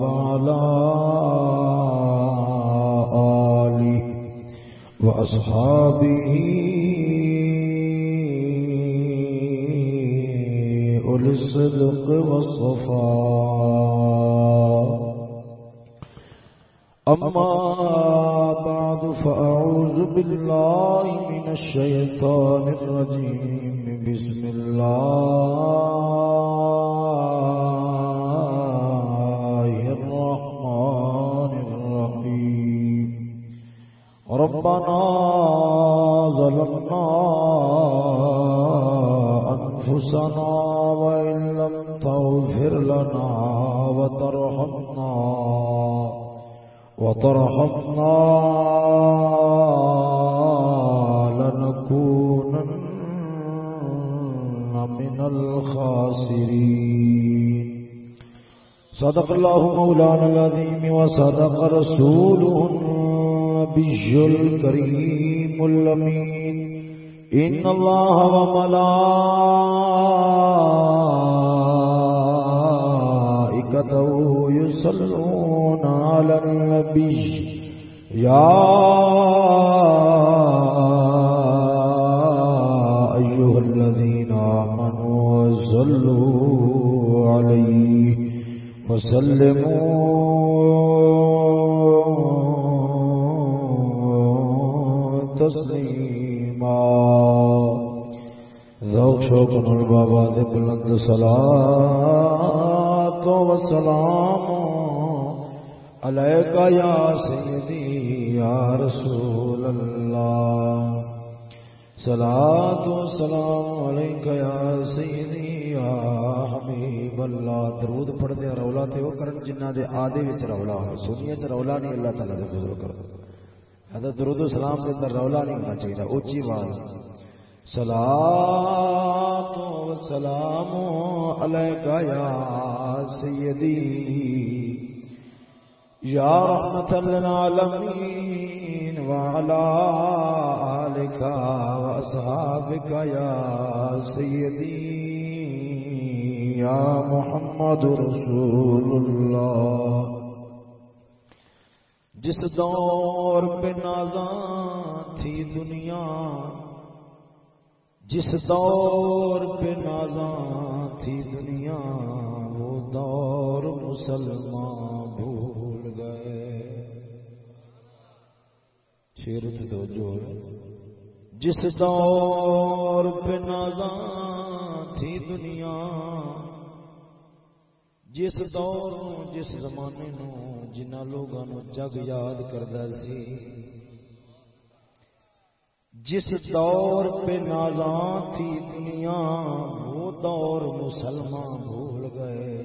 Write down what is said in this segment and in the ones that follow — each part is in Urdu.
وعلى آله وأصحابه أولي الصدق والصفاء. أما بعد فأعوذ بالله من الشيطان الرجيم. بسم الله ربنا ظلمنا أنفسنا وإن لم تغفر لنا وترحمنا وترحمنا لنكونن من الخاسرين. صدق الله مولانا العظيم وصدق رسوله النبي الكريم الأمين إن الله وملائكته يصلون على النبي يا أيها الذين آمنوا صلوا عليه وسلموا شوق نور بابا دے بلند صلاة و سلام علیکہ یا سیدی، یا رسول اللہ۔ صلاة و سلام علیکہ یا سیدی، یا حبیب اللہ۔ درود پڑھ دے رولا تے وہ کرن جنہ دے آدھے وچ رولا ہو۔ سنیے چ رولا نہیں، اللہ تعالی دے فضل کر حضرت درود و سلام دے اندر رولا نہیں ہونا چاہیے، اونچی آواز۔ صلاة و سلام یا سیدی یا رحمت للعالمین وعلا آلک و اصحابک یا سیدی یا محمد رسول اللہ جس دور پہ نازاں تھی دنیا جس دور پہ نازاں تھی دنیا، وہ دور مسلمان بھول گئے۔ شیر دو جوڑ۔ جس دور پہ نازاں تھی دنیا، جس دور، جس زمانے نو جنہ لوگوں جگ یاد کردا سی جس دور پہ نازاں تھی دنیا وہ دور مسلمان بھول گئے۔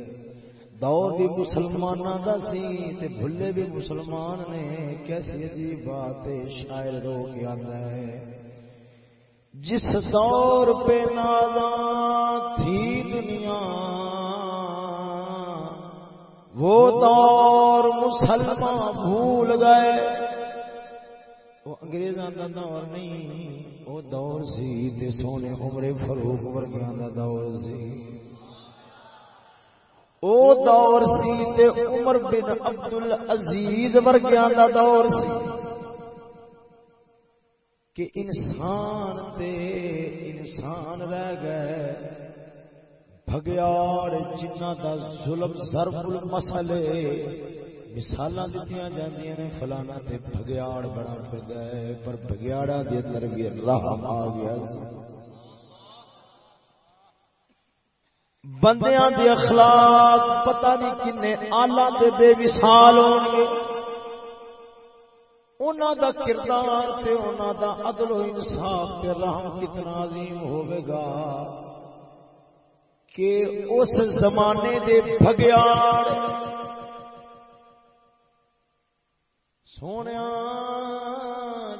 دور بھی مسلمانوں کا سی تے بھلے بھی مسلمان نے۔ کیسی عجیب بات شاعر رو کے آتا ہے جس دور پہ نازاں تھی دنیا وہ دور مسلمان بھول گئے۔ انگریزاں دا دور نہیں وہ دور سی تے سونے عمر فاروق ورگیاں دا دور سی۔ او دور سی تے عمر بن عبد العزیز ورگیاں دا دور سی۔ کہ انسان تے انسان رہ گئے، بھگیاڑ جنہ دا ظلم، ضرب المسلے مثالاں دتیاں جاندیاں نے، فلانا تے بھگیاڑ بڑا پھر گئے پر بھگیاڑا دے اندر بھی رحم آ گیا بندیاں دے اخلاق پتہ نہیں کنے آلہ دے بے مثال ہون گے۔ انہاں دا کردار تے انہاں دا عدل و انصاف تے رحم کتنا عظیم ہوے گا کہ اس زمانے دے بھگیاڑ سونے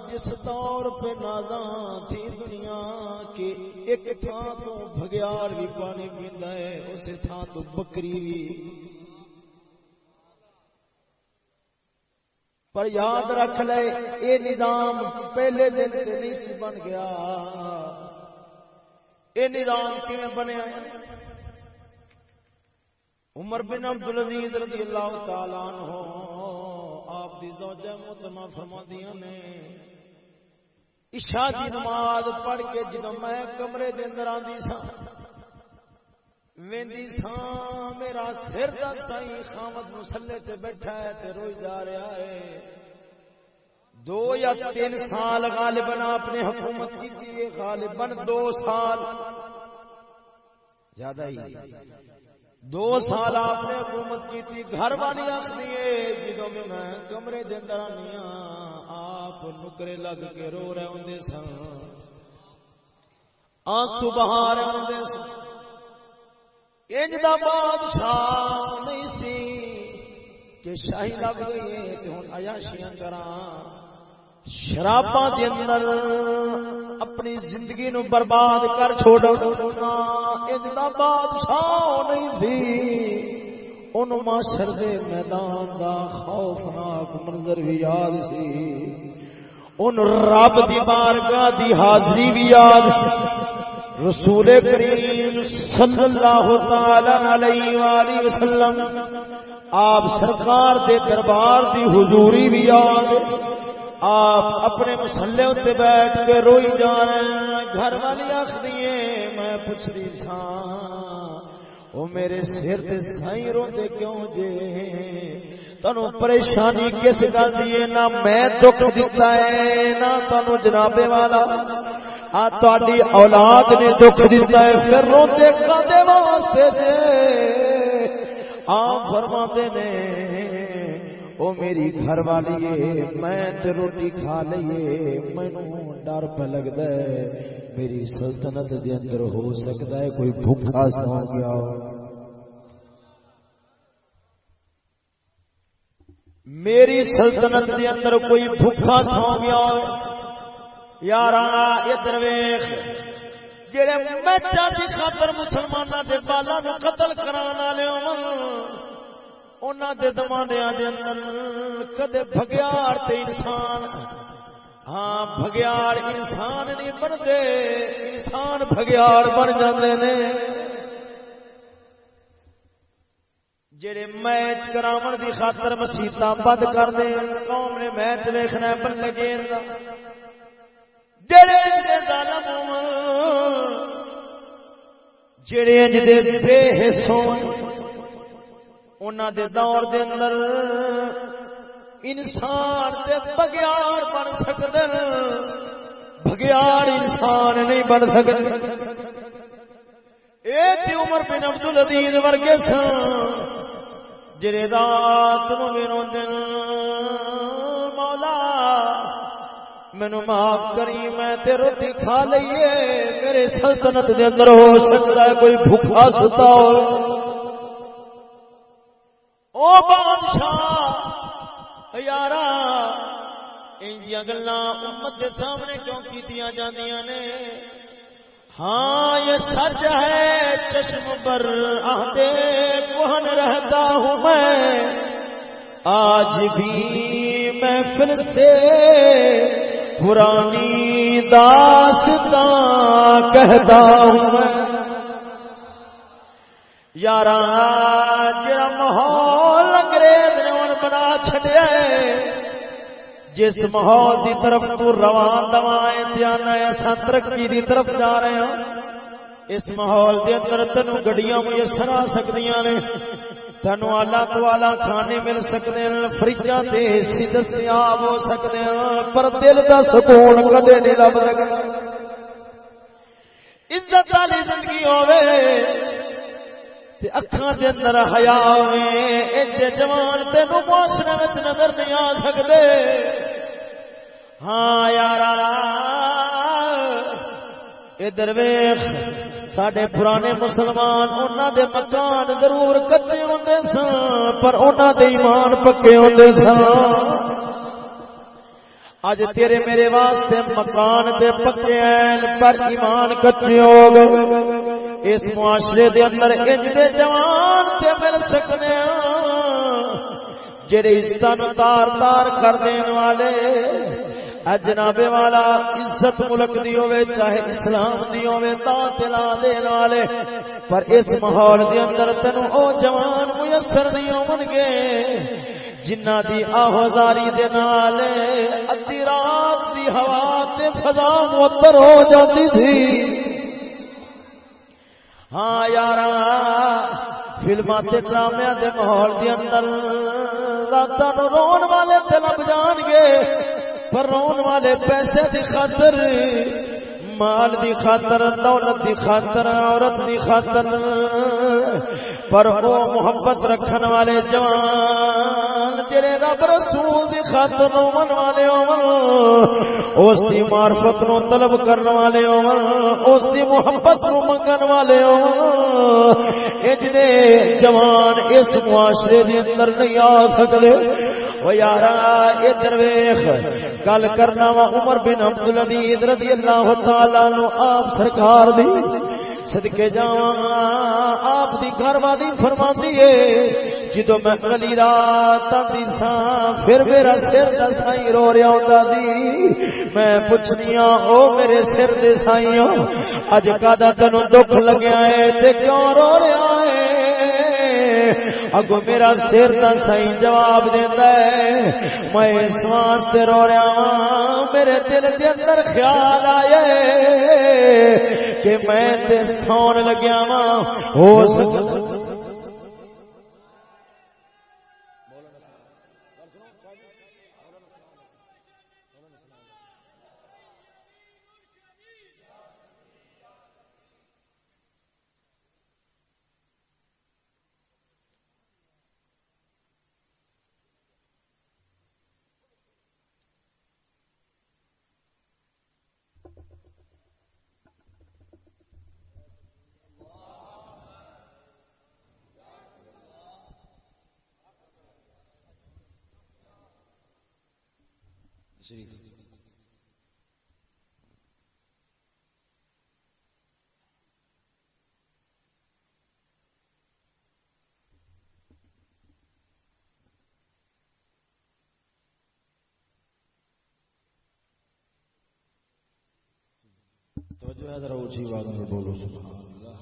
جس طور پہ نازاں تھی دنیا کے ایک تھان تو بھگیار بھی پانی پیندا ہے اس تھان تو بکری بھی پر یاد رکھ لے یہ نظام پہلے دن سے نہیں سی بن گیا یہ نظام کیون بنیا عمر بن عبد العزیز رضی اللہ تعالی عنہ آپ دی زوجہ محترمہ فرماندیاں نے۔ عشاء دی نماز پڑھ کے جدوں میں کمرے دے اندر آندی سا ویندی سا میرا سر دا تائیں خامد مسلے تے بیٹھا ہے تے روئی جا رہا ہے۔ دو یا تین سال غالباً آپ نے حکومت کی تھی غالباً دو سال۔ زیادہ ہی۔ دو سال آپ نے حکومت کی تھی گھر والی آخری جدو میں میں کمرے دے اندر آنی آپ نکرے لگ کے رو رہے ہوں سن۔ آنسو بہا رہے ہوں سن۔ انج دا بادشاہ نہیں سی کہ شاہی لگ گئی ہے ہوں عیاشیاں کراں۔ شراباں دے اندر اپنی زندگی نو برباد کر چھوڑنا اجدا بادشاہ نہیں تھی۔ ان معاشر دے میدان دا خوفناک منظر بھی یاد سی۔ ان رب دی بارگاہ دی حاضری بھی یاد۔ رسول کریم صلی اللہ تعالی علیہ والہ وسلم، آپ سرکار دے دربار دی حضوری بھی یاد۔ آپ اپنے مسلے اتنے بیٹھ کے روئی جا رہے ہیں۔ گھر والی آخری میں پوچھ رہی سا وہ میرے سر سے سائی روتے کیوں جے؟ تنو پریشانی کس گل دی نہ میں دکھ دیتا ہے، نہ تنو جنابے والا۔ آ تاری اولاد نے دکھ دیتا ہے، پھر روتے کدے واسطے جے؟ آ فرما نے او میری گھر والی ہے، میں تے روٹی کھا لئیے مینوں ڈر پہ لگدا ہے۔ میری سلطنت دے اندر ہو سکتا ہے، کوئی بھوکا سو گیا۔ میری سلطنت دے اندر کوئی بھوکا سو گیا۔ یار ادھر ویخ جڑے میں چاہتی خاطر مسلمانوں کے بالا قتل کرانا لیا دے اندر کدے بگیاڑ انسان ہاں بگیاڑ انسان نہیں بنتے انسان بگیاڑ بن جاندے نے جڑے میچ کراون دی خاطر مسیطا بند کر دے قوم نے میچ ویکھنا بن لگے جڑے ظالم جڑے دے بے حصوں انہوں دے دور دے اندر انسان دے بگیار بن سکتے بگیار انسان نہیں بن سکتے ایک عمر بن عبد العزیز ورگے سن جڑے رات نو میرو دن مولا مینو معاف کری میں تے روٹی کھا لئیے میرے سلطنت دے اندر ہو سکتا ہے کوئی بھوکا ستا ہو او بادشاہ یار گلا امت کے سامنے کیوں کی جاندیاں نے؟ ہاں یہ سچ ہے، چشم پر آتے کون رہتا ہوں میں؟ آج بھی میں پھر سے پرانی داستان کہتا ہوں میں۔ یار جا ماحول انگریز نے ہوں بنا چڈیا جس ماحول کی طرف تو روان دوائیں دھیان ایسا ترقی کی طرف جا رہے ہیں اس ماحول کے اندر تین گڈیاں میسر آ سکتی نے تین آلہ تو آلہ کھانے مل سکتے ہیں فریجا سے دستیاب ہو سکتے ہیں پر دل کا سکون کدے نہیں لب سکتا عزت والی زندگی ہوے اکھان دے اندر حیا ہوے جوان تینوں معاشرے وچ نظر نہیں آ سکدے۔ ہاں یار ادھر ویخ سڈے پرانے مسلمان انہوں دے مکان ضرور کچے ہوتے سن، پر انہوں دے ایمان پکے ہوتے سن۔ اج تیرے میرے واسطے مکان دے پکے ہیں، پر ایمان کچے ہو گئے۔ اس معاشرے دے اندر انج دے جوان تے مل سکنے جڑے عزت تار تار کر دین والے جناب والا عزت ملک دی ہوے چاہے اسلام دی ہوے تا تلا دین والے۔ پر اس ماحول دے اندر تینو او جوان میسر نہیں ہون گے، جنہ دی آہوزاری دے نال ادھی رات دی ہوا تے فضا معطر ہو جاتی تھی۔ ہاں یار فلما ڈرامیا کے ماحول کے اندر رات رون والے تے لب جان گے، پر رون والے پیسے کی خاطر، مال دی خاطر، دولت دی خاطر، عورت دی خاطر پر وہ محبت رکھن والے جوان، جڑے رب رسول دی خاطر من والے ہون، اس دی معرفت نو طلب کرن والے ہون، اس دی محبت نو منگن والے ہون۔ اے جڑے جوان اس معاشرے دے اندر نہیں آ سکدے، او یارا، ادھر ویکھ، گل کرنا وا عمر بن عبد العزیز رضی اللہ تعالی عنہ، آپ سرکار دی۔ صدقے جاواں، آپ دی گھر والی فرماندی ہے جدو میں گلی رات آتی سا پھر میرا سر دا سائی رو رہا ہوندا دی۔ میں پوچھنی ہاں، او میرے سر دے سائیوں، اج کادا تینوں دکھ لگیا ہے تے کیوں رو رہا ہے؟ اگو میرا سر کا سی جواب دینا ہے، میں اس واسطے رو رہا ہوں میرے دل کے اندر خیال آئے کہ میں تے سون لگیا وا ہو سکتا شریف۔ توجہ ہے ذرا اونچی آواز میں بولو سبحان اللہ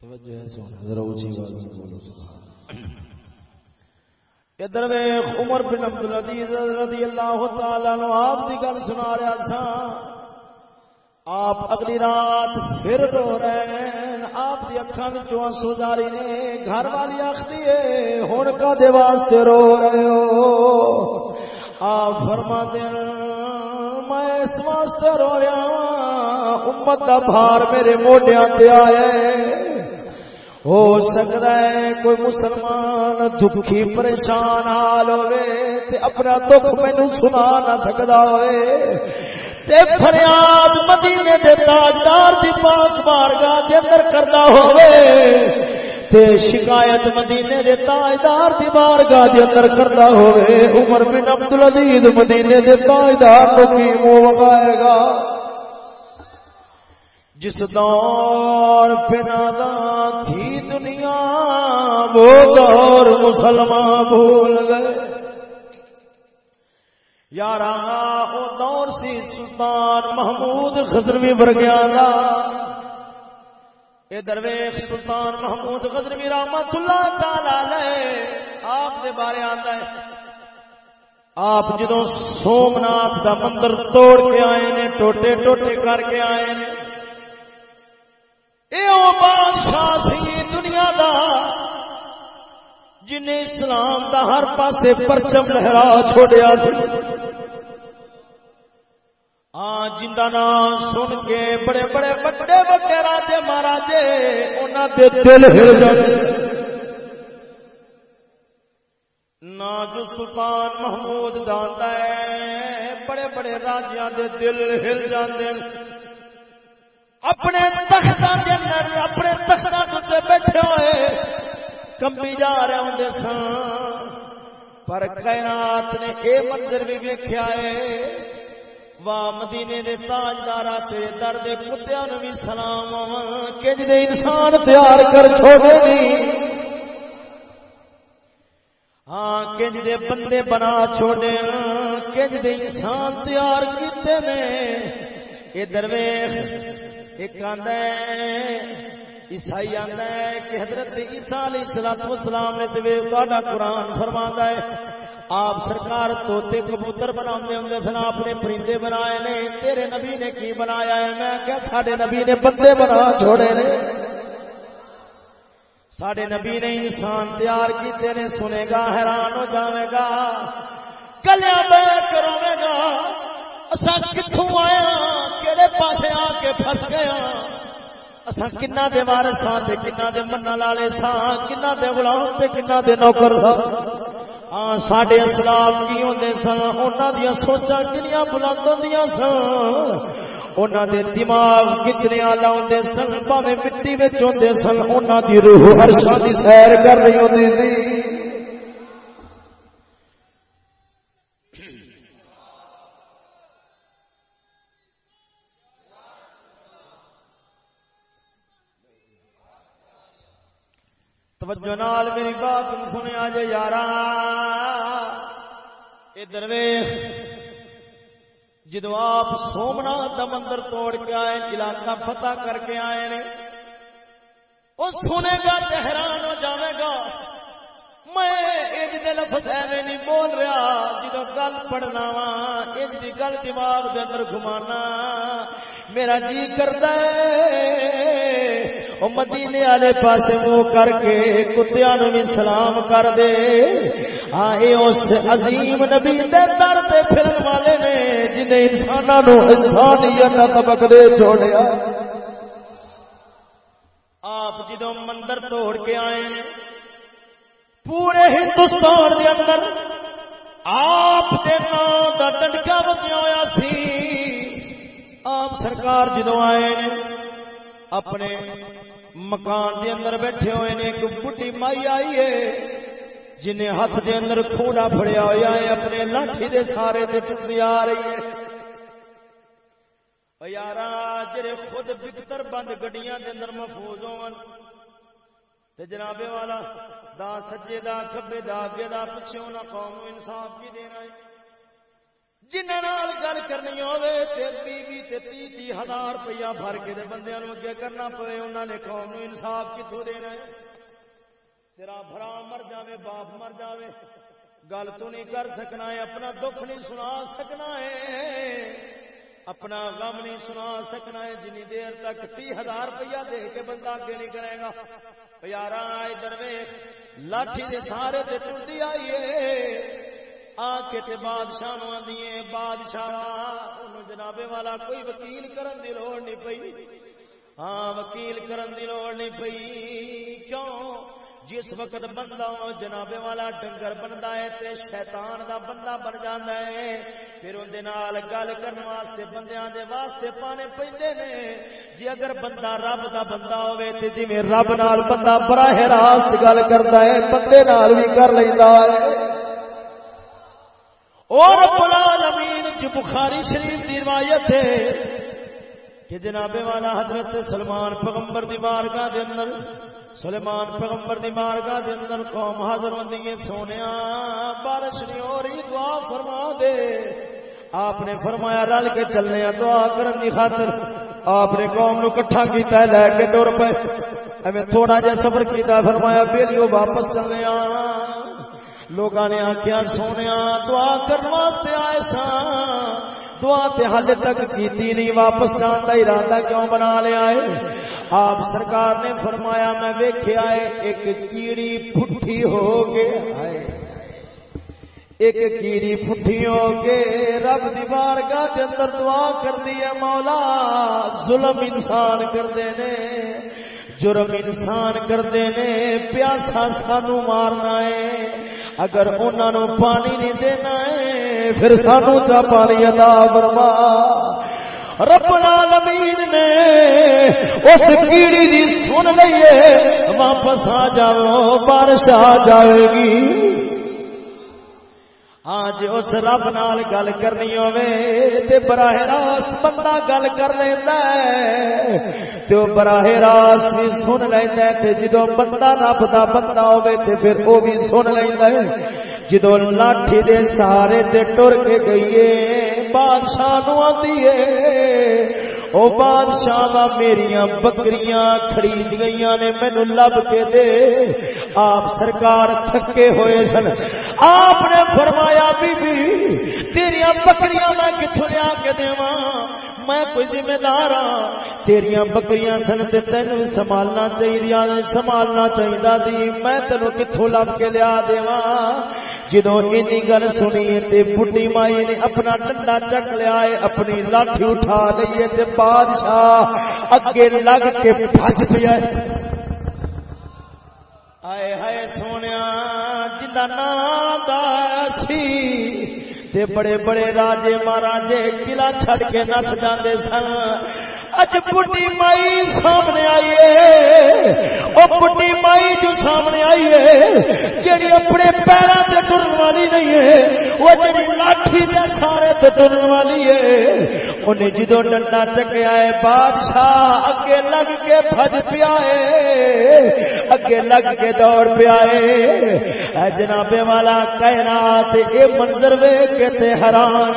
توجہ ہے سونا ذرا اونچی آواز میں بولو، سبحان ادھر ویکھ، عمر بن عبد العزیز رضی اللہ تعالی عنہ، آپ دی گل سنا رہا تھا۔ آپ اگلی رات پھر رو رہے ہیں۔ آپ دی اکھاں وچوں آنسو جاری نے، گھر والی آختی ہے، ہن کا دے واسطے رو رہے ہو؟ آپ فرما دین میں اس واسطے رو رہا ہوں امت دا بھار میرے موڈیاں تے آیا ہے۔ ہو سکتا ہے کوئی مسلمان دکھی پریشان حال ہوئے اپنا دکھ مینو سنا نہ سکتا ہوئے تے فریاد مدینے دے تاجدار دی پاک بارگاہ دے اندر کرنا ہوئے تے شکایت مدینے دے تاجدار دی بارگاہ دے اندر کرنا ہوئے عمر بن عبدالعزیز مدینے دے تاجدار کو کی منہ وگائے گا؟ جس دور پہ نادان تھی وہ دور مسلمان بھول گئے۔ یار وہ دور سی سلطان محمود خزروی ورگیا دا اے درویش، سلطان محمود خزروی رحمت اللہ تعالی آپ دے بارے آتا ہے۔ آپ جدو سومناتھ دا مندر توڑ کے آئے نے، ٹوٹے ٹوٹے کر کے آئے نے۔ اے او بادشاہ سی دنیا دا جن اسلام دا ہر پاسے پرچم لہرا چھوڑیا سی۔ ہاں جندا نام سن کے بڑے بڑے بڑے بڑے راجے مہاراجے، انہاں دے دل ہل جاندے۔ جو سلطان محمود جانتا ہے، بڑے بڑے راجیاں دے دل ہل جاندے اپنے تختوں کے اندر، اپنے تختوں کے بیٹھے ہوئے کمبی جا رہے ہوں سن پر کائنات نے یہ منظر بھی ویکیا ہے واہ مدینے دے تاجدار تے درد کتیا بھی سلام کنج دے انسان تیار کر چھوڑے نہیں ہاں کنج دے بندے بنا چھوڑے کنج دے انسان تیار کیتے میں یہ درویش ایک آدھا عیسائی آدھا ہے کہ حضرت عیسیٰ علیہ السلام اسلام نے تو قرآن فرما ہے، آپ سرکار توتے کبوتر بنا ہوں سن اپنے پرندے بنائے نے، تیرے نبی نے کی بنایا ہے؟ میں کیا سارے نبی نے بندے بنا چھوڑے نے۔ سڈے نبی نے انسان تیار کیتے نے، سنے گا، حیران ہو جائے گا۔ کلیا بیٹھ روے گا۔ اصا کتوں آیا؟ کہڑے پاس آ کے فس گیا؟ اساں کنا دے وارس ہاں کنا دے منن والے ساں؟ کنا دے غلام تے کنا دے نوکر ساں؟ ہاں ساڈے اسلام کی ہوندے سن انہاں دی سوچاں کنیاں بلند ہوندیاں سن انہاں دے دماغ کتنے لاؤ سن؟ پاوے مٹی وچ ہوندے سن؟ انہاں دی روح ہر شادی سیر کر رہی ہوندی سی۔ توجہ نال میری بات سنیا جے یارا۔ ادھر ویخ جدو آپ سومنا کا مندر توڑ کے آئے علاقہ فتح کر کے آئے نے وہ سنے گا حیران ہو جائے گا۔ میں لفظ ایویں نہیں بول رہا، جدو گل پڑھنا وا یہ گل دماغ کے اندر گھمانا۔ میرا جی کرتا ہے وہ مدینے والے پاس منہ کر کے کتیا بھی سلام کر دے ہاں اس عظیم نبی دے در پہ پھرن والے نے جنہیں انسانوں انسانیت طبق دے چھوڑیا آپ جدو مندر توڑ کے آئے پورے ہندوستان کے اندر آپ کے نام کا ڈنڈکا بچیا ہوا سی آپ سرکار جدو آئے اپنے مکان دے اندر بیٹھے ہوئے نے، ایک بڑھی مائی آئی ہے، جنہیں ہاتھ دے اندر کھوڑا پھڑیا ہوا ہے، اپنے لاٹھی دے سارے دے ٹوٹی آ رہی ہے۔ یار جڑے خود بکتر بند گڈیاں دے اندر محفوظ ہون۔ تے جنابے والا، دا سجے دا کھبے دا اگے دا پیچھے انہاں قوم انصاف کی دینا ہے۔ جنہوں گل کرنی ہوے تے بیوی تے تی تی ہزار روپیہ بھر کے بندے اگے کرنا پے انہوں نے قوم انصاف کتوں دینا ہے تیرا بھرا مر جاوے باپ مر جاوے گل تو نہیں کر سکنا ہے اپنا دکھ نہیں سنا سکنا ہے اپنا غم نہیں سنا سکنا ہے جنی دیر تک تی ہزار روپیہ دے کے بندہ اگے نہیں کرے گا یار ادھر لاٹھی دے سارے تے ٹوٹی آئیے آ کے تے بادشاہ نو آدھی بادشاہ جنابے والا کوئی وکیل کرن دی لوڑ نہیں پئی۔ ہاں وکیل کرن دی لوڑ نہیں پئی۔ کیوں؟ جس وقت بندہ جنابے والا ڈنگر بنتا ہے تے شیطان دا بندہ بن جاتا ہے، پھر اندر گل کرنے واسطے بندیاں دے واسطے پانے پیندے نے۔ جی اگر بندہ رب دا بندہ ہوے تے جی رب نال بندہ براہ راست گل کرتا ہے، بندے نال بھی کر لینا ہے۔ اور العالمین کی بخاری شریف کی روایت ہے کہ جناب والا حضرت سلمان پیغمبر دی بارگاہ دے اندر سلمان پیغمبر دی بارگاہ دے اندر قوم حاضر ہوندی ہے، سونیا، بارش نہیں ہو رہی، دعا فرما دے۔ آپ نے فرمایا، رل کے چلنے دعا کرن دی خاطر آپ نے قوم نو کٹھا کیتا ہے، لے کے ٹر پے ایویں تھوڑا جہا سفر کیتا فرمایا پھر واپس چلنے آ لوگ نے آخیا سونے دعا کرنے آئے سا دعا تے حل تک کیتی نہیں، واپس جان کا ارادہ کیوں بنا لیا ہے؟ آپ سرکار نے فرمایا، میں ویخیا ہے، ایک کیڑی پٹھی ہو گئے۔ ایک کیڑی پٹھی ہو کے رب دیوار کا اندر دعا کر دی ہے، مولا، ظلم انسان کر دے نے جرم انسان کر دے نے پیاسا سانو مارنا ہے۔ اگر انہوں پانی نہیں دینا ہے، پھر سانو چا پانی ادا برما رب العالمین نے اس کیڑی دی سن لئیے، واپس آ جاؤ، بارش آ جائے گی۔ ہاں جی اس رب نال گل کرنی ہوے براہ راست بندہ گل کر لینا تو براہ راست بھی سن لینا تے جدو بندہ رب دا بندہ ہوے تے پھر وہ بھی سن لینا جدو لاٹھی دے سہارے تے ٹر کے گئیے، بادشاہ نو آتی ہے۔ او بادشاہ میریاں بکریاں خرید گئی نے مینو لب کے دے۔ آپ سرکار تھکے ہوئے سن۔ آپ نے فرمایا، بی بی، تیریاں بکریاں میں کتوں لیا کے دیواں؟ میں کوئی ذمہ دار ہاں۔ تیریاں بکریاں سن تے تینوں سنبھالنا چاہیے سنبھالنا چاہیے میں تینوں کتوں لب کے لیا دیواں۔ جدو اینی گل سنی تے بڈی مائی نے اپنا ڈنڈا چک لیا ہے، اپنی لاٹھی اٹھا لئی تے بادشاہ اگے لگ کے بھج پیا آئے ہائے سونے جدا نام سی تے بڑے بڑے راجے مہاراجے قلعہ چھڑ کے نس جاندے سن۔ اج بڈی مائی سامنے آئی ہے۔ وہ بڈی مائی جو سامنے آئی ہے جڑی اپنے پیروں سے ٹرن والی نہیں ہے وہ جڑی لاٹھی دے سارے تے ٹرن والی ہے۔ انہیں جدو ڈنڈا چکیا ہے، بادشاہ اگے لگ کے بھج پیا ہے۔ اگے لگ کے دوڑ پیا ہے۔ جناب والا، کائنات اے منظر ویکھ کے تے حیران،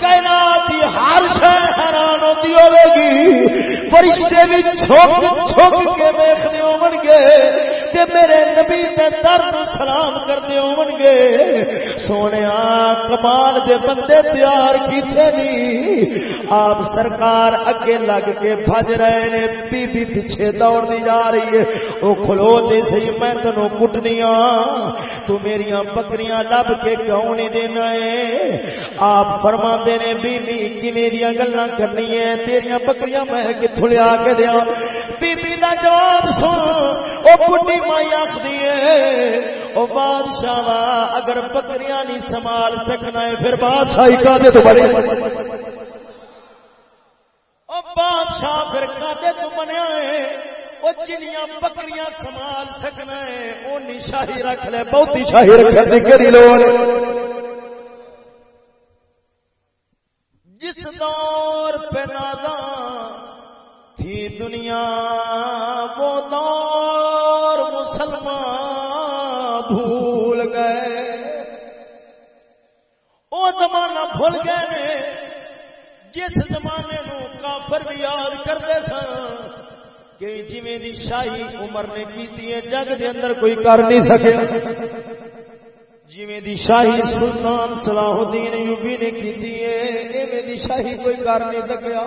کائنات دی ہر شے حیران ہوتی ہوے گی۔ فرشتے بھی چھوک چھوک کے دیکھنے ہو گے تے میرے نبی تے درد سلام کرتے ہو گے۔ سونے کمال دے بندے تیار کیتے نہیں آپ سرکار اگے لگ کے بج رہے نے بی بی پیچھے دوڑ دی جا رہی ہے۔ وہ کھلو دے سی میں تینوں کٹنی تو میریاں بکریاں لب کے کیوں نہیں دینا ہے آپ فرما نے بی بی کی میری گلا کرنی ہے تیریاں بکریاں میں کتوں لیا کے دیا۔ بی بی کا جواب سن۔ وہ بڑھی مائی آخری ہے وہ بادشاہ اگر بکریاں نہیں سنبھال سکنا ہے پھر بادشاہی کا تو بڑے بادشاہ پھر کھاتے تو بنیا ہے وہ چنیاں بکریاں سنبھال سکنا ہے وہ شاہی رکھ لے بہت شاہی لوڑ جس دور پہ نادا تھی دنیا وہ دور بھول گئے نے، جس زمانے نو کافر بھی یاد کرتے سن کہ جی شاہی عمر نے کی جگ دے اندر کوئی کر نہیں سکے۔ جی دی شاہی سلطان صلاح الدین یوبی نے کی دی شاہی کوئی کر نہیں سکیا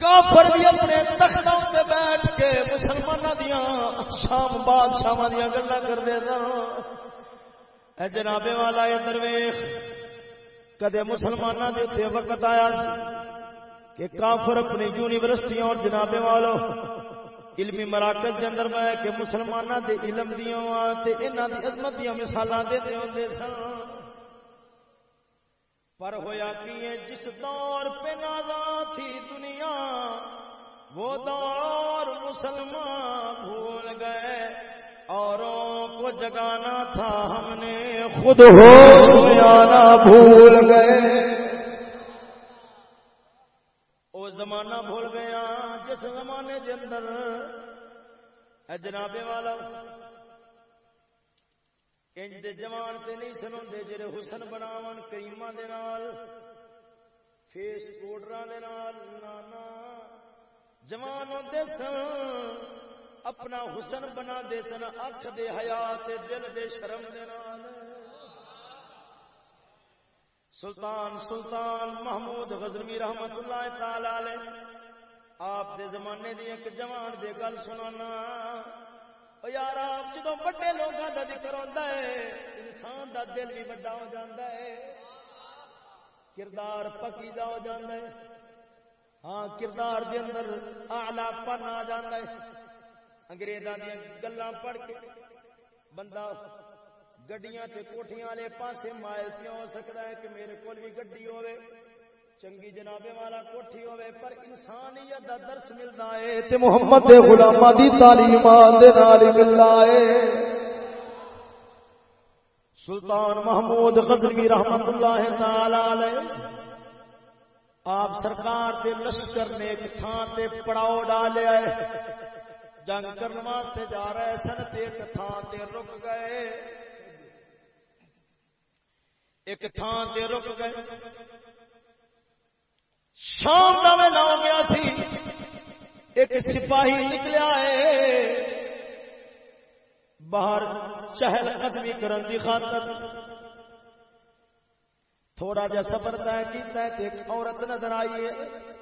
کافر بھی اپنے تختوں سے بیٹھ کے مسلمانوں دیا شام بادشاہ دیا گلا کرتے سن اے جنابے والا یہ درویش کدے مسلمانوں کے اتنے وقت آیا کہ کافر اپنی یونیورسٹیاں اور جنابے والوں علمی مراکز کے اندر میں کہ مسلمانوں کے علم دیا عظمت دیا مثال دیتے ہوتے سن پر ہویا کی جس دور پہ نادا تھی دنیا، وہ دور مسلمان بھول گئے۔ اوروں کو جگانا تھا ہم نے خود ہو بھول گئے۔ زمانہ بھول گیا جس زمانے کے اندر جنابے والا انج دے جوان تے نہیں سنو دے جڑے حسن بناو کریما دے نال فیس پاؤڈر دے نال نانا جوان ہوندے سن۔ اپنا حسن بنا دے سن اکھ دے حیا تے دل دے شرم دے نال۔ سلطان سلطان محمود غزنوی رحمت اللہ تعالی علیہ، آپ دے زمانے دی ایک جوان دے گل سنانا۔ یار، آپ جدو بڑے لوگوں کا ذکر ہوتا ہے، انسان دا دل بھی بڑا ہو جاتا ہے۔ کردار پکیدا ہو جاتا ہے۔ ہاں کردار دے اندر آلہ پن آ جاتا ہے۔ انگریزاں دیا گلاں پڑھ کے بندہ گڈیاں تے کوٹھیاں والے پاسے مائل کیوں ہو سکتا ہے کہ میرے کو بھی گڈی ہوے چنگی جنابے والا کوٹھی ہوے پر انسانیت دا درس ملدا ہے تے محمد دے غلاماں دی تعلیم دے نال ملدا ہے۔ سلطان محمود غزنوی رحمت اللہ تعالی علیہ آپ سرکار دے لشکر نے ایک تھان تے پڑاؤ ڈالیا ہے۔ جنگ کرنے واسطے جا رہے سن تے ایک تھان تے رک گئے۔ ایک تھان سے رک گئے۔ شام کا ویلا ہو گیا سی۔ ایک سپاہی نکلیا ہے۔ باہر چہل قدمی کرن دی خاطر تھوڑا جا سفر طے کیا ایک عورت نظر آئی ہے۔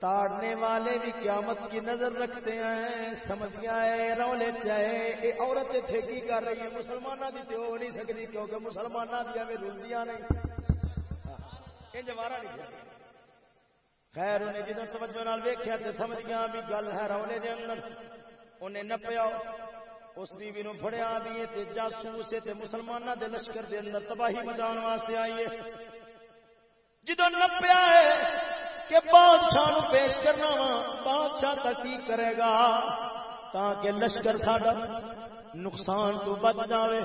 تاڑنے والے بھی قیامت کی نظر رکھتے ہیں، سمجھ گیا ہے، رولے چاہے یہ عورت اتنے کی کر رہی ہے مسلمانوں کی تو ہو نہیں سکتی کیونکہ مسلمانوں دیا بھی رلدیاں نہیں۔ یہ جمارا نہیں خیر، انہیں جدو توجہ نال ویکیا تو سمجھ گیا بھی گل ہے رولے دے اندر۔ انہیں نپیا، اس بیوی نو فڑیا بھی جاسوس تے مسلمانوں دے لشکر دے اندر تباہی مچاؤ واسطے آئیے جدو نپیا ہے کہ بادشاہ نو پیش کرنا وا، بادشاہ تک کی کرے گا؟ تاکہ لشکر ساڈا نقصان تو بچ جاوے۔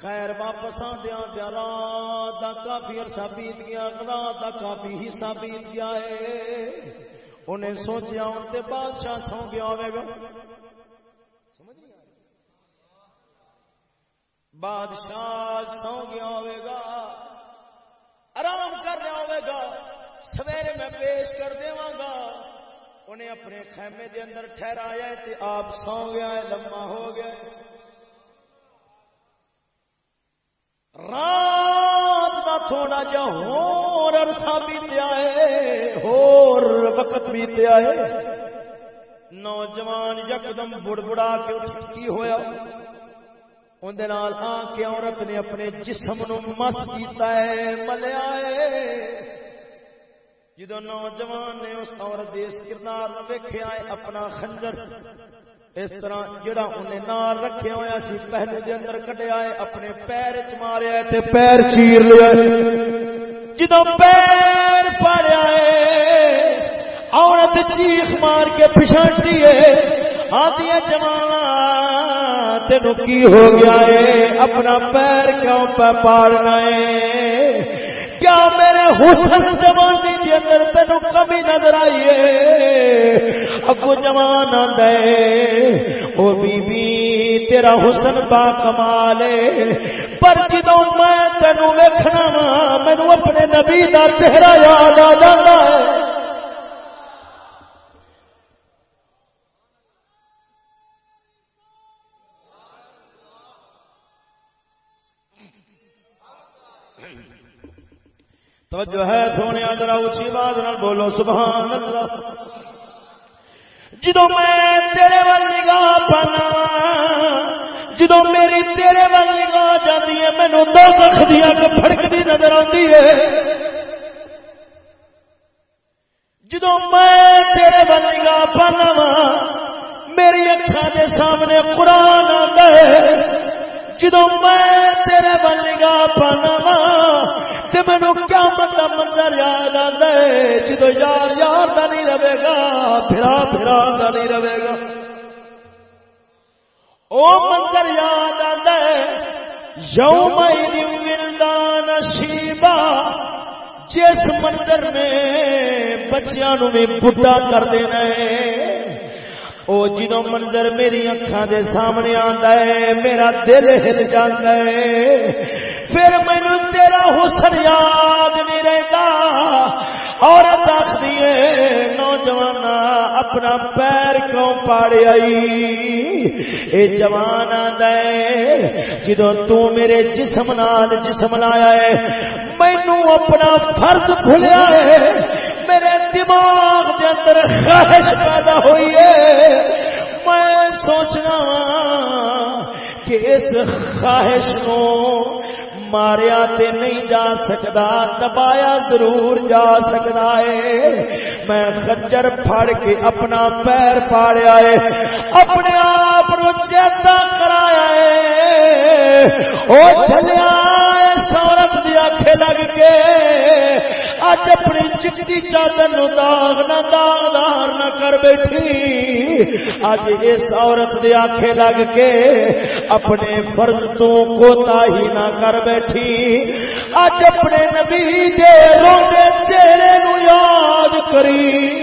خیر واپس آدیا دیا رات کا کافی عرصہ بیت گیا رات کا کافی حصہ بیت گیا ہے۔ انہیں سوچیا ان تے بادشاہ سو گیا ہوئے گا۔ بادشاہ سو گیا ہوئے گا۔ آرام کر رہا ہوئے گا۔ سویرے میں پیش کر گا انہیں اپنے خیمے دے اندر ٹھہرایا تے آپ سو گیا ہے لما ہو گیا رات کا تھوڑا جا ہور عرصہ بیتیا ہے، ہور وقت بیتیا ہے۔ نوجوان یکدم بڑ بڑا کے کی ہوا اندر آ کے عورت نے اپنے جسم نو مس کیتا ہے، ملیا ہے۔ جدو نوجوان نے اس عورت اس کردار ویکیا ہے، اپنا خنجر، اس طرح جڑا انہیں نال رکھے ہوا سی، پہلے دے اندر کٹیا ہے، اپنے پیر چ ماریا تے پیر چیر لیا ہے۔ جدو پیر پاڑیا ہے، عورت چیخ مار کے پچھاڑتی ہے۔ آدھی جمانا تین کی ہو گیا ہے؟ اپنا پیر کیوں پہ پاڑنا ہے؟ کیا میرے حسن جوانی کے اندر تینو کمی نظر آئی ہے۔ اگو جوان دے او بی بی تیرا حسن با کمال پر جدو میں تینو ویکھنا وا مینو اپنے نبی دا چہرہ یاد آ جاتا ہے۔ توجہ ہے سونے ذرا اچھی بات نہ بولو سبحان اللہ جدو میں تیرے وال نگاہ پانا، جدو میری تیرے وال نگاہ جاتی ہے مینو دو کخ دیا پھڑکتی نظر آتی ہے۔ جدو میں تیرے وال نگاہ پانا میری اکھا کے سامنے قرآن آتا ہے۔ جدو میں تیرے وال نگاہ پانا وا مینو کیا بندہ منظر یاد آتا ہے جدو یار یار کا نہیں رہے گا پھرا پھرا کا نہیں رہے گا او منظر یاد آتا ہے یوم ولدان شیبا جس منظر میں بچیاں نو بھی بڈا کر دینا ہے او جدو منظر میری اکھان دے سامنے آتا ہے، میرا دل ہل جاتا ہے۔ پھر مینو تیرا حسن یاد نہیں رہتا عورت آخری نوجوان اپنا پیر کیوں پاڑی آئی اے جوان دے جدو تو میرے جسم نال جسم لایا ہے مینو اپنا فرض بھولیا ہے۔ میرے دماغ کے اندر خواہش پیدا ہوئی ہے۔ میں سوچنا کہ اس خواہش کو ماریا تے نہیں جا سکتا دبایا ضرور جا سکتا ہے۔ میں خجر پھڑ کے اپنا پیر پاڑیا ہے۔ اپنے آپ چیتا کرایا ہے۔ وہ چلیا سورت دی آنکھیں لگ کے۔ اج اپنی چٹی چادر نو داغ نہ داغدار نہ کر بیٹھی۔ اج اس عورت دی آنکھیں لگ کے اپنے فرض تو کوتا ہی نہ کر بیٹھی۔ اج اپنے نبی دے روندے چہرے نو یاد کری۔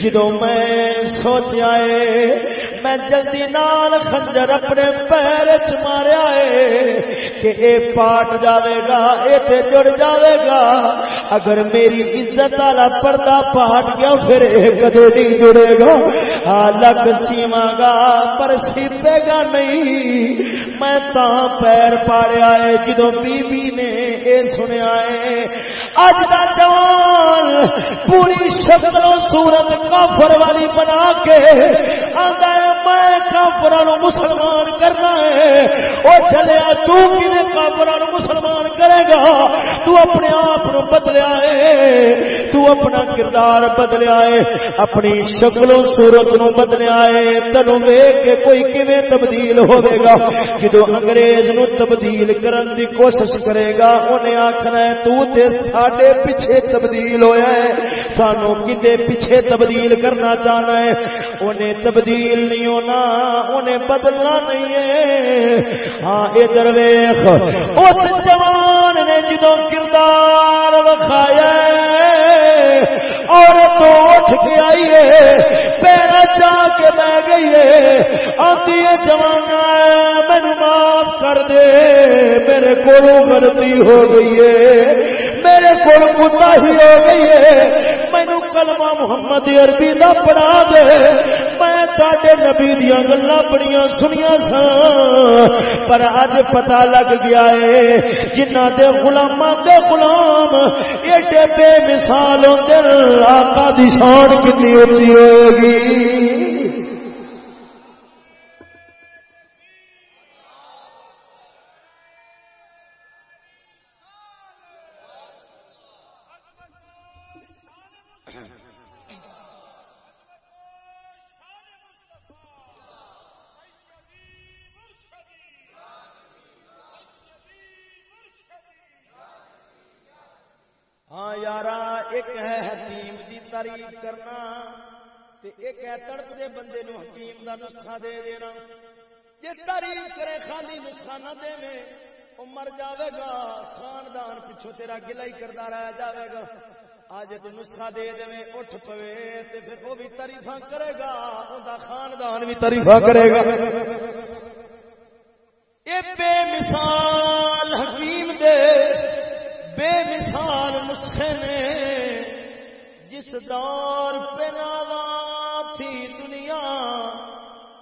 جدو میں سوچیا ہے میں جلدی نال خنجر اپنے پیر چ ماریا ہے کہ اے پاٹ جاوے گا، اے تے جڑ جاوے گا۔ اگر میری عزت والا پردہ پاٹ گیا، پھر کدے نہیں جڑے گا۔ لگ سیوا گا پر سیپے گا نہیں۔ میں تا پیر پاڑیا ہے جدو بی بی نے اے سنیا ہے اج دا جوان پوری شکل و صورت کافر والی بنا کے آندا ہے، میں کافرانو مسلمان کرنا ہے۔ او چلیا تو کنے کافرانو مسلمان کرے گا؟ تو اپنے آپ نو بدلیا ہے تو اپنا کردار بدلیا ہے اپنی شکل و صورت نو بدلیا ہے تنو ویکھ کے کوئی کیویں تبدیل ہوے گا؟ جدو انگریز نو تبدیل کرن دی کوشش کرے گا اونے آکھنا ہے، تو تے ساڈے پیچھے تبدیل ہویا ہے۔ سانو کتے پیچھے تبدیل کرنا چاہنا ہے۔ انہیں تبدیل نہیں ہونا انہیں بدلنا نہیں ہے۔ ہاں ادھر ویخ اس جوان نے جدو کردار وکھایا عورت اٹھ کے آئی ہے پیرا چاہ کے بہ گئی ہے۔ آتی ہے جوان مینو معاف کر دے۔ میرے کو غلطی ہو گئی ہے۔ میرے کو کتا ہی ہو گئی ہے۔ مینو کلمہ محمد عربی کا پڑھا دے۔ میں تے نبی دیا گلا بڑی سنیا سا پر اج پتا لگ گیا ہے جنہ دے غلام دے غلام ایڈے بے مثال ہوتے آقا دی شان کتنی اچھی ہوگی تعریف کرنا تے ایک ہے تڑپ دے بندے نو حکیم دا نسخہ دے دینا۔ جے تعریف کرے خالی نسخہ نہ دے میں او مر جاوے گا، خاندان پیچھے تیرا گلا ہی کردا رہ جاوے گا۔ آج تو نسخہ دے دے میں اٹھ پوے تے پھر وہ بھی تعریفاں کرے گا اوندا خاندان بھی تعریفاں کرے گا۔ اے بے مثال حکیم دے، بے مثال نسخے نے جس دور پہ ناوا تھی دنیا،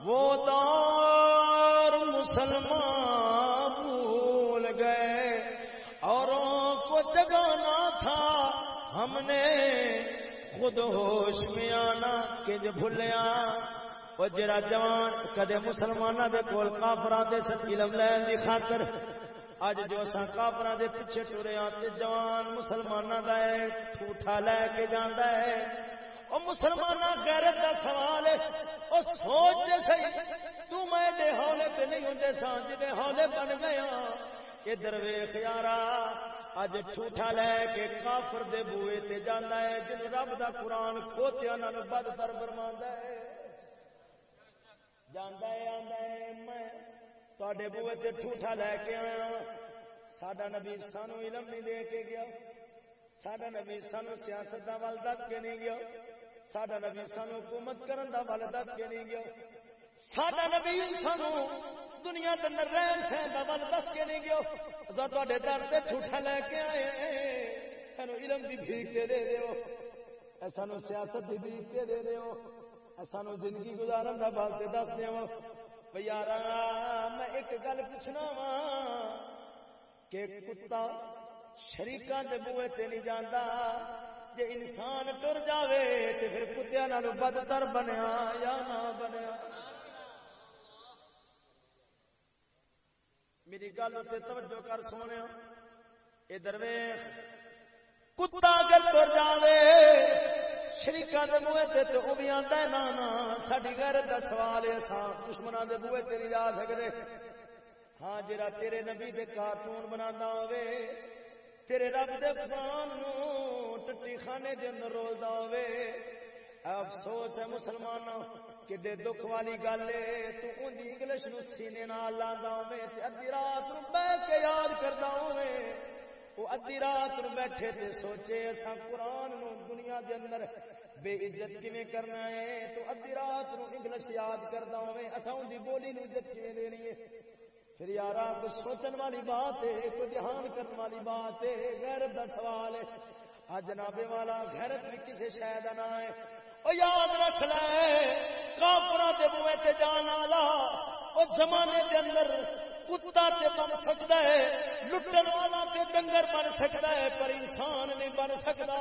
وہ دور مسلمان بھول گئے۔ اوروں کو جگانا تھا، ہم نے خود ہوش میں آنا کنج بھولیا۔ وہ جرا جوان، کدے مسلمانوں کے کول کافران دے سن علم لین کی خاطر اج جو اصا کافر دے پیچھے ٹرے آتے جوان مسلمانوں کا ہے ٹھوٹا لے کے جانا ہے۔ وہ مسلمان غیرت کا سوال ہے وہ سوچ دے سی تو میں دے ہولے تے نہیں ہوں سا جی ہولے بن گیا ادھر ویخ یارا، اج ٹھوٹا لے کے کافر دے بوئے تے جانا ہے، جن رب دا قرآن کھوتیا نال بد پر برما ہے۔ جانا ہے آدھا ہے، میں تے بوے تے ٹھوٹا لے کے آیا سڈا نبی سانو علم نہیں دے کے گیا سڈا نبی سانو سیاست کا ول دس کے نہیں گیا سڈا نبی سانو حکومت کرن دا ول دس کے نہیں گیا سڈا نبی سانو دنیا کے رہن سہن کا ول دس کے نہیں گیا اصا تے در سے ٹھوٹا لے کے آئے سانو علم کی بھیک کے دے دو سانو سیاست کی بھیک کے دے دو سانو زندگی گزارن کا بل سے دس دو یار میں ایک گل پوچھنا وا کہ کتا شریقا کے بوے تے نہیں جانا جی انسان ٹر جائے تو پھر کتیا نال بدتر بنیا یا نہ بنیا۔ میری گل اتنے توجہ کر سونے ادھر کتا اگر تر جائے شریقا کے بوے تے تو وہ بھی آتا ہے نا نا ساری غیرت کا سوال ہے دشمنوں کے بوے تے نہیں جا سکتے ہاں جرا تیرے نبی دے کارٹون بنا ہوے تیرے رب دے قرآن نو ٹٹی خانے دے اندر رولدا ہوے افسوس ہے مسلمان کڈے دکھ والی گل ہے تو اندی انگلش نو سینے نال لاندا ہوے تے ادھی رات نو بیٹھ کے یاد کردا ہوے وہ ادھی رات نو بیٹھے تے سوچے اساں قرآن نو دنیا دے اندر بے عزت کیویں کرنا ہے تو ادھی رات نو انگلش یاد کردا ہوے اساں اندی بولی نو عزت کیویں دینی ہے پھر یار کچھ سوچن والی بات ہے کوئی دھیان کرنے والی بات ہے غیرت دا سوال ہے اج جنابے والا غیرت بھی کسی شاید نہ ہے او یاد رکھ لے کافراں دے بوئے تے جان والا او زمانے دے اندر کتا تے بن سکتا ہے، لٹن والا تے ڈنگر بن سکتا ہے، پر انسان نہیں بن سکتا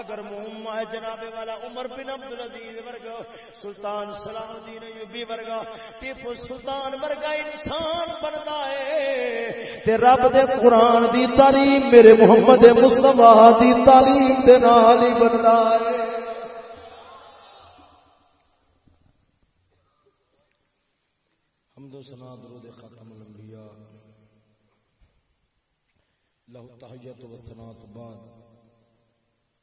اگر موم ہے جناب والا، عمر بن عبد العزیز ورگا، سلطان سلام الدین ایوبی ورگا ٹیپو سلطان ورگا انسان بنتا ہے۔ تے رب دے قرآن دی تعلیم میرے محمد مصطفیٰ دی تعلیم دے نال ہی بنتا ہے حمد و سنا درود ختم الانبیاء له تحیت و ثنات بعد.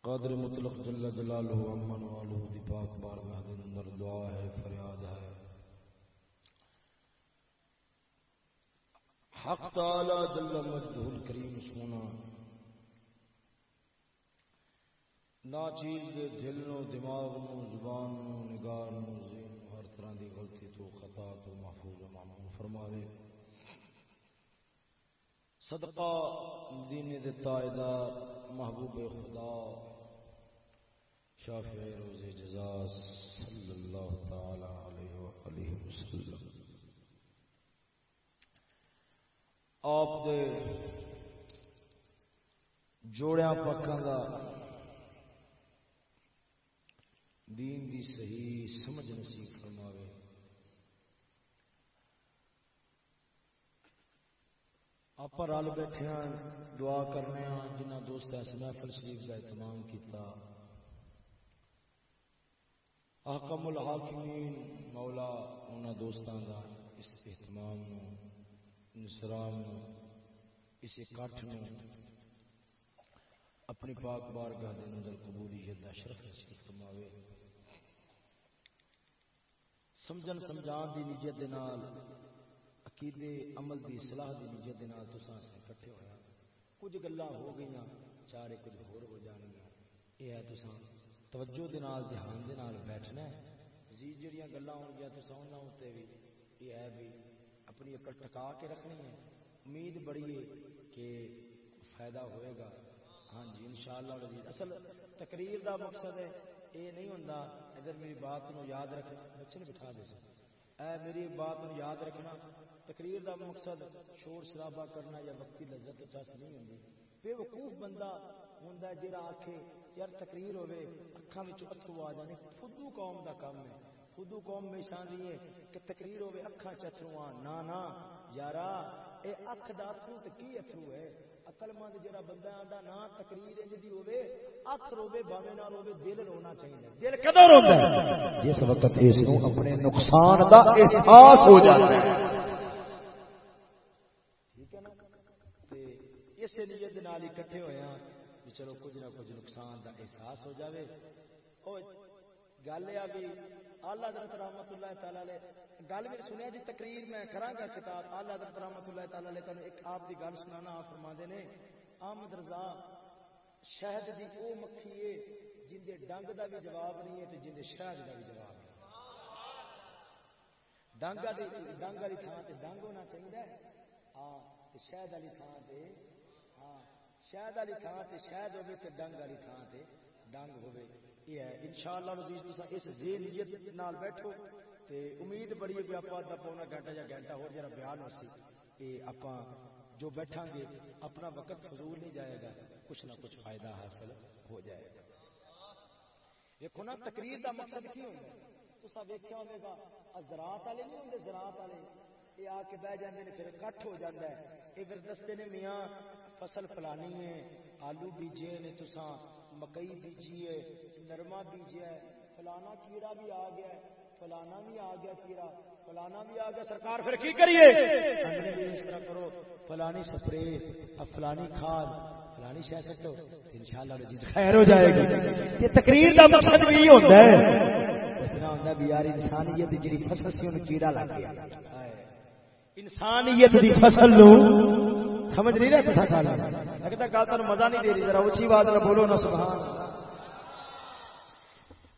قادر مطلق جل جلالہ امن والو دی پاک بارگاہ دے اندر دعا ہے، فریاد ہے. حق تعالی جل مجدہ الکریم سونا. نا چیز دے دل نو، دماغ نو، زبان نو نگاہ نو، ذہن ہر طرح دی غلطی تو خطا تو محفوظ و معمول فرماوے صدقہ دین دے تائیدار، محبوب خدا شافع روز جزا صلی اللہ تعالی علیہ وآلہ وسلم۔ آپ دے جوڑیاں پکاں دا دین دی صحیح سمجھ نصیب فرماوے۔ آپ رل بیٹھے ہیں دعا کرنے جنہ دوست اس محفل شریف کا اہتمام کیتا حکم الحاکمین مولا انہاں دوستاں دا اس اہتمام انسرام اس اکٹھ نو اپنی پاک بارگاہ دے اندر قبولیت دا شرف نصیب فرماوے سمجھن سمجھان دی نیت دے نال عقیدے عمل دی صلاح دی نیت دے نال تساں اکٹھے ہویا ہاں۔ کچھ گلاں ہو گئیاں، چارے کچھ ہور ہو جان گیا یہ ہے تساں توجہ دے نال، دھیان دے نال بیٹھنا ہے۔ مزید جڑیاں گلاں ہون گیا تساں انہاں اُتے بھی یہ ہے بھی اپنی عقل ٹکا کے رکھنی ہے۔ امید بڑی ہے کہ فائدہ ہوئے گا۔ ہاں جی انشاءاللہ العزیز اصل تقریر دا مقصد ہے، یہ نہیں ہوندا، ادھر میری بات نو یاد رکھنا بچے نے بٹھا دے سر اے میری بات یاد رکھنا، تقریر دا مقصد شور شرابہ کرنا یا وقتی لذت چس نہیں ہوندی۔ بے وقوف بندہ ہوندا جڑا آکھے، یار تقریر ہوے اکھاں وچ آ جانے۔ فدو قوم دا کام ہے۔ فدو قوم میں شان ہے کہ تقریر ہوے اکھاں چترو آ نا نا، یارا، اے اکھ دا اتھرو تے کی اتھرو ہے؟ عقل مند جڑا بندہ آندا نا تقریر انج دی ہوے اکھ روے باویں نہ روے دل رونا چاہیے دل کدوں روندا ہے جس وقت اس اپنے نقصان دا احساس ہو جاتا ہے ٹھیک ہے نا تے اس نیت دے نال اکٹھے ہوئے ہاں کہ چلو کچھ نہ کچھ نقصان دا احساس ہو جاوے او گل ہے ابھی اعلی حضرت رحمت اللہ تعالی علیہ، گل بھی سنیا جی تقریر میں کراں گا کتاب اعلی حضرت رحمت اللہ تعالی علیہ تانوں ایک آپ دی گل سنانا آپ فرماندے نے احمد رضا شہد دی او مکھی ہے جن دے ڈنگ دا بھی جواب نہیں ہے تے جن دے شہد دا بھی جواب ہے ڈنگ دی، ڈنگ والی تھان تے ڈنگ ہونا چاہیے ہاں تے شہد والی تھان تے ہاں شہد والی تھان تے شہد ہوے تے ڈنگ والی تھان تے ڈنگ ہوے یہ ہے، انشاءاللہ عزیز تساں اس ذہنیت نال بیٹھو تے امید بڑی ہے کہ آپ دا پونا گھنٹہ یا گھنٹہ ہو جرا بیان ہوسی اے اپاں جو بیٹھاں گے اپنا وقت فضول نہیں جائے گا، کچھ نہ کچھ فائدہ حاصل ہو جائے گا۔ دیکھو نا، تقریر دا مقصد کی ہوندا ہے؟ تساں ویکھیا ہوے گا زراعت والے نہیں ہوندے؟ زراعت والے۔ یہ آ کے بہ جاندے نے، پھر کٹ ہو جاندا ہے۔ یہ پھر دستے نے میاں، فصل فلانی ہے، آلو بیجے نے تساں مکئی بیجی ہے نرما بیجیا ہے فلانا کیڑا بھی آ گیا ہے فلانا بھی آ گیا کیڑا، فلانا بھی آ گیا، سرکار پھر کی کریے؟ اس طرح کرو، فلانی سپرے فلانی کھاد، فلانی شہ سکو انشاءاللہ عزیز خیر ہو جائے گی۔ یہ تقریر دا مقصد بھی ہوتا ہے۔ دسنا ہوتا بھی یار، انسانیت جی فصل سی، انہوں کیڑا لگ گیا۔ انسانیت دی فصل نو سمجھ نہیں رہا کسا کھانا لگتا گل تمہیں مزہ نہیں دے رہی، ذرا اچھی بات نہ بولو نا، سبحان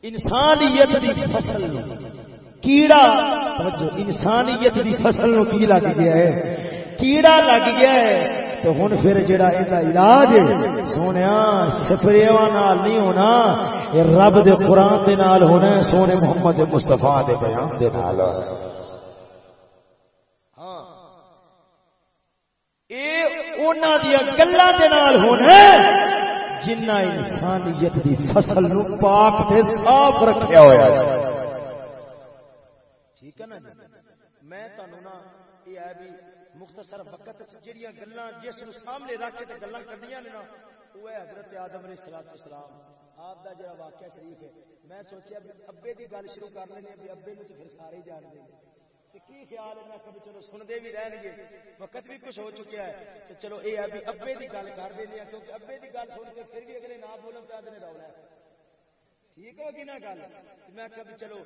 انسانیت دی فصل نو کیڑا انسانیت دی فصل نو کی لگ گیا ہے؟ کیڑا لگ گیا ہے؟ تو ہن پھر جڑا ایندا علاج سونے سپریواں نال نہیں ہونا یہ رب دے قران دے نال ہونا ہے، سونے محمد مصطفی دے بیان دے نال۔ ہاں۔ اے انہاں دی گلاں دے نال ہونا جنہ انسانیت دی فصل نو پاک تے صاف رکھیا ہویا ہے۔ ٹھیک ہے نا جی؟ میں تمہیں نا یہ ہے بھی مختصر وقت جہیا گلا جس کو سامنے رکھ کے گلا کردیا نے نا، وہ ہے حضرت آدم علیہ السلام اسلام آپ کا جڑا واقعہ شریف ہے، میں سوچیا بھی ابے کی گل شروع کر لیں بھی ابے تو پھر سارے جان دیں کی خیال ہے؟ میں چلو سنتے بھی رہن گے۔ وقت بھی کچھ ہو چکا ہے۔ تو چلو یہ ہے بھی ابے کی گل کر دیں کیونکہ ابے کی گل سن کے پھر بھی اگلے نہ بولن چاہتے ہیں رولا ہے۔ ٹھیک ہوگی نا گل؟ میں کبھی چلو،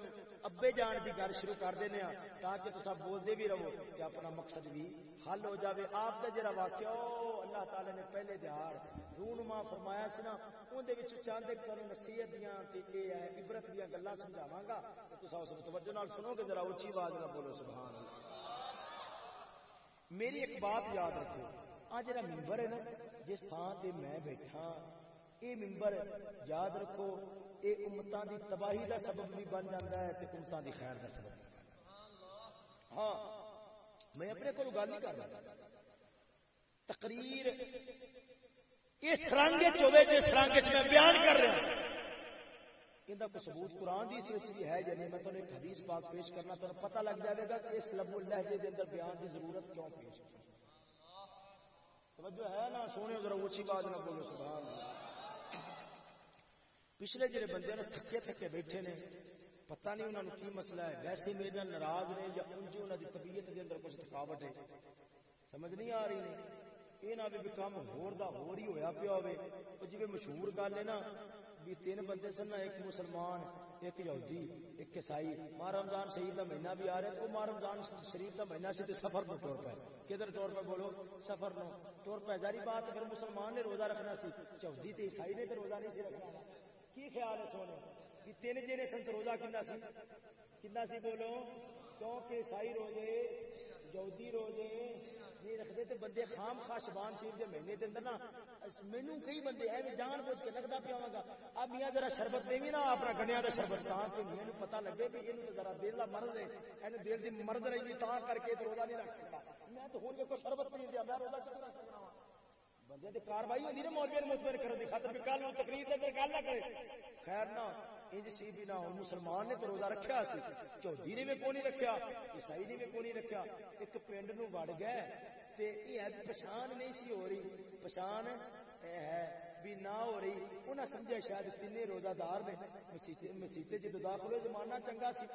ابے جان کی گل شروع کر دینا ہاں، تاکہ تو سب بولتے بھی رہو کہ اپنا مقصد بھی حل ہو جاوے۔ آپ کا جڑا واقعہ اللہ تعالی نے پہلے دیہار رونما فرمایا سی نا اندر چاند تمہیں نصیحت دیا ہے، عبرت دیا گلا سمجھاوا گا۔ تو اس توجہ نال سنو گے ذرا اچھی آواز نہ بولو، سبحان میری ایک بات یاد رکھو، آ جا ممبر ہے نا، جس تھان سے میں بیٹھا یہ ممبر یاد رکھو یہ امتوں کی تباہی کا سبب بھی بن جاتا ہے تو امتوں کی خیر کا سبب۔ ہاں میں اپنے کو گل نہیں کر رہا۔ تقریر اس رنگ چوبے جس رنگ میں بیان کر رہا یہ کوئی ثبوت قرآن کی سوچ بھی ہے یا نہیں، میں تمہیں ایک حدیث بات پیش کرنا تمہیں پتہ لگ جائے گا کہ اس لب لہجے کے اندر بیان کی ضرورت کیوں پیش توجہ ہے نا سونے ذرا اونچی بات نہ بولو، سبحان اللہ۔ پچھلے جڑے بندے نے تھکے تھکے بیٹھے نے، پتہ نہیں انہوں نے کی مسئلہ ہے۔ ویسے میرے ناراض نے یا انجی انہوں کی طبیعت کے اندر کچھ تھکاوٹ ہے۔ سمجھ نہیں آ رہی۔ نے یہ نہ بھی کام ہور دا ہور ہی ہویا پیا ہوے او جی جویں مشہور گل ہے نا بھی تین بندے سن نا، ایک مسلمان، ایک یہودی، ایک عیسائی۔ ماہ رمضان شریف کا مہینہ بھی آ رہا ہے وہ ماہ رمضان شریف کا مہینہ سے سفر میں طور پہ کدھر طور پہ بولو؟ سفر نو طور پہ جاری بات اگر مسلمان نے روزہ رکھنا سی۔ یہودی تے عیسائی نے تے روزہ نہیں سی رکھنا۔ کی خیال ہے سونے؟ کہ تین جنے سن روزہ کنا سی؟ کنا سی بولو؟ کیونکہ عیسائی روزے، یہودی روزے، یہ رکھتے تے بندے خام خاص شبان شریف کے مہینے کے اندر نا مینو کئی بندے ہے جان بوجھ کے لگتا پیا گا اب میاں ذرا شربت دے نا اپنا گنیا کا شربت۔ تا کہ میرے پتا لگے بھی یہ ذرا دل کا مرض ہے یہ دل کی مرض رہی تا کر کے روزہ نہیں رکھ سکتا۔ میں تو ہوں دیکھو شربت نہیں دیا میں روزہ کیوں رکھ سکتا؟ بندے کاروائی نا، مولوی خاطر، کل تقریر گل نہ کرے۔ خیر نہ، انج سی بھی نہ مسلمان نے تو روزہ رکھا سی۔ نے بھی کو نہیں رکھا عیسائی نے بھی کو نہیں رکھا ایک پنڈ نو وڑ گئے تے یہ پچھان نہیں سی ہو رہی۔ پچھان ہے بھی نہ ہو رہی۔ انہیں سمجھا شاید تین روزہ دار نے۔ مسیطے جدو داخل ہوئے، زمانہ چنگا سی۔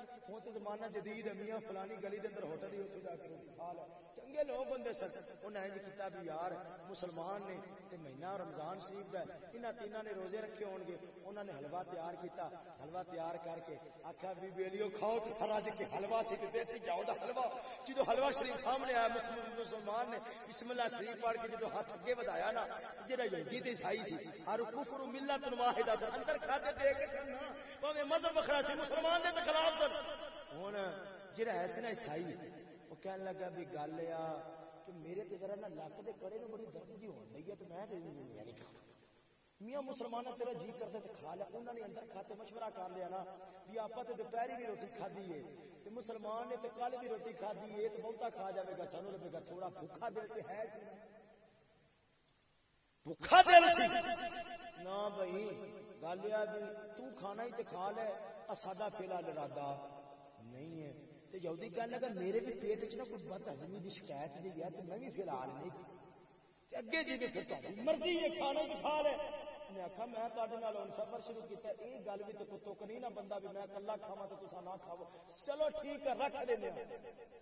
زمانہ جدید امیاں فلانی گلی کے اندر ہوٹل ہی جا کے حال ہے چنگے لوگ بندے سن۔ انہیں انج کیتا بھی یار مسلمان نے تے مہینہ رمضان شریف دا انہاں تیناں نے روزے رکھے ہون گے۔ انہاں نے حلوہ تیار کیتا۔ حلوہ تیار کر کے آکھیا بھی بیلیو کھاؤ تے فراج کے حلوہ سی تے دیسی جاؤ دا حلوہ۔ جدو حلوہ شریف سامنے آیا مسلمان نے بسم اللہ شریف پڑھ کے جدو ہاتھ اگے ودایا نا، جڑا یہودی تے عیسائی سی، ہر کفر ملت واحدہ دے اندر کھاتے دے کے کرنا پاویں مذہب وکھرا سی، مسلمان دے خلاف سن ہن جڑا ہے سی نا عیسائی کہنے لگا بھی گل یہ کہ میرے تو ذرا نا لک کے کڑے میں بڑی درد جی ہو رہی ہے تو میں نہیں کھانا میاں مسلمان تیرا جی کرتے تو کھا لیا انہوں نے اندر کھاتے مشورہ کر لیا نا بھی آپ تو دوپہری بھی روٹی کھدی ہے تو مسلمان نے تو کل بھی روٹی کھدی ہے تو بہتا کھا جائے گا سانو لگے گا تھوڑا بھوکھا دل تو ہے بھوکھا دل نہ بھائی گل یہ بھی تو کھانا ہی تو کھا لے ساڈا فی الحال نہیں ہے تو یہودی کہنے لگا، میرے بھی پیٹ چ کوئی بد ہزمی کی شکایت جی نہیں گیا تو میں بھی فی الحال نہیں۔ اگے جی کے پھر مرضی ہے کھانے کی کھا لے۔ میں آخا میں سفر شروع کیا یہ گل بھی تو تک نہیں نا بندہ بھی میں کلا کھاوا تو تصا نہ کھاو چلو ٹھیک ہے، رکھ دیں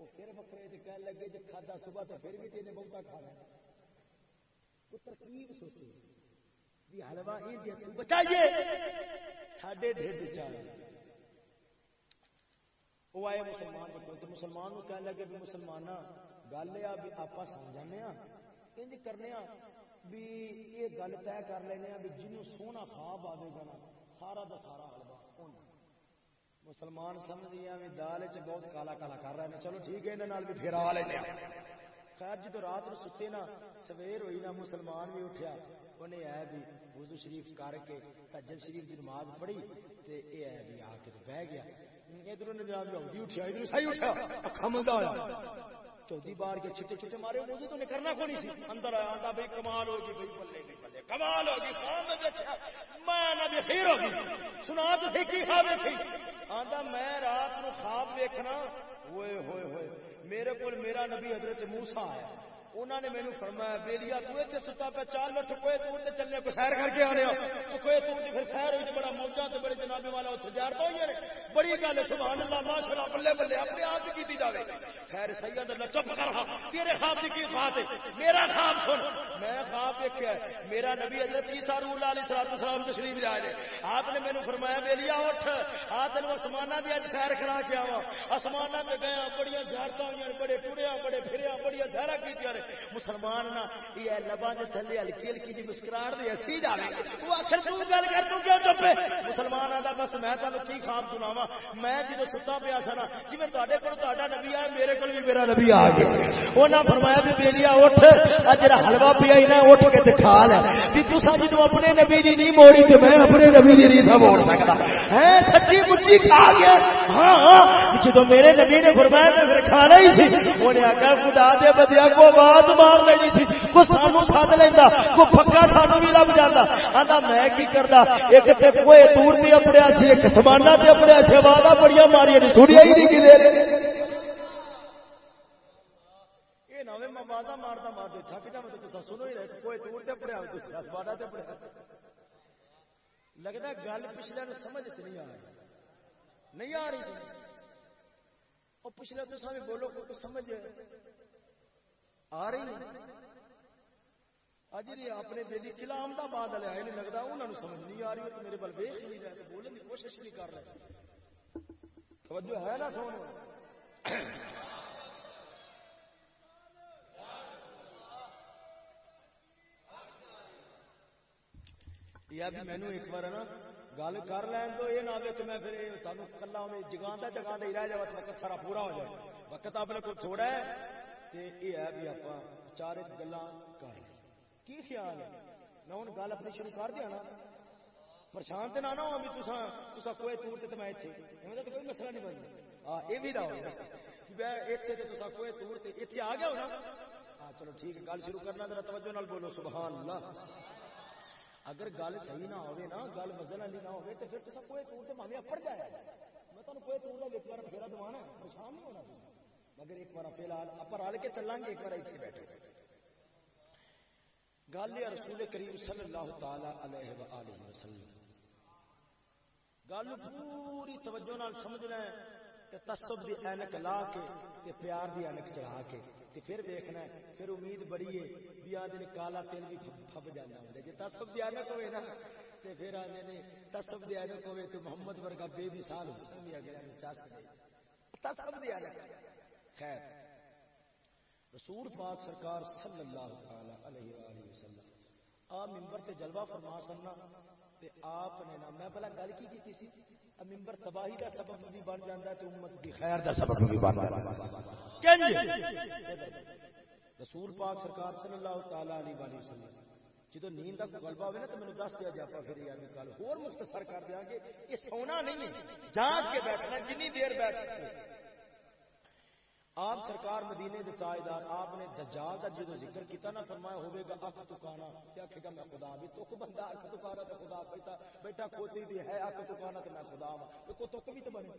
وہ پھر بکرے کہنے لگے جی کھادا صبح تو پھر بھی تین بہتا کھانا ترکیب سوچے۔ بھی حلوا بچائیے۔ ساڈے ڈھڈ چاہیے وہ آئے مسلمان تو مسلمان کو کہنے لگے بھی مسلمان گل یہ بھی آپ سمجھانے انج کرنے بھی یہ گل طے کر لینا بھی جنوں سونا خواب آئے گا نا سارا دا سارا حلوا مسلمان سمجھ گیا بھی دال چ بہت کالا کالا کر رہے ہیں چلو ٹھیک ہے یہاں بھی پھر آ لینا خیر جب رات میں ستے نا سویر ہوئی نا مسلمان بھی اٹھیا انہیں ہے بھی وضو شریف کر کے تجل شریف کی نماز پڑھی تے اے ہے بھی آ کے بہ گیا ادھر نے جناب اٹھیا، ادھر صحیح اٹھیا اکھا ملدا ہوا چوتھی بار کے چھٹے چھٹے مارے مجھے تو نکلنا کو نہیں سی؟ اندر آیا آتا بھائی کمال ہوگی بھائی بلے بھائی بلے کمال ہوگی میں بیٹھا میں نہ بھی ہوگی سنا تو سی کی خواب دیکھی آتا میں رات کو خواب دیکھنا ہوئے ہوئے ہوئے۔ میرے کو میرا نبی حضرت موسا آیا۔ انہوں نے مینو فرمایا بیلیا تو اتنے ستا پہ چال لو کوئے تور تے چلنے کو سیر کر کے آنے تو کوئے تور پھر سیر ہوئی بڑا موجہ تے بڑے جنابے والا اتنے جار تو ہوئی بڑی گل سبحان اللہ ماشاء اللہ بلے بلے، اپنے آپ کی کی جاوے۔ خیر سید اللہ چپ کر ہاں تیرے خواب کی بات ہے؟ میرا خواب سن۔ میں خواب دیکھا ہے، میرا نبی حضرت عیسیٰ روح اللہ علیہ الصلوۃ والسلام تشریف لے آئے آپ نے مینوں فرمایا بیلیا اٹھ۔ آ تینوں اسماناں دی اج سیر کرا کے آواں۔ اسماناں تے گیا، بڑیاں زیارتاں ہوئیاں بڑے ٹڑیاں بڑے پھریا، بڑیاں زہرا کیتیاں مسلمان نا یہ لبا دے تھلے ہلکی ہلکی جی مسکراہٹ دی ہسی جاوے۔ تو آخر تو گل کر تو کیوں چپ ہے؟ مسلمان آندا بس میں تانوں کی خواب سناواں۔ میں جدو ستا پیا سا نا جویں تواڈے کول تہاڈا نبی آیا، میرے کول بھی میرا نبی آ گیا۔ انہاں فرمایا بھی بیلیا اٹھ اج جڑا حلوا پیا ہی نا، اٹھ کے تے کھا لے۔ بھی تساں جدو اپنے نبی دی نہیں موڑی تے میں اپنے نبی دی نہیں سا موڑ سکدا ہے، سچی مچی کھا گیا۔ ہاں ہاں جدو میرے نبی نے فرمایا تے پھر کھانا ہی سی اونے آکھیا خدا دے بدیا کو بات مار لینی تھی کو سانو سد لینا کو پکا سانو بھی لب جاتا آتا میں کی کرتا ایک تے کوئی دور تے اپنے سی ایک سمانا تے اپنے سی وادا بڑی ماری نے سوڑیا ہی نہیں کدے تھک سنو ہی رہے کوئی تے تے لگتا گل پچھلے سمجھ نہیں آ رہی نہیں آ رہی پچھلے تو سارے بولو کو سمجھ آ رہی اج جی اپنے دلی قلعہ احمدآباد والے آئے نہیں لگتا انہوں نے سمجھ نہیں آ رہی تو میرے بل ویس نہیں رہے بولنے کی کوشش نہیں کر رہے۔ توجہ ہے نا سونے یا بھی مینو ایک بار نا، گل کر لین تو یہ نہ کہ میں پھر تمہیں کلا جگہ جگہ ہی رہ جائے وقت سارا پورا ہو جائے۔ وقت اپنے کو تھوڑا ہے۔ تے یہ ہے بھی آپ چار گلا کر کی خیال ہے؟ میں ہوں گل اپنی شروع کر دیا نا۔ پرشان تو نہ نہ ہو بھی تصا کوئی تور تو میں اتنے کوئی مسئلہ نہیں بنتا ہاں یہ بھی رہو اتنے تو تصا کوئی تور اتنے آ گیا ہو نا ہاں چلو ٹھیک ہے، گل شروع کرنا، ذرا توجہ نال بولو۔ سبحان اللہ۔ اگر گل صحیح نہ ہوئے نا، گل مزل والی نہ ہوئے تو پھر تصا کوئی تور تو ماوے اپڑ جایا میں تمہیں کوئی تور کا ایک بار پھیرا دوانا پریشان نہیں ہونا مگر ایک بار فی الحال آپ رل کے چلیں گے ایک بار اتنے بیٹھے گل ہے رسول کریم صلی اللہ تعالی علیہ وآلہ وسلم۔ گل پوری توجہ نال سمجھنا ہے کہ تصب دی اینک لا کے تے پیار دی اینک چڑھا کے تے پھر دیکھنا ہے، پھر امید بڑی ہے بھی آدھے کالا تیل بھی پھب جانا ہوں جی تصب دی اینک ہوئے نا، تے پھر آدھے نے تصب دی اینک ہوئے تو محمد ورگا بے مثال حسن بھی اگر چاس دے تصب دی اینک۔ خیر۔ رسول پاک سرکار صلی اللہ تعالی علیہ وآلہ وسلم آ ممبر تے جلوہ فرما سننا تے آپ نے نا میں بلا گل کی کی سی؟ ممبر تباہی دا سبب بھی بن جاندا تے امت دی خیر دا سبب بھی بن جاندا۔ رسول پاک سرکار صلی اللہ تعالی علیہ وآلہ وسلم جدو نیند کا غلبہ ہوئے نا تو مجھے دس دیا جاپا پھر یار گل اور مختصر کر دیا گے یہ سونا نہیں ہے۔ جانچ کے بیٹھنا جنی دیر بیٹھ سکتے آپ سرکار مدینے دے تاجدار آپ نے دجال دا جدو ذکر کیتا نا، فرمایا ہوے گا اک تکانا کیا کہ گا میں خدا بھی تو بندہ اک تکانا تے خدا بیٹھا بیٹھا کھوتی دی ہے اک تکانا تے میں خدا ہاں کو تک بھی تے بنے۔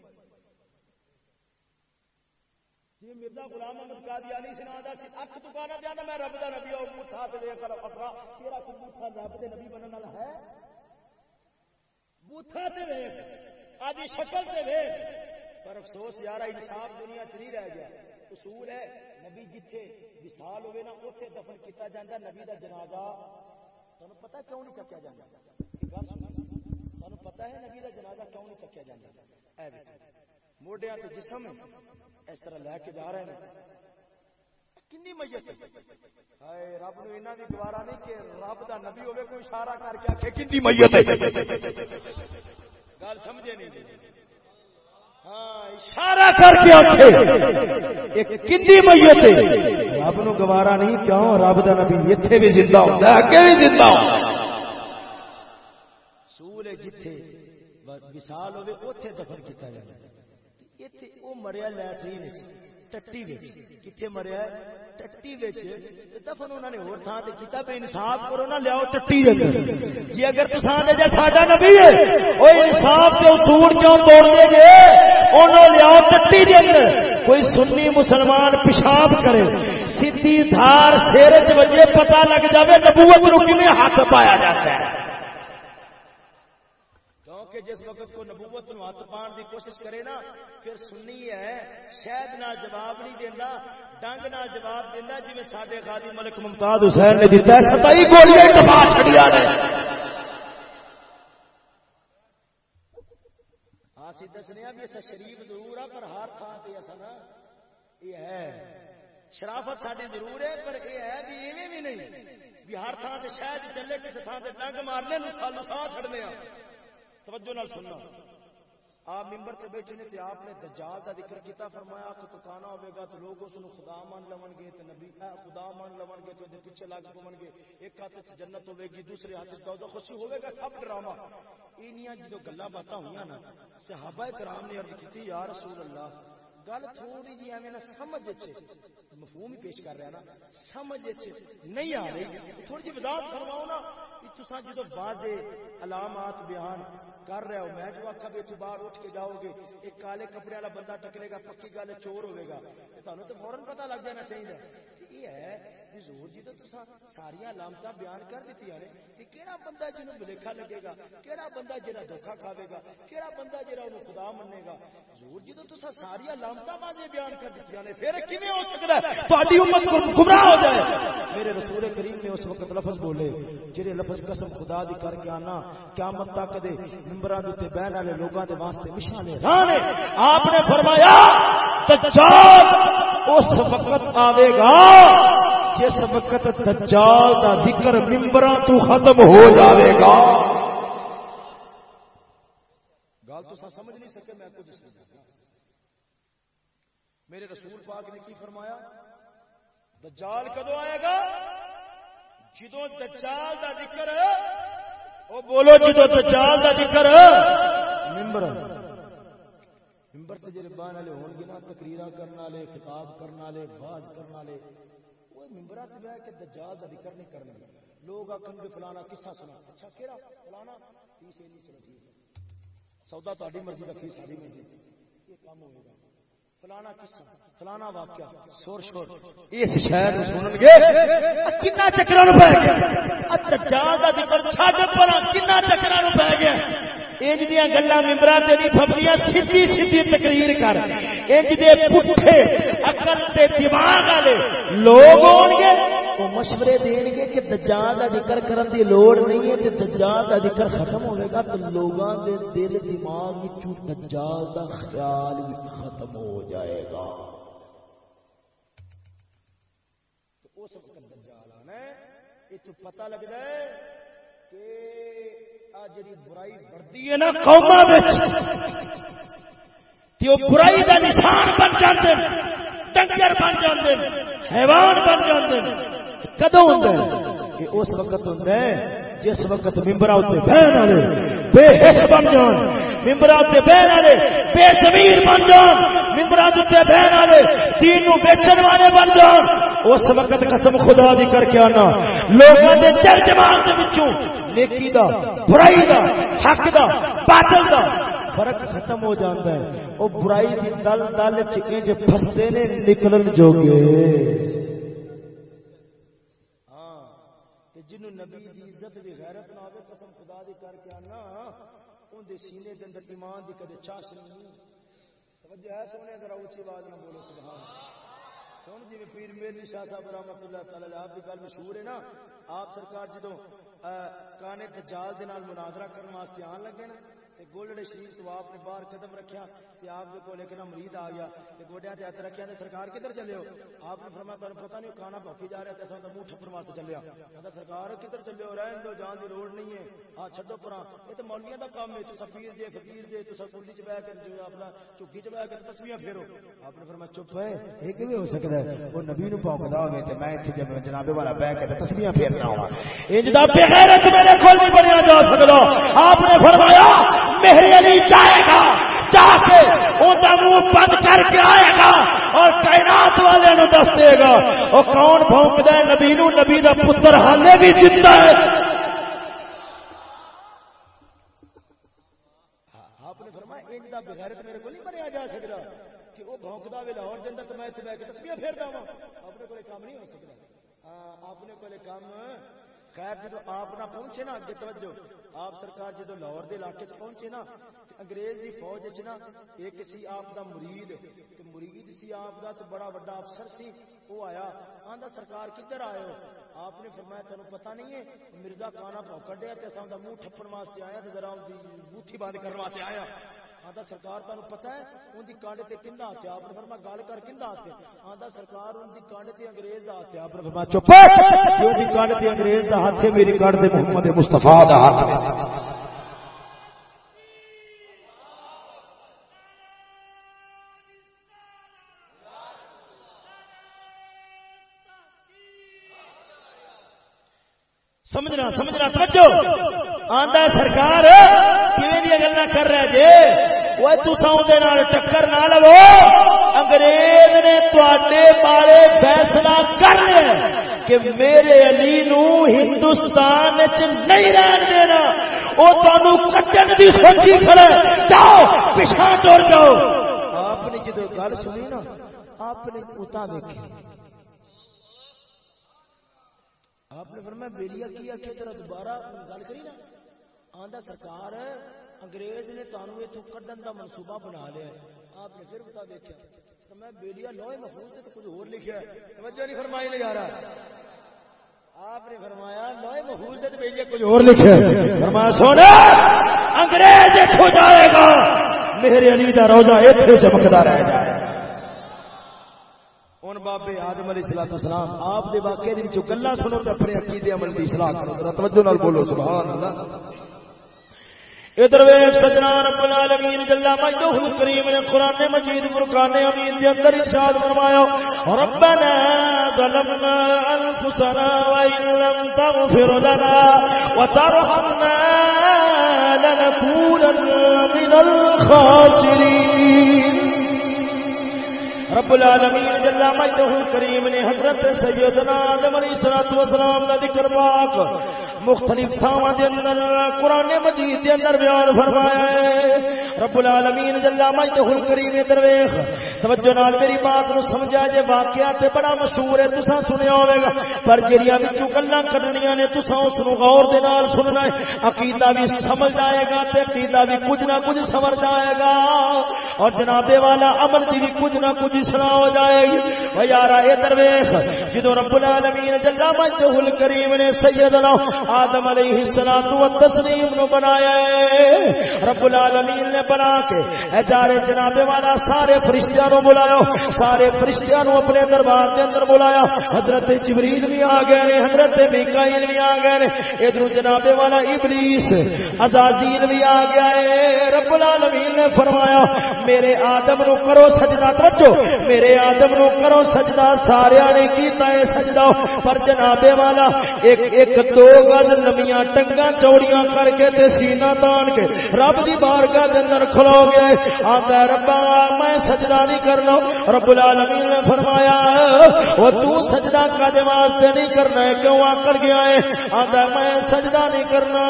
جی مرزا غلام احمد قادیانی سنا دا سی اک تکانا جانا میں رب دا نبی او بوتھا تے ویکھ کر اپنا، تیرا کوئی بوتھا رب دے نبی بنن والا ہے۔ بوتھا تے ویکھ آدی شکل تے ویکھ۔ پر افسوس یار انصاف دنیا چ نہیں رہ گیا۔ اصول ہے، نبی جتھے وصال ہوئے نا، اوتھے دفن کیتا جاندا، نبی دا جنازہ تانوں پتہ کیوں نہیں چکیا جاندا؟ تانوں پتہ ہے نبی دا جنازہ کیوں نہیں چکیا جاندا؟ اے موڈیاں تے جسم اس طرح لے کے جا رہے ہیں۔ کنی میت؟ ہائے، رب نو اینا بھی گوارا نہیں کہ رب دا نبی ہوے کوئی اشارہ کر کے آکھے کنی میت؟ گل سمجھے نہیں۔ اشارہ کر کے کنی میت رب نو گوارا نہیں کیوں؟ رب دا نبی ایتھے بھی زندہ ہوندا ہے اگے بھی زندہ ہوندا سول جتھے وصال ہوے اوتھے دفن کیتا جائے ایتھے او مریا لیٹرین وچ ٹٹی کتنے مریا ٹٹی دفن انہوں نے اور تھان کیتا انصاف کرو نہ لیاؤ ٹٹی جی اگر ساڈا نبی ہے انصاف اصول کیوں توڑ دے لیاؤ ٹٹی دے اندر کوئی سنی مسلمان پیشاب کرے سیدھی دھار سیر چ بجے پتہ لگ جائے نبوت نو کیویں ہاتھ پایا جاتا ہے کہ جس وقت کو نبوت نو ہاتھ پان دی کوشش کرے نا، پھر سنی ہے، شاید نہ جواب نہیں دینا ڈنگ نہ جواب دینا جی میں ساڈے غازی ملک ممتاز حسین نے دیتا ہے، ستائی گولیاں ٹپا نے۔ ہاں، دسنے بھی اس شریف ضرور ہے پر ہر تھان تے اسا نا یہ ہے۔ شرافت ساڈی ضرور ہے، پر یہ ہے بھی ایویں بھی نہیں۔ بھی ہر تھان تے شاید چلے کسی تھان تے ڈنگ مارنے نو خالو توجہ نال سننا۔ آپ ممبر تے بیٹھے نے تے آپ نے دجال دا ذکر کیتا، فرمایا کہ تو کانا ہوے گا تو لوگ اس خدا مان لون گے، تے نبی خدا مان لون گے تے دے پیچھے لگ پون گے۔ ایک ہاتھ وچ جنت ہوے گی، دوسرے ہاتھ وچ دوزخ خوشی ہوے گا، سب ڈرامہ اینیاں جدو گلاں باتاں ہویاں نا، صحابہ کرام نے عرض کیتی، یا رسول اللہ، گل تھوڑی جی ایویں نہ سمجھ چ مفہوم ہی پیش کر رہا نا۔ سمجھ چ نہیں آ رہی۔ تھوڑی جی وضاحت فرماؤ نا تسا جدو واضح علامات بیان کر رہے ہو، میں جو آخا بھی باہر اٹھ کے جاؤ گے، ایک کالے کپڑے والا بندہ ٹکرے گا، پکی گل چور ہوئے گا۔ تمہیں تو فوراً پتا لگ جانا چاہیے۔ یہ ہے زور جی تو ساری علامت بیان کر دیتی نے کہ کہڑا بندہ جنہوں بلیکھا لگے گا کہڑا بندہ جہاں دھوکھا کھاوے گا کہڑا بندہ جہاں انہوں خدا منے گا زور جی تو ساری علامت ماضی بیان کر دیتی نے پھر کیون ہو سکتا ہے تاری امت گمراہ ہو جائے میرے رسول کریم نے اس وقت لفظ بولے جہے لفظ قسم خدا دی کر کے آنا قیامت تک دے ممبران دے بہن والے لوگوں کے واسطے مشالے آپ نے فرمایا اس وقت آئے گا جس وقت دجال دا ذکر ممبر تو ختم ہو جاوے گا۔ گل تو سمجھ نہیں سکے میں کچھ میرے رسول پاک نے کی فرمایا؟ دجال کدو آئے گا؟ جدو دجال دا ذکر، او بولو جدو دجال دا ذکر ممبر ممبر تے جڑے بان والے ہون گے نا تقریراں کرن والے، خطاب کرن والے باز کرن والے، وہ ممبر تے بیٹھ کے دجال دا ذکر نہیں کرنے لوگ آکھن گے، فلانا قصہ سنا۔ اچھا کیڑا؟ فلانا؟ تیس نہیں چلو ٹھیک سودا تہاڈی مرضی دا، فیس ساری مرضی۔ یہ کام ہوے گا۔ فلانا قصہ، فلانا واقعہ۔ شور شور۔ اس شہر سنن گے۔ کنا چکراں نو پے گیا۔ دجال دا ذکر چھڈ پر کنا چکراں نو پے گیا۔ انج دیا گلا ممبر فبریاں سیدھی سیدھی تقریر کر۔ انج دے پٹھے، عقل تے دماغ والے لوگ ہون گے وہ مشورے دین گے کہ دجال دا ذکر کرن دی لوڑ نہیں ہے تے دجال دا ذکر ختم ہوے گا تے لوگاں دے دل، دماغ وچوں دجال دا خیال بھی ختم ہو جائے گا۔ اس وقت دجال آنا ہے۔ یہ پتہ لگدا ہے کہ برائی بڑھتی ہے نا قوما برائی کا نشان بن جاتے ڈنگر بن جاتے حیوان بن جاتے کدو ہوں اس وقت ہوں جس وقت ممبر بہن والے بے حس بن جان۔ ممبر بہن والے، بے زمین بن جان۔ ممبر بہن والے تین بیچن والے بن جان۔ اس وقت قسم خدا دی کر کے آنا۔ لوگوں کے دل دماغ کے نیکی دا، برائی دا، حق دا، باطل دا فرق ختم ہو جاتا ہے۔ وہ برائی کی دل دل چکے جو پھستے نے نکلن جو گے جنوں نبی دی عزت دی غیرت نہ آوے قسم خدا دی کر کے آنا ان دے سینے دے اندر ایمان دی کدے چاشنی نہیں توجہ ہے سونے ذرا اونچی آواز نہ بولو، سبحان سن جی پیر میری شاہ صاحب رحمت اللہ تعالی آپ کی گل مشہور ہے نا۔ آپ سرکار جدوں کانے دجال دے نال مناظرہ کرن واسطے آن لگے نا گولڈ شریف تو آپ نے باہر قدم رکھا کہ آپ کو لیکن مرید آ گیا کہ گوڈیا تے ہاتھ رکھیا تے سرکار کدھر چلے ہو؟ آپ نے فرمایا تمہیں پتہ نہیں کھانا بھوکی جا رہا تے اساں منہ ٹھپن واسطے چلے ہاں۔ کہندا سرکار کدھر چلے ہو؟ رہن دو، جان دی لوڑ نہیں ہے۔ ہاں چھڈو پراں۔ یہ تے مولویاں دا کام ہے۔ تو سفیر جے، فقیر جے تو سکولی چ بیٹھ کے جو اپنا چوکی چ بیٹھ کے تسبیحاں پھیرو۔ آپ نے فرمایا، چپ ہے یہ کیویں ہو سکدا ہے؟ وہ نبی نو بھوکدا ہوے تے میں ایتھے جب جناب والا بیٹھ کے تسبیحاں پھیرنا ہوا انج دا بے غیرت میرے کول نہیں بنیا جا سکدا۔ آپ نے فرمایا میرے علی جائے گا، جا کے منہ بند کر کے آئے گا اور کائنات والے نو دس دے گا وہ کون بھونک دے نبی نو، نبی دا پتر حالے بھی جتا ہے۔ آپ نے فرمایا، انج دا بغیرت میرے کو نہیں بنیا جا سکتا کہ وہ بھونکدا وے لاہور دے اندر تے میں تے بیٹھ کے تسبیح پھیردا ہوں اپنے کولے کام نہیں ہو سکتا اپنے کولے کام خیر، جدو آپ نہ پہنچے نا، اگے توجہ، آپ سرکار جدو لاہور دے علاقے چ پہنچے نا انگریز دی فوج چ نا ایک سی آپ دا مرید، تے مرید سی آپ دا، تے بڑا بڑا افسر سی وہ آیا، آندا سرکار کدھر آئے ہو؟ آپ نے فرمایا تینوں پتہ نہیں ہے، مرزا کانا پھوکڑ دیا تے اساں دا منہ ٹھپن واسطے آیا، تے ذرا دی بوتھی بند کرن واسطے آیا. آدھا سرکار تمہیں پتا ہے، ان کی کانڈ سے کھا ہاتھ آپ نے فرما گل کر کھا ہاتھ آدھا سرکار ان کی کانڈ سے انگریز کا ہاتھ آپ نے فرما چپ۔ جو بھی کانڈ سے انگریز کا ہاتھ ہے، میری کانڈ سے محمد مستفا کا ہاتھ سمجھنا سمجھنا، سمجھو۔ آندا سرکار کی گلا کر رہے جی وہ ٹکر نہ لو۔ انگریز نے تے بارے فیصلہ کر کہ میرے علی نو ہندوستان چ نہیں رہن دینا۔ وہ تمہیں کٹن کی سوچی کھڑے۔ جاؤ پچھا ٹور جاؤ۔ آپ نے جدو گل سنی نا، آپ نے اتا دیکھی آپ نے فرمایا بیلیا کیا کہ طرح دوبارہ گل کری نا۔ آندا سرکار، انگریز نے تانوں اتوں کڈن دا منصوبہ بنا لیا آپ نے پھر بتا دیکھا میں بیلیا لوہے محفوظ تے کچھ اور لکھیا ہے۔ توجہ نہیں فرمائی لے رہا آپ نے فرمایا لوہے محفوظ تے بیلیا کچھ اور لکھیا ہے۔ فرمایا سونا انگریز اتوں جائے گا۔ میرے علی دا روزہ ایتھے چمکدا رہ جائے ہوں بابے آدم علیہ السلام السلام آپ دے واقعے دی وچوں گلاں سنو تے اپنے عقیدے عمل دی اصلاح کرو۔ توجہ نال بولو، سبحان اللہ۔ ادھر ویکھ سجنا رب العالمین جل مجدہ الکریم نے قران مجید فرقان امین دے اندر ارشاد فرمایا، ربنا ظلمنا انفسنا وان لم تغفر لنا وترحمنا لنكونن من الخاسرين رب العالمین جل مجدہ کریم نے حضرت سیدنا آدم علیہ الصلوۃ والسلام کا ذکر پاک مختلف تھاواں دے اندر قران مجید دے اندر بیان فرمایا ہے۔ رب العالمین جل مجدہ کریم درویش۔ توجہ نال میری بات نو سمجھا جے واقعہ تے بڑا مشہور ہے، تساں سنیا ہوے گا۔ پر جڑیاں وچوں گلاں کڈنیاں نے، تساں اس نو غور دے نال سننا ہے۔ عقیدہ بھی سمجھ جائے گا تے عقیدہ بھی کچھ نہ کچھ سمجھ جائے گا۔ اور جناب والا عمل دی بھی کچھ نہ کچھ سنا ہو جائے گی۔ وہ یار اے درویش جدو رب العالمین جل مجدہ الکریم نے سیدنا آدم علیہ السلام و تسلیم نو بنایا ہے، رب العالمین نے بنا کے اے جارے جناب والا سارے فرشتیاں نو بلایا، سارے فرشتیاں نو اپنے دربار دے اندر بلایا۔ حضرت جبریل بھی آ گئے نے، حضرت میکائیل بھی آ گئے نے۔ ادھر جناب والا ابلیس، عزازیل بھی آ گیا ہے۔ رب العالمین نے فرمایا، میرے آدم نو کرو سجدہ۔ توجہ میرے آدم نو کرو سجدہ۔ سارے نے کیتا ہے سجدہ۔ پر جنابے والا، ایک ایک دو گز لمیاں ٹنگا چوڑیاں کر کے تے سینہ تان کے رب دی بارگاہ دے اندر کھلو گئے۔ ہے، ربا، میں سجدہ نہیں کرنا۔ رب العالمین نے فرمایا، وہ تو سجدہ کا جواب نہیں کرنا ہے، کیوں آ کر گیا ہے؟ آندا میں سجدہ نہیں کرنا۔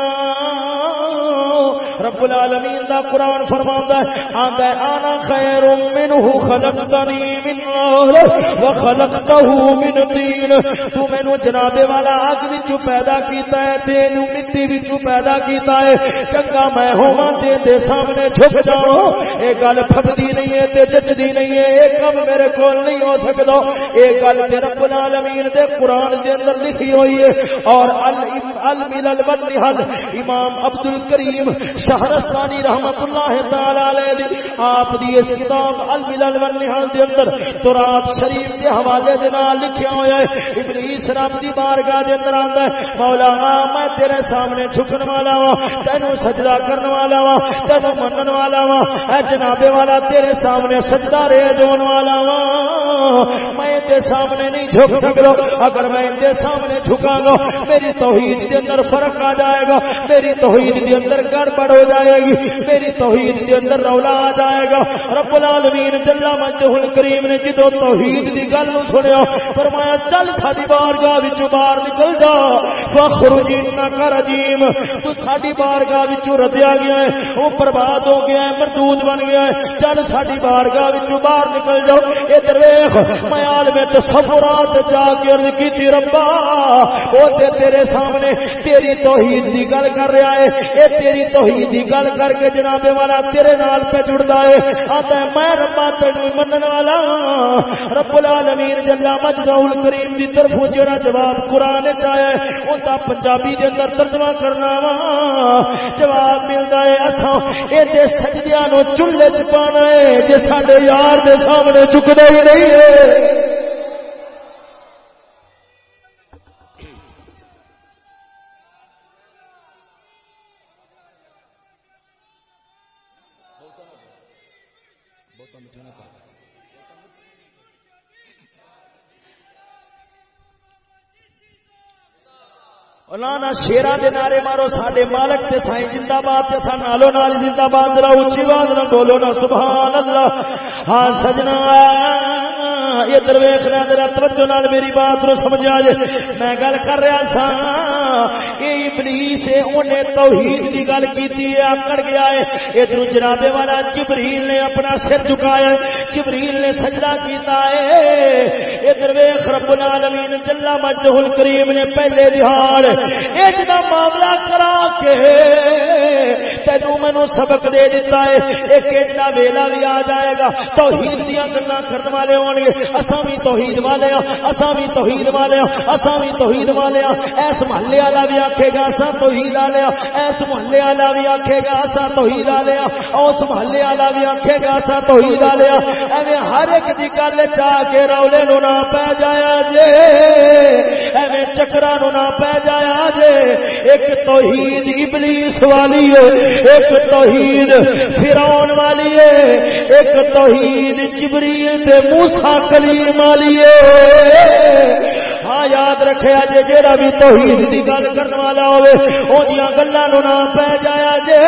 رب العالمین دا قرآن فرماؤں ہے، آندا ہے، آنا خیر منہ خلقتنی من نار وخلقته من طین۔ تو مینوں جناب والا اگ وچ پیدا کیتا ہے تے نو مٹی وچ پیدا کیتا ہے۔ چنگا میں ہوواں تے دے سامنے جھک جاؤں۔ اے گل پھبدی نہیں ہے تے جچدی نہیں ہے، اے کم میرے کول نہیں ہو سکدا اے گل تے رب العالمین دے قرآن دے اندر لکھی ہوئی ہے۔ اور الملل والنحل، امام عبد الکریم شہرستانی رحمت اللہ تعالی علیہ دی آپ دی اس کتاب الملل والنحل دے اندر تراب شریف دے حوالے دے نال لکھیا ہویا ہے، ابلیس رب دی بارگاہ دے اندر آندا ہے مولا میں تیرے سامنے جھکن والا ہوں تینو سجدہ کرنے والا وا تینو منن والا وا اے جنابے والا تیرے سامنے سجدہ رے جون والا وا میں تے سامنے نہیں جھک سکدا اگر میں دے سامنے جھکاں گا میری توحید دے اندر فرق آ جائے گا۔ میری توحید دے اندر گڑبڑ ہو جائے گی۔ میری توحید دے اندر رولا آ جائے گا۔ رب العالمین جل مجدہ الکریم نے جدو توحید دی گل سنیا، فرمایا، چل ساڈی بارگاہ وچ باہر نکل جا۔ فخرج انک رجیم۔ تو ساڈی بارگاہ وچ رتیا گیا ہے وہ برباد ہو گیا ہے مردود بن گیا ہے چل ساڈی بارگاہ وچ باہر نکل جاؤ ادھر ویکھ، میں عالم تصورات جا کے عرض کیتی، ربا او تے تیرے سامنے تیری توحید دی گل کر رہا ہے، اے تیری توحید دی گل کر کے جناب والا تیرے نال پہ جڑدا ہے۔ آتا ہے، میں ربا تینو منن والا ہاں۔ رب العالمین جل مجدہ الکریم دی طرف جڑا جواب قران وچ آیا ہے اوندا پنجابی دے اندر ترجمہ کرنا وا۔ جواب ملتا ہے اصا یہ سجدیا نو چولہے چ پانا ہے جی سارے یار دے سامنے چکتا ہی نہیں ہے۔ لانا شیرا دے نعرے مارو، ساڈے مالک تے سائیں زندہ باد تے سا نالو نال زندہ باد، ذرا اونچی آواز نہ بولو نا، سبحان اللہ۔ ہاں سجنا۔ یہ درویش نے میرا توجہ نال میری بات نو سمجھا جے۔ میں گل کر رہا سا۔ اے ابلیس اونے توحید دی گل کیتی ہے اکڑ گیا ہے۔ ادھر جناب والا جبریل نے اپنا سر جھکایا جبریل نے سجدہ کیتا ہے۔ ادھر ویکھ رب العالمین جل مجدہ الکریم نے پہلے دہاڑ۔ ایک دا معاملہ کرا کے تینو مینو سبق دے دیتا ہے۔ ایک ایڈا ویلا بھی آ جائے گا۔ توحید دیا گلا کرنے والے ہون گے اساں بھی توحید والے ہاں اساں بھی توحید والے ہاں اساں بھی توحید والے ہاں۔ ایس محلے والا بھی آکھے گا، اساں توحید والے ہاں۔ ایس محلے والا بھی آکھے گا، اساں توحید والے ہاں۔ اس محلے والا بھی آکھے گا، اساں توحید والے ہاں۔ ایویں ہر ایک دی گل چا کے رولے نو نہ پے جایا جے۔ ایویں چکرا نو نہ پے جایا جے۔ ایک توحید ابلیس والی ہے ایک توحید فرعون والی ہے ایک توحید جبریل تے موسی کلیم والی ہاں یاد رکھے جے جیڑا بھی توحید دی گل کرنے والا ہوے اودیاں گلاں نو نہ پے جایا جے۔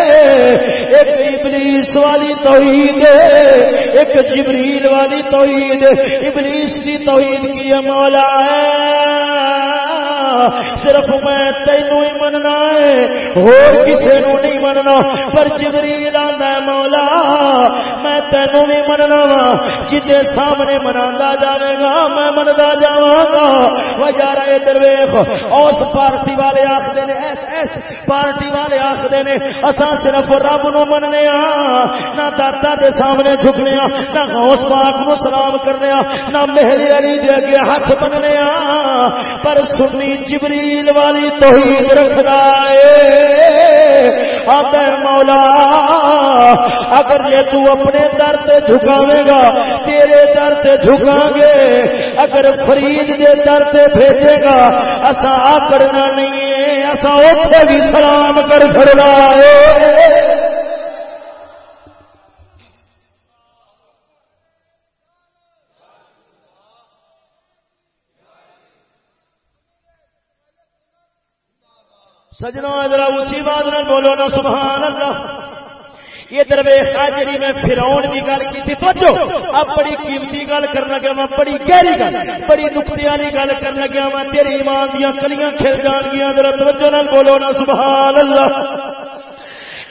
ایک ابلیس والی توحید ایک جبریل والی توحید ابلیس دی توحید کی مولا ہے؟ صرف میں تینو ہی مننا ہے اور کسی نو نہیں مننا۔ پر جبریل آندا ہے، مولا، میں تینو بھی مننا وا جتے سامنے منادا جاوے گا، میں مندا جاواں گا۔ وہ یار ادھر ویکھ اس پارٹی والے آکھدے نے ایس ایس پارٹی والے آکھدے نے، اساں صرف رب نو مننے ہاں نہ داتا دے سامنے جھکنے ہاں نہ غوث پاک نو سلام کرنے ہاں نہ مہر علی دے اگے ہاتھ بننے ہاں پر سنی جبریل والی توحید رکھدا ہے۔ آتا مولا، اگر یہ تو اپنے در تے جھکاوے گا، تیرے در تے جھکا گے۔ اگر فرید دے در تے بھیجے گا اسا آکڑنا نہیں ہے اسا اوتھے بھی سلام کر چھڑنا ہے۔ سجنا ذرا اونچی بات نہ بولو نا سبحان اللہ یہ درویش جی میں فراؤن کی گل کی توجہ اب بڑی قیمتی گل کر لگا میں، بڑی گہری گل، بڑی نقطے والی گل کر لگا میں تیری ایمان دیا کلیاں کھل جان گیا ذرا توجہ بولو نا سبحان اللہ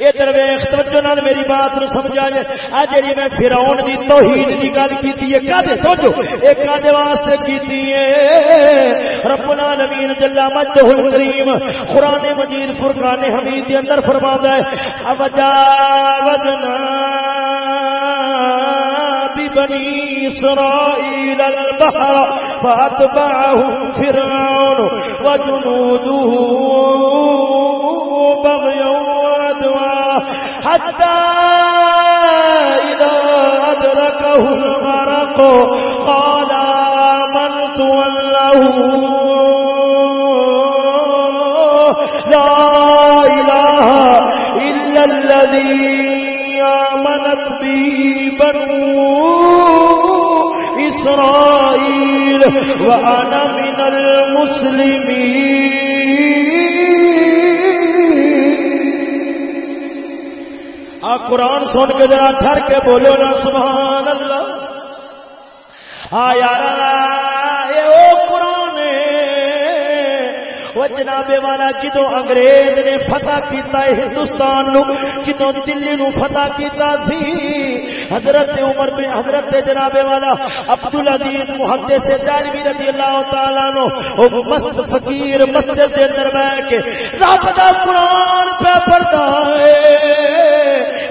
ادھر ویخ، توجہ نال میری بات نو سمجھا جائے آ جی میں فراؤن دی توہین دی گل کیتی ہے کدے سوچو، ایک کدے واسطے کیتی ہے۔ رب العالمین جل مجدہ الکریم قران مجید فرقان حمید دے اندر فرماتا ہے اوجاوزنا بني إسرائيل البحر فأتبعهم فرعون وجنوده بغيا وعدوا حتى إذا أدركه الغرق قال آمنت والله لا إله إلا الذي بنو إسرائيل وأنا من المسلمين قرآن سن کے ذرا ٹھہر کے بولو نا، سبحان اللہ۔ ہاں یار وہ جنابے والا جدو انگریز نے فتح کیتا ہے ہندوستان نو جدو دلی نو فتح کیتا سی حضرت عمر بن حضرت جنابے والا عبد العزیز محدث سے جانوی رضی اللہ تعالیٰ نو وہ مست فقیر مسجد کے اندر بیٹھ کے رب دا قرآن پہ پڑھتا ہے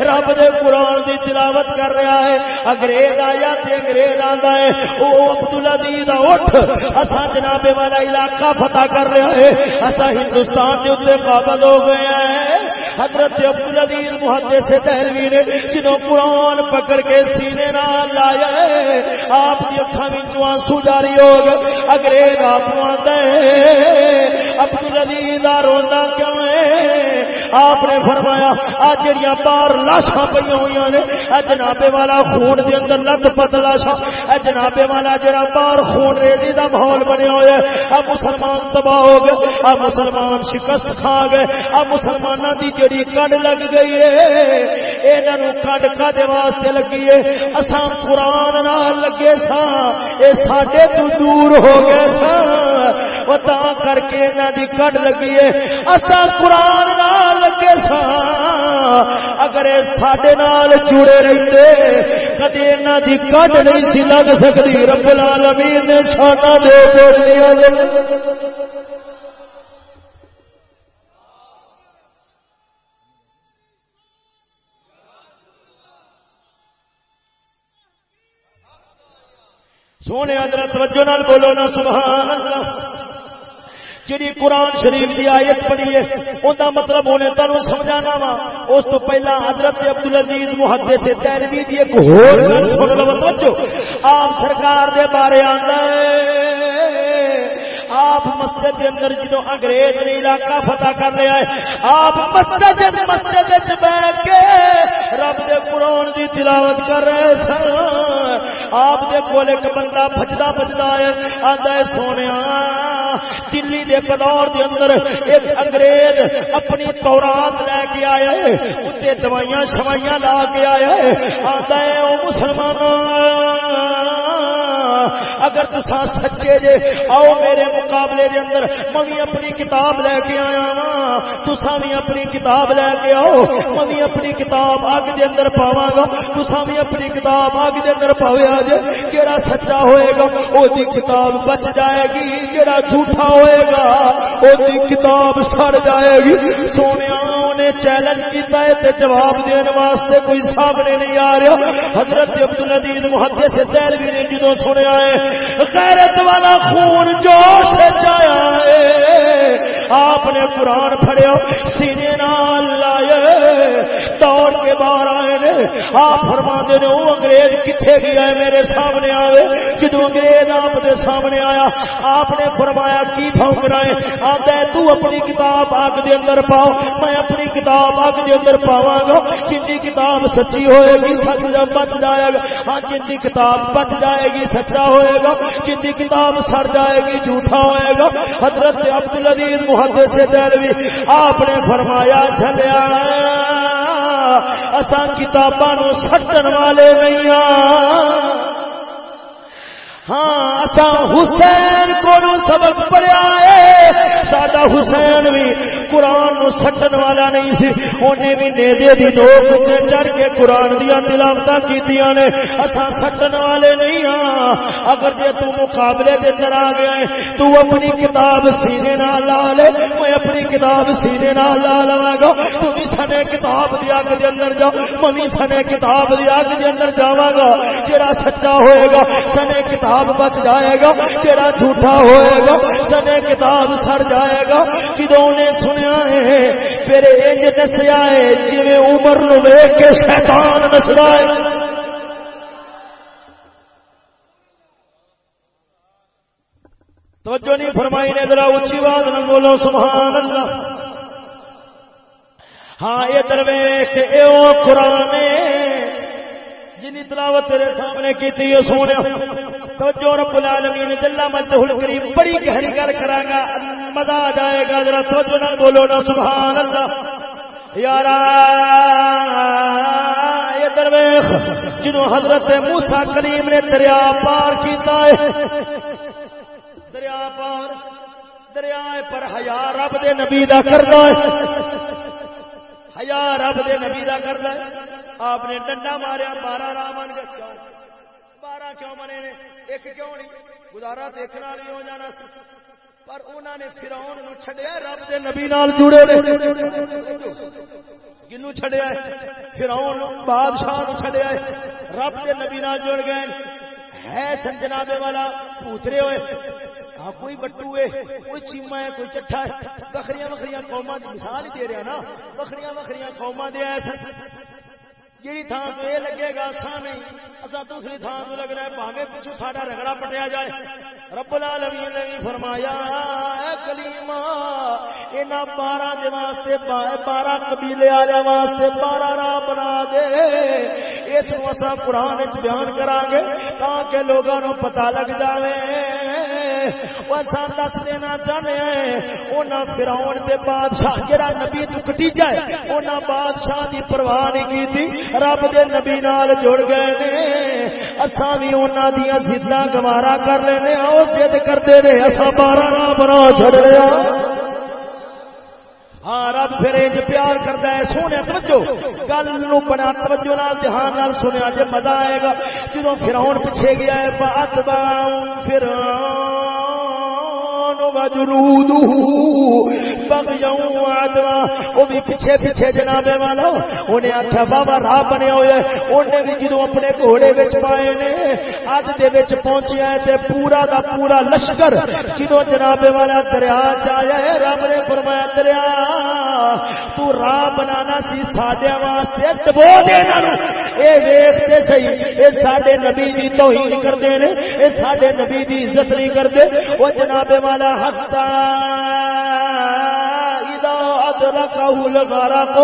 رب دے قرآن دی تلاوت کر رہا ہے انگریز آیا تے انگریز آندا ہے او عبد العزیز اٹھ اسا جناب والا علاقہ فتح کر رہا ہے اسا ہندوستان دے اوپر قابض ہو گئے ہیں۔ حضرت عبد العزیز محدث دہلوی نے جنوں قرآن پکڑ کے سینے نال لایا ہے، آپ دی اکھاں وچوں آنسو جاری ہو گئے۔ انگریز آپ نو آندا ہے عبد العزیز روندا کیوں ہے؟ آپ نے فرمایا آ جڑیاں بار لاشاں پہ ہوئی نے جنابے والا خون دے اندر لت پت لاشا جنابے والا جڑا بار خون ریزی دا ماحول بنے ہوئے آ مسلمان تباہ ہو گئے، آ مسلمان شکست کھا گئے، آ مسلمانوں دی جڑی کڈ لگ گئی ہے انہوں کڈ کدے واسطے لگی ہے، اساں قرآن نال لگے سا اے ساڈے تو دور ہو گئے سا تا کر کے انہوں دی کڈ لگی ہے، اساں قرآن نال لگے سا۔ اگر سڈے نال چوڑے رہتے کدی انہوں دی کڈ نہیں سی لگ سکتی رب العالمین نے چھانا دے دو سونے حضرت، توجہ نال بولو نا، سبحان اللہ۔ جی قرآن شریف کی آیت پڑھی ہے ان مطلب انہیں تمہیں سمجھانا وا۔ اس تو پہلا حضرت عبد العزیز محدے سے تیروی کی ایک ہو مطلب آپ سرکار دے بارے آتا ہے۔ آپ مسجد کے اندر جدو انگریز نے علاقہ فتح کر لیا ہے، آپ مسجد مسجد بیٹھ کے رب دے قرآن دی تلاوت کر رہے سن۔ آپ دے کول ایک بندہ بجدا بجدا ہے آتا ہے، سونے دلی دے پدور دے اندر ایک انگریز اپنی تورات لے کے آیا ہے اتنے دوائیاں شوائیاں لا کے آیا ہے آتا ہے وہ مسلمان اگر تسا سچے جے آؤ میرے مقابلے دے اندر، میں اپنی کتاب لے کے آیا وا تسا بھی اپنی کتاب لے کے آؤ، میں اپنی کتاب اگ دے اندر پاواں گا۔ تسا بھی اپنی کتاب اگ دے اندر پاویا جے۔ کیڑا سچا ہوئے گا او دی کتاب بچ جائے گی۔ جڑا جھوٹا ہوئے گا او دی کتاب سڑ جائے گی۔ سونیا نے چیلنج کیتا ہے تے جواب دین واسطے کوئی سامنے نہیں آ رہا۔ حضرت عبد العزیز محدث دہلوی نے جدوں سنیا ہے غیرت والا خون جوش چایا ہے آپ نے قرآن پڑھیا سینے نال لائے۔ دوڑ کے باہر آئے نے۔ آپ فرما دے نے وہ انگریز کتنے گیا ہے میرے سامنے آئے؟ جدو انگریز آپ دے سامنے آیا، آپ نے فرمایا، کی پھونکنا ہے آتا ہے، تو اپنی کتاب آگ دے اندر پاؤ، میں اپنی کتاب آگ دے اندر پاواں گا جن کتاب سچی ہوئے گی سچ بچ جائے گا۔ ہاں جن کتاب بچ جائے گی، سچا ہوئے گا جن کتاب سڑ جائے گی، جھوٹا ہوئے گا حضرت عبد العزیز محدث سے دہلوی آپ نے فرمایا چلیا اسا کتاباں نو سٹن والے نہیں ہاں۔ ہاں اچھا حسین کو سبق پڑیا ہے۔ ساڈا حسین بھی قرآن نو سٹن والا نہیں سی۔ انہیں بھی نیزے دی نوک تے چڑھ کے قرآن دیا تلاوت کیتیاں نے۔ اساں سٹن والے نہیں ہاں۔ اگر جے تو مقابلے دے اندر آ گیا ہے، تو اپنی کتاب سینے نال لا لے۔ میں اپنی کتاب سینے نال لا لواں گا۔ تو بھی سنے کتاب دی اگ دے اندر جا۔ میں بھی سنے کتاب دی اگ دے اندر جاواں گا۔ جڑا سچا ہوئے گا سنے کتاب کتاب بچ جائے گا جڑا جھوٹا ہوئے گا سنے کتاب سڑ جائے گا، جدوں نے سنیا ہے پھر انج دسیا ہے جی عمر نو ویک کے شیطان دسدا ہے۔ توجہ نہیں فرمائی نے، ذرا اچھی بات نہ بولو، سبحان اللہ۔ ہاں یہ درویش اے او قرآن جنی تلاوت تیرے سامنے کی سونے۔ توجہ رب العالمین، جل مجدہ الکریم، بڑی گہری گل کراں گا مزہ آ جائے گا، ذرا توجہ نہ بولو نا سبحان اللہ یارا یہ درویش، جنوں حضرت موسی کلیم نے دریا پار کیتا ہے۔ دریا پار دریا پر حیا رب دے نبی دا کردا ہے۔ حیا رب دے نبی دا کردا ہے۔ آپ نے ڈنڈا ماریا، بارہ راہ من گئے۔ کیوں بارہ کیوں منے نے؟ ایک کیوں نہیں؟ گزارا دیکھنا نہیں ہو جانا۔ پر انہوں نے فراؤن نو چھڈیا، رب دے نبی نال جڑے نے۔ جنوں چھڈیا فراؤن بادشاہ نو چھڈیا رب دے نبی نال جڑ گئے ہے سنجنابے والا، پوترے ہوئے۔ ہاں کوئی بٹو ہے، کوئی چیما ہے، کوئی چٹھا ہے۔ بکری بکری قوما کی مثال ہی دے رہا نا۔ بکری بکری قوما دیا جی تھان تو یہ لگے گا سا نہیں اصا دوسری تھان تو لگ رہا ہے پاوے پچھو ساڈا رگڑا پٹیا جائے۔ رب العالمین نے فرمایا، اے کلیما انہاں بارہ دے واسطے بارہ قبیلے والے واسطے بارہ راہ بنا دے۔ اس اسا قرآن وچ بیان کرا گے تاکہ لوگوں نو پتہ لگ جاوے۔ اسا دس دینا چاہنے ہیں۔ انہاں فرعون دے بادشاہ جڑا نبی تو کٹیجا ہے انہاں بادشاہ دی پرواہ نہیں کیتی۔ رب دے نبی نال جڑ گئے نے۔ اساں بھی انہاں دیاں ضداں گوارا کر لینے او ضد کردے نے، اساں بارہ راہ بنا چھڑ لیا ہاں رب پھر انج پیار کردا ہے۔ سونے، توجہ۔ گل نو بڑا توجہ نال، دھیان نال سنیا، جے مزہ آئے گا۔ جدوں فرعون پیچھے گیا ہے بات با فرعون وجنوده بغيا وعدوا او بھی پیچھے پیچھے جناب والا، اونے آکھیا، بابا، راہ بنے ہوئے. اونے بھی جدوں اپنے گھوڑے وچ پائے نے اج دے وچ پہنچیا ہے تے پورا دا پورا لشکر جدوں جناب والا دریا چ آیا ہے، رب نے فرمایا، دریا، تو راہ بنانا سی ساڈے واسطے، دبو دے انہاں اے ویکھ تے صحیح، اے ساڈے نبی دی توہین کردے نے، اے ساڈے نبی دی عزت نہیں کردے۔ او جناب والا حتا ادرکه الغرق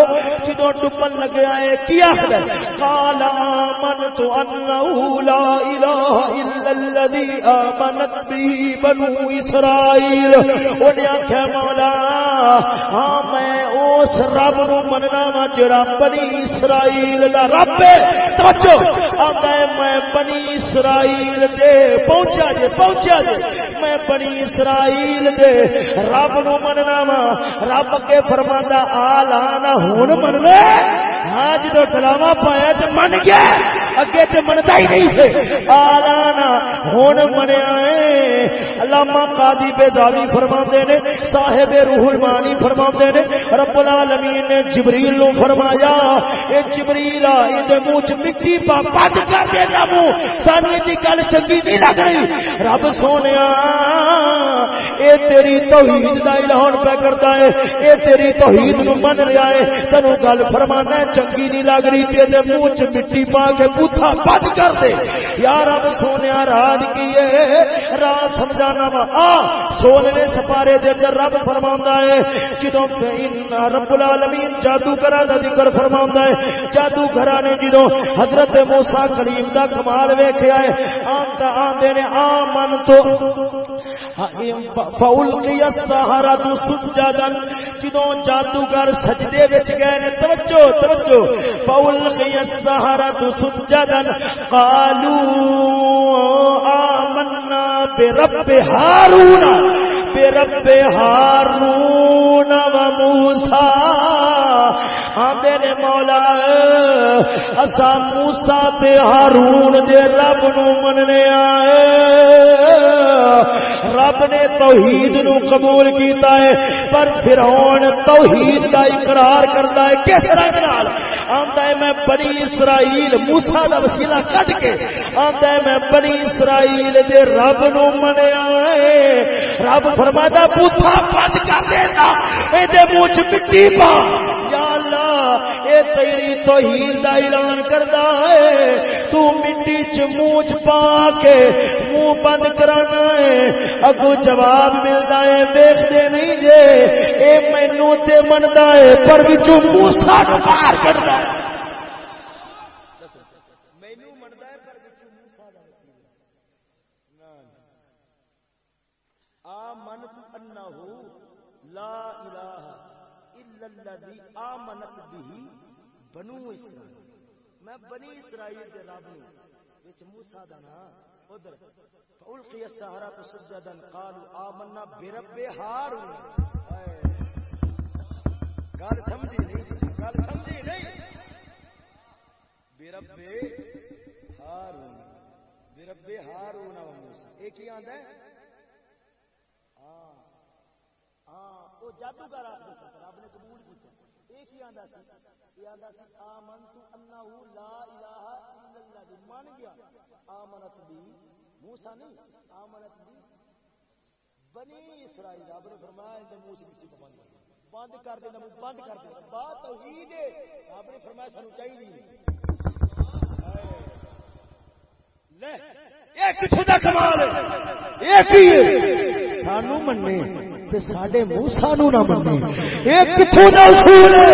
جدو ڈبن لگیا ہے کیا خبر قال آمنت انه لا اله الا الذي امنت به بنو اسرائيل انہیں آخیا مولا ہاں میں اس رب نو مننا وا جڑا بنی اسرائیل دا رب ہے۔ توجہ! آندا ہے میں بنی اسرائیل دے، پہنچا جے پہنچا جے۔ میں بنی اسرائیل دے، رب نو مننا وا۔ رب کے فرماندا آلانا ہن من لے ہاں جدو ڈراوا پایا تو من گیا اگے تو منتا ہی نہیں تھے آلانا ہن منیا علامہ قاضی بے داوی فرما نے صاحب روح المانی فرما نے رب العالمین نے جبریل نو فرمایا اے جبریل اے دے منہ چ مٹی پا پٹ کر دے دا منہ سانو دی گل چنگی نہیں لگ رہی رب سونیا اے تیری توحید دا اعلان پہ کرتا ہے اے تیری توحید نو من رہا ہے۔ تینو گل فرمانا چنگی نہیں لگ رہی تیرے منہ چ مٹی پا کے بوتھا بند کر دے۔ یا رب سونیا راز کی ہے؟ راز سمجھانا وا۔ آ سونے سپارے دے اندر رب فرماوندا ہے، جدوں ان رب العالمین جادو دا ذکر فرماوندا ہے جادو نے جدوں حضرت موسی کلیم دا کمال ویکھیا ہے آن آندا آندے نے آمن تو فَأُلْقِيَ السَّحَرَةُ سُجَّدًا۔ جدوں جادوگر سجدے وچ گئے نے، توجہ توجہ۔ فَأُلْقِيَ السَّحَرَةُ سُجَّدًا۔ قَالُوا آمَنَّا بِرَبِّ هَارُونَ۔ برب هارون وموسى۔ موسا آدھے نے مولا اصا موسا تے ہارون دے رب نو مننے آئے۔ رب نے توحید نو قبول کیتا ہے، پر فرعون توحید کا اقرار کرتا ہے، کس رنگ نال؟ آندا ہے، میں بنی اسرائیل موسی دا وسیلہ کٹ کے آندا ہے، میں بنی اسرائیل دے رب نو منیا ہے رب فرماتا، بوتھا بند کر دینا اے دے منہ مٹی پا۔ تیری توحید دا اعلان کردا ہے۔ تو مٹی چ منہ چ پا کے منہ بند کرانا ہے۔ اگو جواب ملدا ہے دیکھ دے نہیں جے۔ اے مینوں تے مندا ہے، پر وچوں موسی نو باہر کڈدا آمنت بھی بنو اسرائیل۔ میں بنی اسرائیل دے رب نو وچ موسی دا نا ادھر۔ فالقی السحرۃ سجدا، قالوا آمنا برب ہارون گل سمجھی نہیں گل سمجھی نہیں۔ برب ہارون برب ہارون و موسی۔ ایک ہی آندا ہے؟ ہاں ہاں وہ جادوگر آخر رب نے قبول کیا ایک ہی آندا سی؟ یہ آندا سی آمنت انه لا الہ الا اللہ دی، مان گیا؟ آمنت دی، موسی نہیں، آمنت دی، بنی اسرائیل، رب نے فرمایا ان دے منہ سے مٹی بند بند کر دینا منہ بند کر دینا بات توحید ہے۔ رب نے فرمایا سانو چاہیے لے ایک کتھوں دا کمال ہے۔ ایک ہی سانو مننے۔ تے ساڈے موسی نو نہ مننے اے کتھوں دا اصول ہے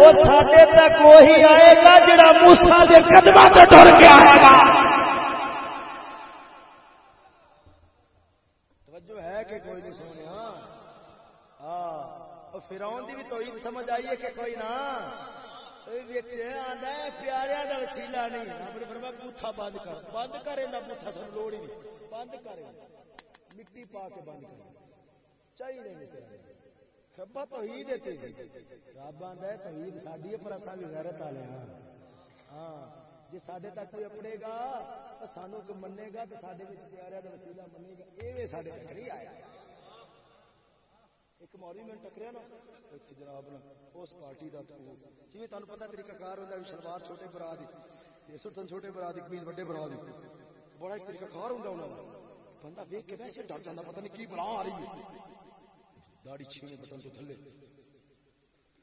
او ساڈے تک وہی آئے گا جڑا موسی دے قدماں تے ٹر کے آئے گا۔ توجہ ہے کہ کوئی نہیں سنیا؟ ہاں او فرعون دی بھی سمجھ آئی ہے کہ کوئی نہ۔ پیاریا کا وسیلا نہیں۔ اپنے فرما بوتھا بند کر۔ بند کرے نہ بوتھا لوڑ ہی نہیں۔ بند کرے مٹی پا کے بند کر۔ چاہیے ربا تو ہی دیتے توحید ہے پر غیرت والے ہاں ہاں جی سڈے تک کوئی اپڑے گا تو سانو منے گا تو سارے پیارا کا وسیلا منے گا یہ سارے تک نہیں آیا ایک موری میں ٹکریا نا جناب اس پارٹی کا جی تمہیں پتا طریقہ کار ہوتا ہے شلوار چھوٹے برا دی چھوٹے برا دی وڈے برا دی بڑا ایک طریقہ کار ہوتا بندہ ویک کے ویسے ڈر جاتا پتا نہیں کی بلا آ رہی ہے داڑی چھینے بٹن تو تھلے۔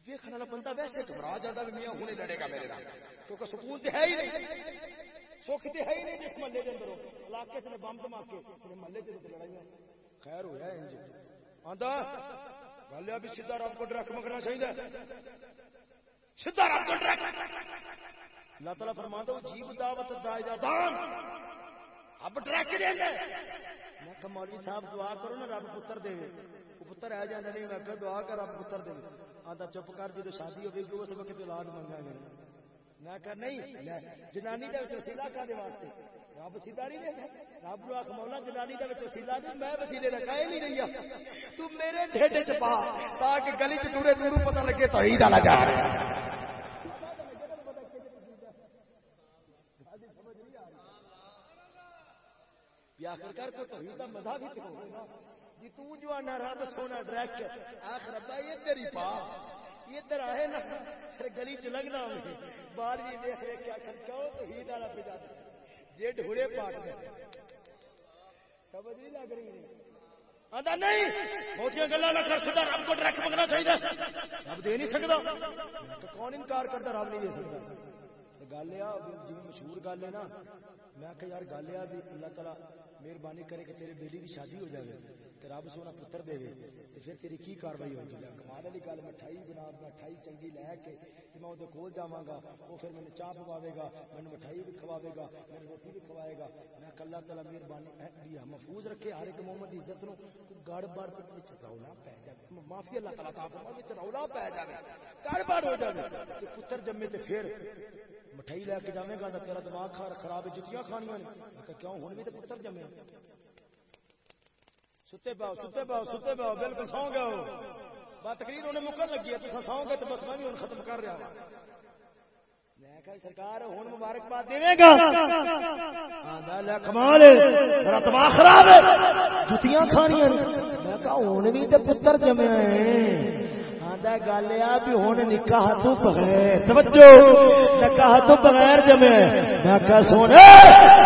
ویکھنے والا بندہ ویسے گھبرا جاتا بھی میاں ہونے لڑے گا میرے نام کیونکہ سکون تو ہے ہی نہیں۔ سکھ تو ہے ہی نہیں جس محلے کے اندر علاقے سے بم دھماکے محلے سے لڑائیاں۔ خیر ہوا انج آندا گل ہے بھی سیدھا رب کو ڈرک منگنا چاہیے سیدھا رب کو ڈرک۔ اللہ تعالیٰ فرماتا ہے جیب دعوت دائیں دان۔ اب ڈرک دے میں کہ مولوی صاحب دعا کرو نا، رب پتر دے۔ پتر آ جانا نہیں میں پھر دعا کر آپ پتر دے آتا چپ کر جی تو شادی ہوگی جو اس وقت اولاد منگا گے میں کہ نہیں جنانی کا وسیلہ کا واسطے رب سیدھا نہیں دیتا رب نو آخ مولا جنانی کا وسیلہ نہیں میں وسیلے رکھا ہی نہیں رہی تو میرے ڈھڈ چ پا تاکہ گلی چ ٹورے ٹورو پتہ لگے توحید والا جا رہا ہے آخرکار کو توحید کا مزہ بھی تو ہوگا جی تو جو آنا رب سونا ڈریک آخر ربا ادھر ہی پا ادھر آئے نا۔ پھر گلی چ لگنا ہوں بھی دیکھ رہے کیا خرچہ تو پہ جاتا جی ڈھورے پاٹ میں۔ سمجھ نہیں لگ رہی۔ آدھا نہیں! گلا نہ کر سکتا رب کو ڈریک منگنا چاہیے۔ رب دے نہیں سکتا تو کون انکار کرتا، رب نہیں دے سکتا گل جی مشہور گل ہے نا۔ میں کہ یار گل ہے اللہ تعالیٰ مہربانی کرے کہ تیرے بیلی کی شادی ہو جائے۔ رب سونا پتر دے پھر تیری کی کاروائی ہوگی کمال والی گل مٹھائی بنا مٹھائی چنگی لے کے میں وہ کول جا گا وہ پھر مجھے چاہ پواے گا مجھے مٹھائی بھی کھواے گا میری روٹی بھی کھوائے گا میں کلا کلا مہربانی محفوظ رکھے ہر ایک محمد عزت نو گڑ بڑ رولا پی جائے معافی اللہ تعالیٰ تعالیٰ رولا پی جائے گڑ بڑ ہو جائے پتر جمے تو پھر مٹھائی لے کے جائے گا تیرا دماغ خراب جتیاں کھانیاں کیوں ہوں بھی تو پتر جمے ستے پاؤ ستے پاؤ ستے پاؤ بالکل سو گیا تقریر انہیں مکر لگی ہے تو سو گئے تو بس میں بھی ختم کر رہا ہوں سرکار ہوں مبارکباد دے گا کمال خراب جتیاں کھانیاں میں کہا ہوں بھی تو پتر جمیا ہے گل بھی ہوں نکاح تو بغیر۔ توجہ! نکاح تو بغیر جمے میں کہا سونے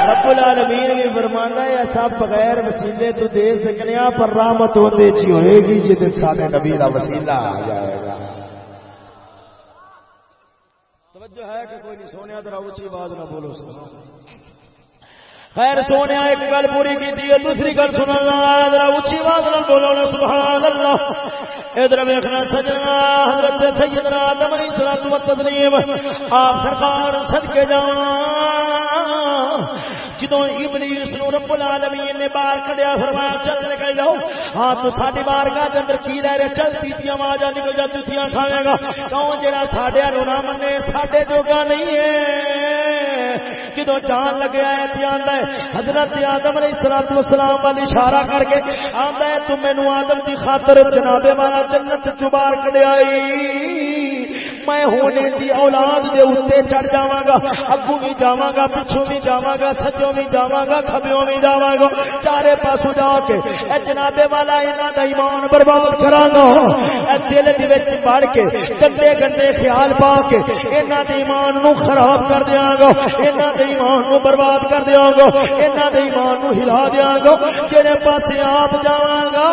رب العالمین بھی فرمانا ہے ایسا بغیر وسیلے تو دے سکنے پر رحمت ہوتے چی ہوئے گی جی سارے نبی کا وسیلہ آ جائے گا۔ توجہ ہے کہ کوئی نہیں سونے ذرا اونچی آواز نہ بولو خیر سونے، ایک گل پوری کی دوسری گل سننا ذرا اونچی آواز نہ بولو سبحان اللہ ادھر ویکھنا سجنا، حضرت سیدنا آدم علیہ الصلوۃ والتسلیم آپ سرکار صدقے جاواں۔ جدو ابلیس نو رب العالمین نے باہر کھڑیا، فرمایا، چل نکل جاؤ۔ ہاں تو ساڈی بارگاہ دے اندر کی رہ رہے؟ چل پیتی آواز نکل جا جتیاں کھاوے گا۔ کیوں جڑا ساڈے نو نہ منے ساڈے جوگا نہیں ہے۔ جدو جان لگیا ہے، تے آندا ہے، حضرت آدم علیہ الصلوۃ والسلام وال اشارہ کر کے آندا ہے، تو مینوں آدم دی خاطر جناب والا جنت چ باہر کڈیائی میں ہونے دی اولاد دے اوتے چڑھ جاواں گا اگوں بھی جاواں گا، پچھوں بھی جاواں گا، سجوں بھی جاواں گا، کھبیوں بھی جاواں گا۔ چارے پاسوں جا کے اے جناب والا، انہاں دا ایمان برباد کراں گا۔ اے دل دے وچ بڑھ کے، گندے گندے خیال پا کے انہاں دے ایمان نو خراب کر دیاں گا۔ انہاں دے ایمان نو برباد کر دیاں گا۔ انہاں دے ایمان نو ہلا دیاں گا۔ جڑے پاسے آپ جاواں گا،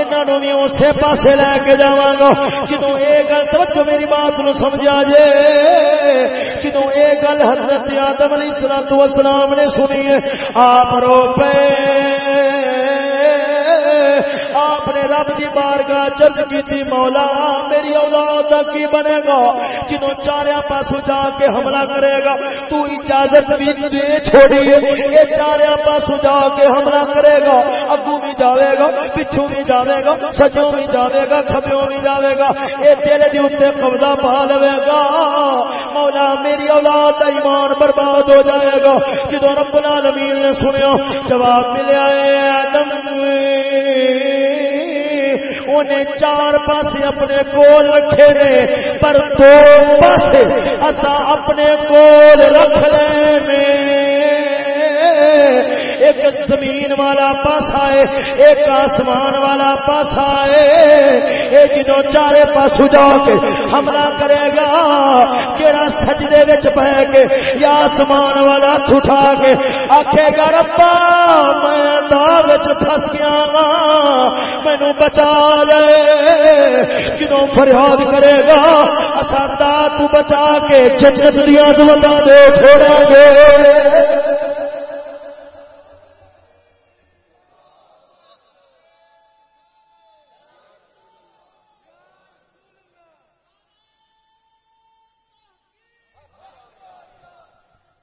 انہاں نو بھی اسی پاسے لے کے جاواں گا۔ جدوں اے گل توجہ میری بات بات نو سمجھا جے جدو اے گل حضرت آدم علیہ السلام نے سنی ہے، آپ رو پے۔ آپ نے رب دی بارگاہ چرچ کی مولا، میری اولاد کا کی بنے گا؟ جنہوں چاریا پاسو جا کے حملہ کرے گا، تو اجازت بھی دے چھوڑی یہ چاریا پاسو جا کے حملہ کرے گا اگو بھی جاوے گا پچھو بھی جاوے گا، سجوں بھی جاوے گا، کھبیوں بھی جاوے گا۔ یہ دل کے اتنے قبضہ پا لے گا۔ مولا، میری اولاد کا ایمان برباد ہو جائے گا۔ جدو رب العالمین نے سنیا، جواب ملیا ہے آدم انہیں چار پاسے اپنے کول رکھے نے، پر دو پاسے اتا اپنے کول رکھ لے ایک زمین والا پاسا ہے، ایک آسمان والا پاسا ہے۔ یہ جدو چارے پاس جا کے حملہ کرے گا کہڑا سجدے وچ بہ کے یا آسمان والا اٹھا کے آخے گا، ربا میں داغ پھس گیا مینو بچا لے۔ جدو فریاد کرے گا اصا دا تو بچا کے جنت دیا دے چھوڑا گے۔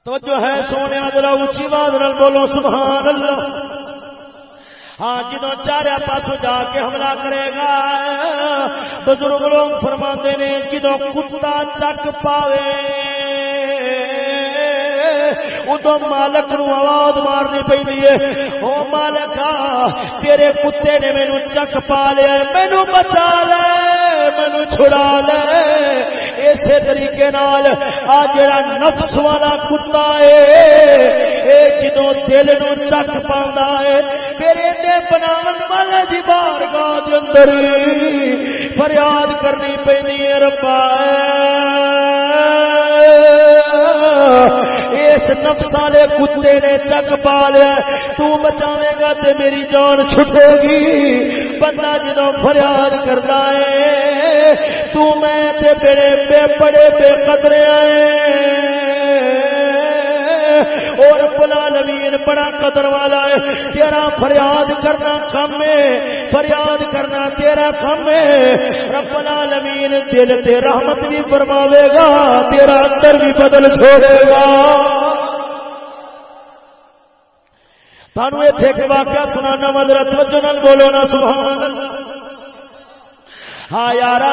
توجہ ہے سونے ذرا اونچی آواز نال بولو سبحان اللہ ہاں جدو چاریا پاس جا کے حملہ کرے گا، بزرگ لوگ فرما نے جدو کتا چک پاوے، ادو مالک نو آواز مارنی پی او مالک تیرے کتے نے مینو چک پا لیا مینو بچا لے مینو چھڑا لے۔ اسی طریقے نال آ جڑا نفس والا کتا ہے جدو دل نو چک پا ہے، میرے دے بناون والے دی بارگاہ اندر فریاد کرنی پی ربا۔ اس نفس والے کتے نے چک پا لیا، تو بچاوے گا تے میری جان چھٹے گی۔ بندہ جدو فریاد کرتا ہے تو میں تے بڑے بے بڑے بے قدرے آئے۔ اور بلا نوین بڑا قدر والا ہے۔ تیرا فریاد کرنا کم ہے۔ فریاد کرنا تیرا کم ہے۔ رب العالمین دل تے رحمت بھی فرماوے گا، تیرا اندر بھی بدل چھوڑے گا۔ سانو اتنے ایک واقعہ سنانا مدرت بولو نا، سبحان اللہ۔ ہاں یار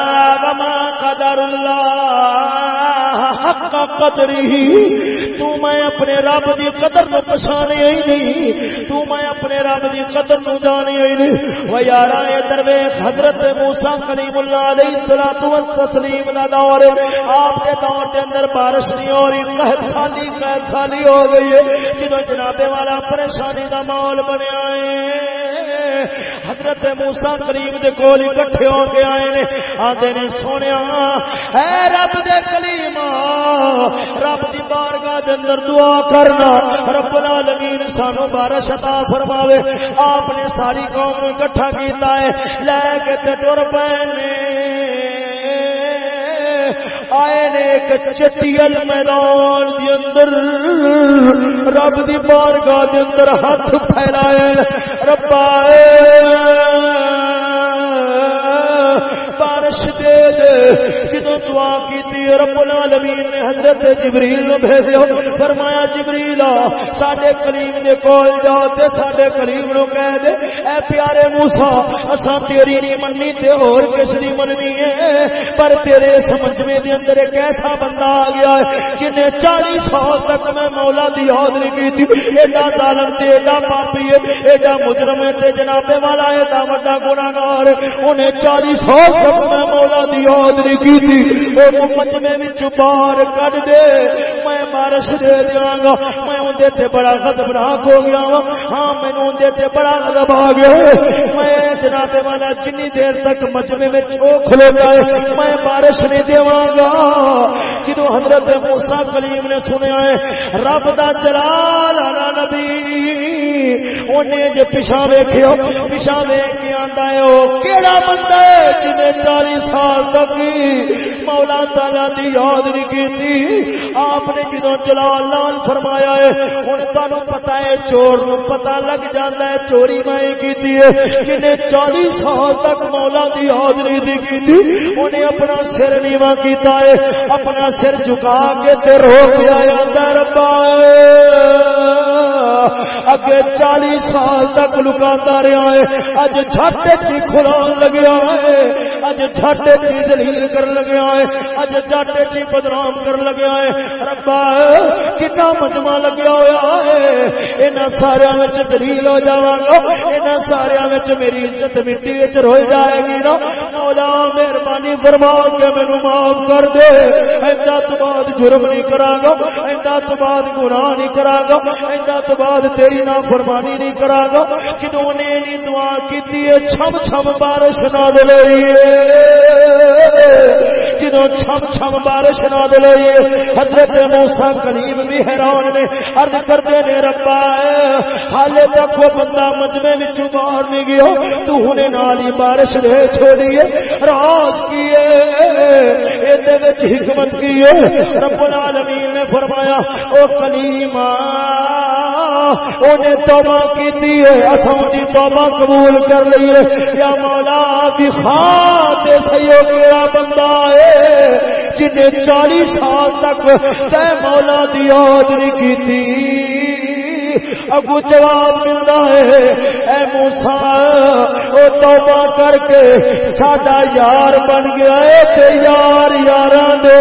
قدر اللہ، حق قدری۔ تو میں اپنے رب دی قدر نو پچھانے ہی نہیں، تو میں اپنے رب دی قدر نو جانے ہی نہیں۔ وہ یار ادھر ویکھ حضرت موسی کلیم اللہ علیہ الصلوۃ والتسلیم دا دور آپ کے دور کے اندر بارش نہیں ہو رہی، قحط خالی قحط خالی ہو گئی ہے۔ جدوں جناب والا پریشانی دا ماحول بنیا ہے حضرت موسا کریم دے کول اکٹھے ہو کے آئے نے، آدھے نے سونے اے رب دے کلیم رب دی بارگاہ دے اندر دعا کرنا، رب العالمین سانو بارش عطا فرماوے، آپ نے ساری قوم کو اکٹھا کیتا ہے، لے کے تے ٹر پے نے۔ آئے نے ایک چٹیل میدان دی اندر، رب دی بارگاہ دے اندر ہاتھ پھیلائے ربا بارش جدو دعا کی رب العالمین نے حضرت جبریل نو بھیجو فرمایا جبریل ساڈے کلیم دے کول جاؤ تے ساڈے کلیم نو کہہ دے۔ اے پیارے موسی، اساں تیری نہیں مننی تے اور کس دی مننی ہے؟ پر تیرے سمجھوے دے اندر ایک ایسا بندہ آ گیا ہے جن 40 سال تک میں مولا دی حاضری کی تھی ایڈا ظالم تے، ایڈا پاپی ہے، ایڈا مجرم ہے تے جناب والا، ایڈا بڑا گناہگار۔ انہیں 40 سال تک میں مولا دی دی حاضری کی تھی؟ او مجمے وچ باہر کڈ دے۔ میں بارش دے دیاں گا۔ میں اون تے بڑا غضبناک ہو گیا ہوں ہاں مینوں اون تے بڑا غضب آ گیا میں جناب والا جنی دیر تک مجمے وچ او کھلوتا ہے میں بارش نہیں دیواں گا۔ جدو حضرت موسی کلیم نے سنیا ہے، رب دا جلال علی نبی۔ اونے جے پیچھے ویکھیو پیچھے ویکھ کے آندا ہے، او کیڑا بندہ ہے؟ جنے چالیس سال تک مولا تالا دی یاد نہیں کی آپ نے جدو جلال لال فرمایا ہے ہوں تمہیں پتا ہے چور نو پتا لگ جاتا ہے، چوری میں کی جنہیں چالیس سال تک مولا دی حاضری دی کی انہیں اپنا سر نیوا کیتا ہے۔ اپنا سر جھکا کے تے رو پیا ربا! اگے چالیس سال تک لکا رہا ہے۔ اج چھٹ چی کھلا لگیا ہے۔ اج چھٹ چی دلیل کر لگیا ہے۔ اج چھٹ چی بدنام کر لگیا ہے۔ ربا، کتنا مجمع لگیا ہوا ہے۔ یہاں سارا دلیل ہو جا گا۔ یہاں سارا میری عزت مٹی روئی جائے گی نا۔ مولا، مہربانی فرما کے مینو معاف کر دے۔ ایسا تو بعد جرم نہیں کرا گا۔ ایسا تو بعد گناہ نہیں کرا گا۔ ایسا تو بعد تیری نا فرمانی نہیں کرا گا جدو نے دعا کی چھم چھم بارش نہ دلوئی جدو چھم چھم بارش نہ دلوئی حضرت موسا کلیم بھی حیران نے ارد کرتے نے، ربا، حالے تک وہ بندہ مجمے میں باہر نہیں گیا، تو ہنے نالی بارش دے چھوڑیے راز کیے حکمت کی رب العالمین نے فرمایا، او کلیمہ انہیں جی توبہ کی اصل کی توبہ قبول کر لیے یا مولا بھی خان سیو میرا بندہ ہے جنہیں چالیس سال تک تے مولا دی حاضری کی تھی اگو جواب ملتا ہے، اے موسا وہ توبہ کر کے ساڈا یار بن گیا ہے، تے یار یار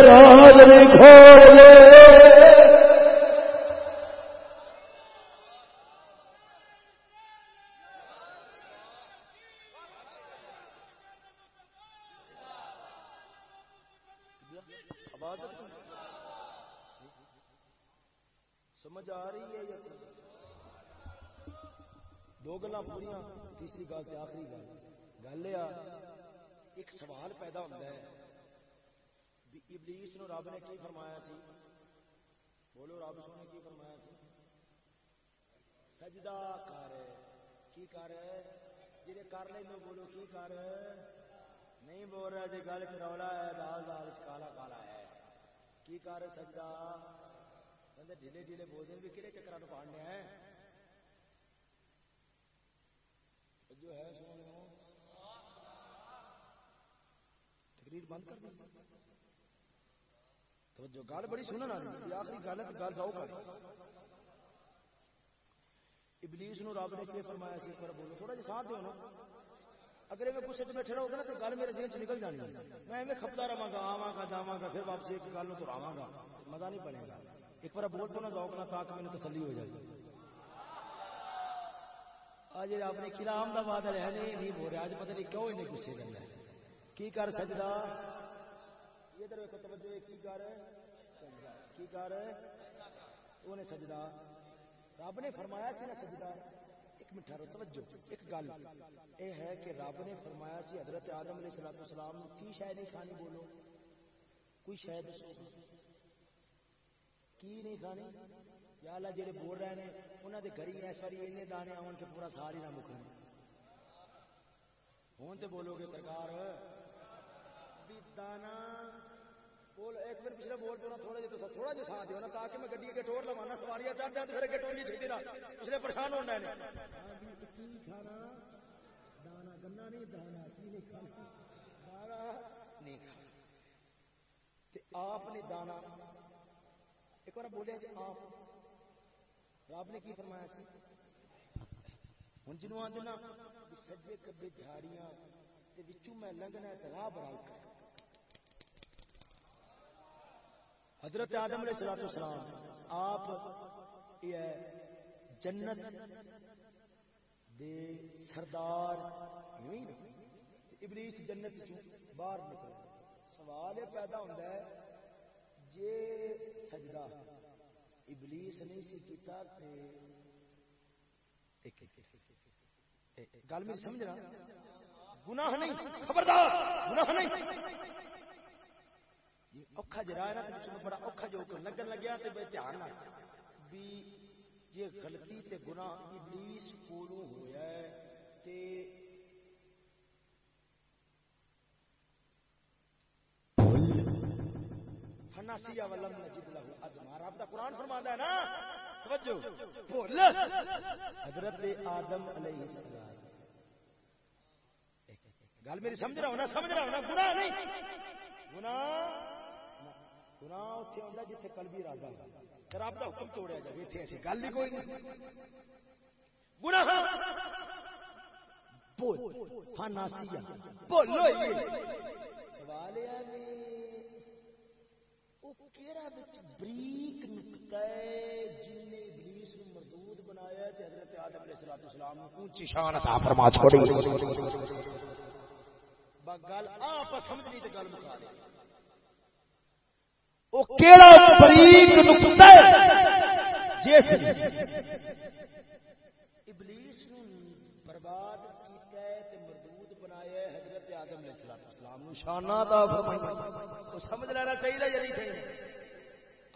راز نہیں کھول لے گلا پوریا تیسری گل تو آخری گل۔ گل یہ ایک سوال پیدا ہوتا ہے۔ ابلیس نو رب نے کی فرمایا سی؟ بولو رب سونے کی فرمایا سی؟ سجدہ کر۔ کی کر؟ جی کر لیں بولو کی کر؟ نہیں بول رہا جی گل چ رولا ہے لال لال کالا کالا ہے۔ کی کر سجدہ؟ بندے ڈھیلے ڈھیلے بولتے ہیں، بھی کہڑے چکر پڑھنے ہیں؟ جو ہے تقریر بند کر تو جو گل بڑی سننا آخری گل ہے گل جاؤ کر۔ ابلیس نو رب نے کی فرمایا سی؟ پر بولو، تھوڑا جا ساتھ دیو نا۔ اگر میں گسے بیٹھے رہو گا نا، تو گل میرے دن چ نکل جانی میں ایویں کھپتا رہا گا، آواں گا، جاواں گا، پھر واپس ایک گل تو آواں گا۔ مزہ نہیں بنے گا۔ ایک بار بول پونا ذوق نہ تاکہ مجھے تسلی ہو جائے۔ آج اپنے کلام کا بادل ہے نہیں نہیں بول رہا آج پتہ نہیں کیوں انہیں گسے کرنا ہے کی کر سجدہ؟ ادھر ویکو توجہ، کی کر؟ کی کر؟ انہیں سجدہ۔ رب نے فرمایا سی نا سجدہ۔ ایک مٹھا رو توجہ، ایک گل۔ یہ ہے کہ رب نے فرمایا سی، حضرت آدم علیہ السلام السلام کی شاید نہیں کھانی بولو؟ کوئی شاید کی نہیں کھانی یا اللہ جڑے بول رہے ہیں انہوں دے گھر اس باری اینے دانے آن کے پورا ساری نہ مکن ہوں تو بولو گے سرکار۔ بھی دانا بول ایک منٹ پچھلے بول پہ تھوڑا جہا تھوڑا جہا ساتھ دیو نا تاکہ میں گڈی کے ٹور لوانا سواریاں چڑھ جاتے پھر اگے ٹولی چھٹی رہا پچھلے پریشان ہونا ہے۔ دانا گنا نہیں دانا کی نہیں کھانا؟ دانا نہیں کھانا۔ آپ نے دانا ایک بار بولے کہ آپ رب نے کی فرمایا سی؟ ہوں جنوب آدھے نا سجے کبے جھاڑیاں میں لنگنا راہ بڑا حضرت آدم علیہ السلام السلام آپ یہ جنت دے سردار ابلیس جنت باہر نکل۔ سوال یہ پیدا ہوتا ہے، جے سجدہ ابلیس نہیں سی کیتا تے گل میں سمجھ رہا؟ گناہ نہیں خبردار! گناہ نہیں! اوکھا جرا ہے نا تو بڑا اوکھا جو لگن لگیا تے بے دھیان نال بھی جے غلطی تے گناہ ابلیس کولوں ہویا ہے تے فناسیا ولم نجد له ازما رب دا قران فرماندا ہے نا؟ توجہ۔ بھول۔ حضرت آدم علیہ السلام۔ گل میری سمجھ رہا ہوں نا؟ سمجھ رہا ہوں نا؟ گناہ نہیں۔ گناہ گناہ اتنے آتا جیتے کلبی ارادہ رب کا حکم توڑیا جائے اتنے ایسی گل ہی کوئی نہیں۔ گناہ! بول فاناسیا بولو سوال ہے بریک نکتا ہے، جن نے ابلیس نو مردود بنایا تے حضرت آدم علیہ الصلوۃ والسلام نو اونچی شان عطا فرما چھوڑی۔ با گل آپ سمجھنی تے گل مکا دے۔ وہ کیڑا بریک نقطہ جس ابلیس برباد کیتا ہے تے مردود بنایا ہے حضرت اعظم علیہ الصلوۃ والسلام نو شانہ دا فرمایا تو سمجھ لینا چاہیے یا نہیں چاہیے؟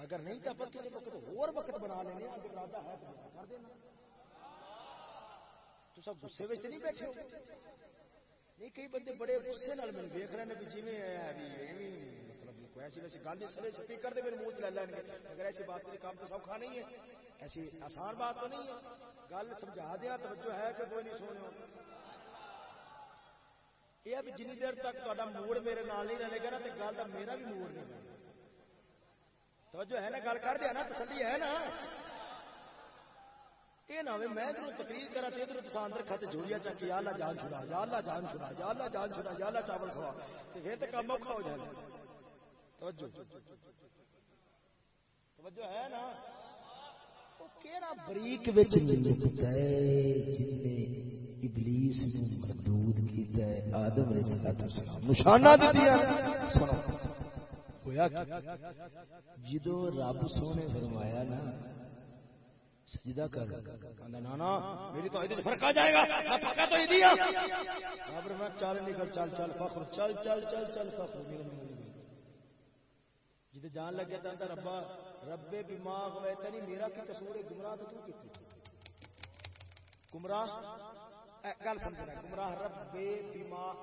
اگر نہیں تو پتہ نہیں وقت اور وقت بنا لینے، اگر ارادہ ہے تو کر دینا۔ تو سب غصے وچ نہیں بیٹھے ہو۔ نہیں، کئی بندے بڑے غصے نال میں دیکھ رہے ہیں کہ جی جویں ہے ابھی کوئی مطلب ایسی ویسی گل سرے سپیکر دے میرے منہ چ لے لین گے۔ اگر ایسی بات میرے کام تو سوکھا نہیں ہے۔ ایسی آسان بات تو نہیں ہے۔ گل سمجھا دیا، توجہ ہے کہ کوئی نہیں سونے یہ اب جنی دیر تک تا موڑ میرے نال نہیں رہے گا نا تو گل کا میرا بھی موڑ نہیں رہے توجہ ہے نا، گل کر دیا نا، تسلی ہے نا۔ یہ نہ میں ادھر تقریر کرا تو ادھر تو اندر کھت جوڑیا چکی یا اللہ جان چھڑا، یا اللہ جان چھڑا، یا اللہ جان چھڑا، یا اللہ چاول کھوا۔ پھر تو کام اوکھا ہو جائے توجہ۔ توجہ ہے نا۔ کیڑا بریک وچ نچتا جن نے ابلیس نو مردود کیتا ہے، آدم علیہ السلام نشانہ دے سنو۔ ہویا جدو رب سونے فرمایا نا، سجدہ کر۔ کہندا نا نا میری تو ادھر فرق آ جائے گا۔ میں پکا تو ہی دیا ہاں۔ رب میں چل نکل، چل چل، فخر، چل چل چل چل، فخر۔ نکل جی جان لگے تو ربا، ربے دماغ نہیں، میرا کی کسور ہے؟ گمراہ تو کی گمراہ؟ گل سمجھنا گمراہ ربے دماغ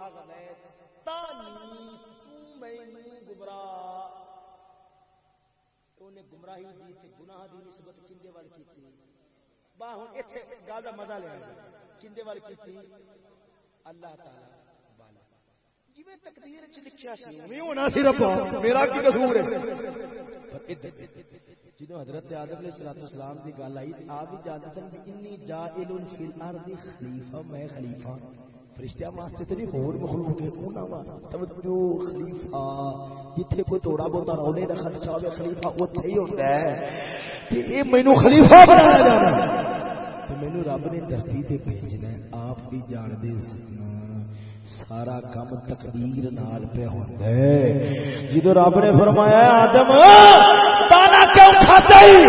گمراہ۔ انہیں گمراہی دی تے گناہ دی نسبت کندے وال کیتی۔ با ہن ایتھے گل دا مزہ لے کندے وال کیتی۔ اللہ تعالی جدو حضرت آدم علیہ الصلوۃ والسلام دی گل آئی، آپ بھی جانتے سن کہ انی فی الارض خلیفہ، میں خلیفہ فرشتیاں واسطے تے نہیں ہور مخلوق ہے انہاں واسطے توجہ خلیفہ جتھے کوئی تھوڑا بہت رونے دا خرچہ ہوے خلیفہ اوتھے ہی ہوندا ہے کہ اے مینوں خلیفہ بنایا جانا تے مینوں رب نے دھرتی تے بھیجنا ہے آپ بھی جان دے سارا کام تقدیر نال پہ ہوندا ہے جدو رب نے فرمایا آدم دانا کیوں کھاتا ہی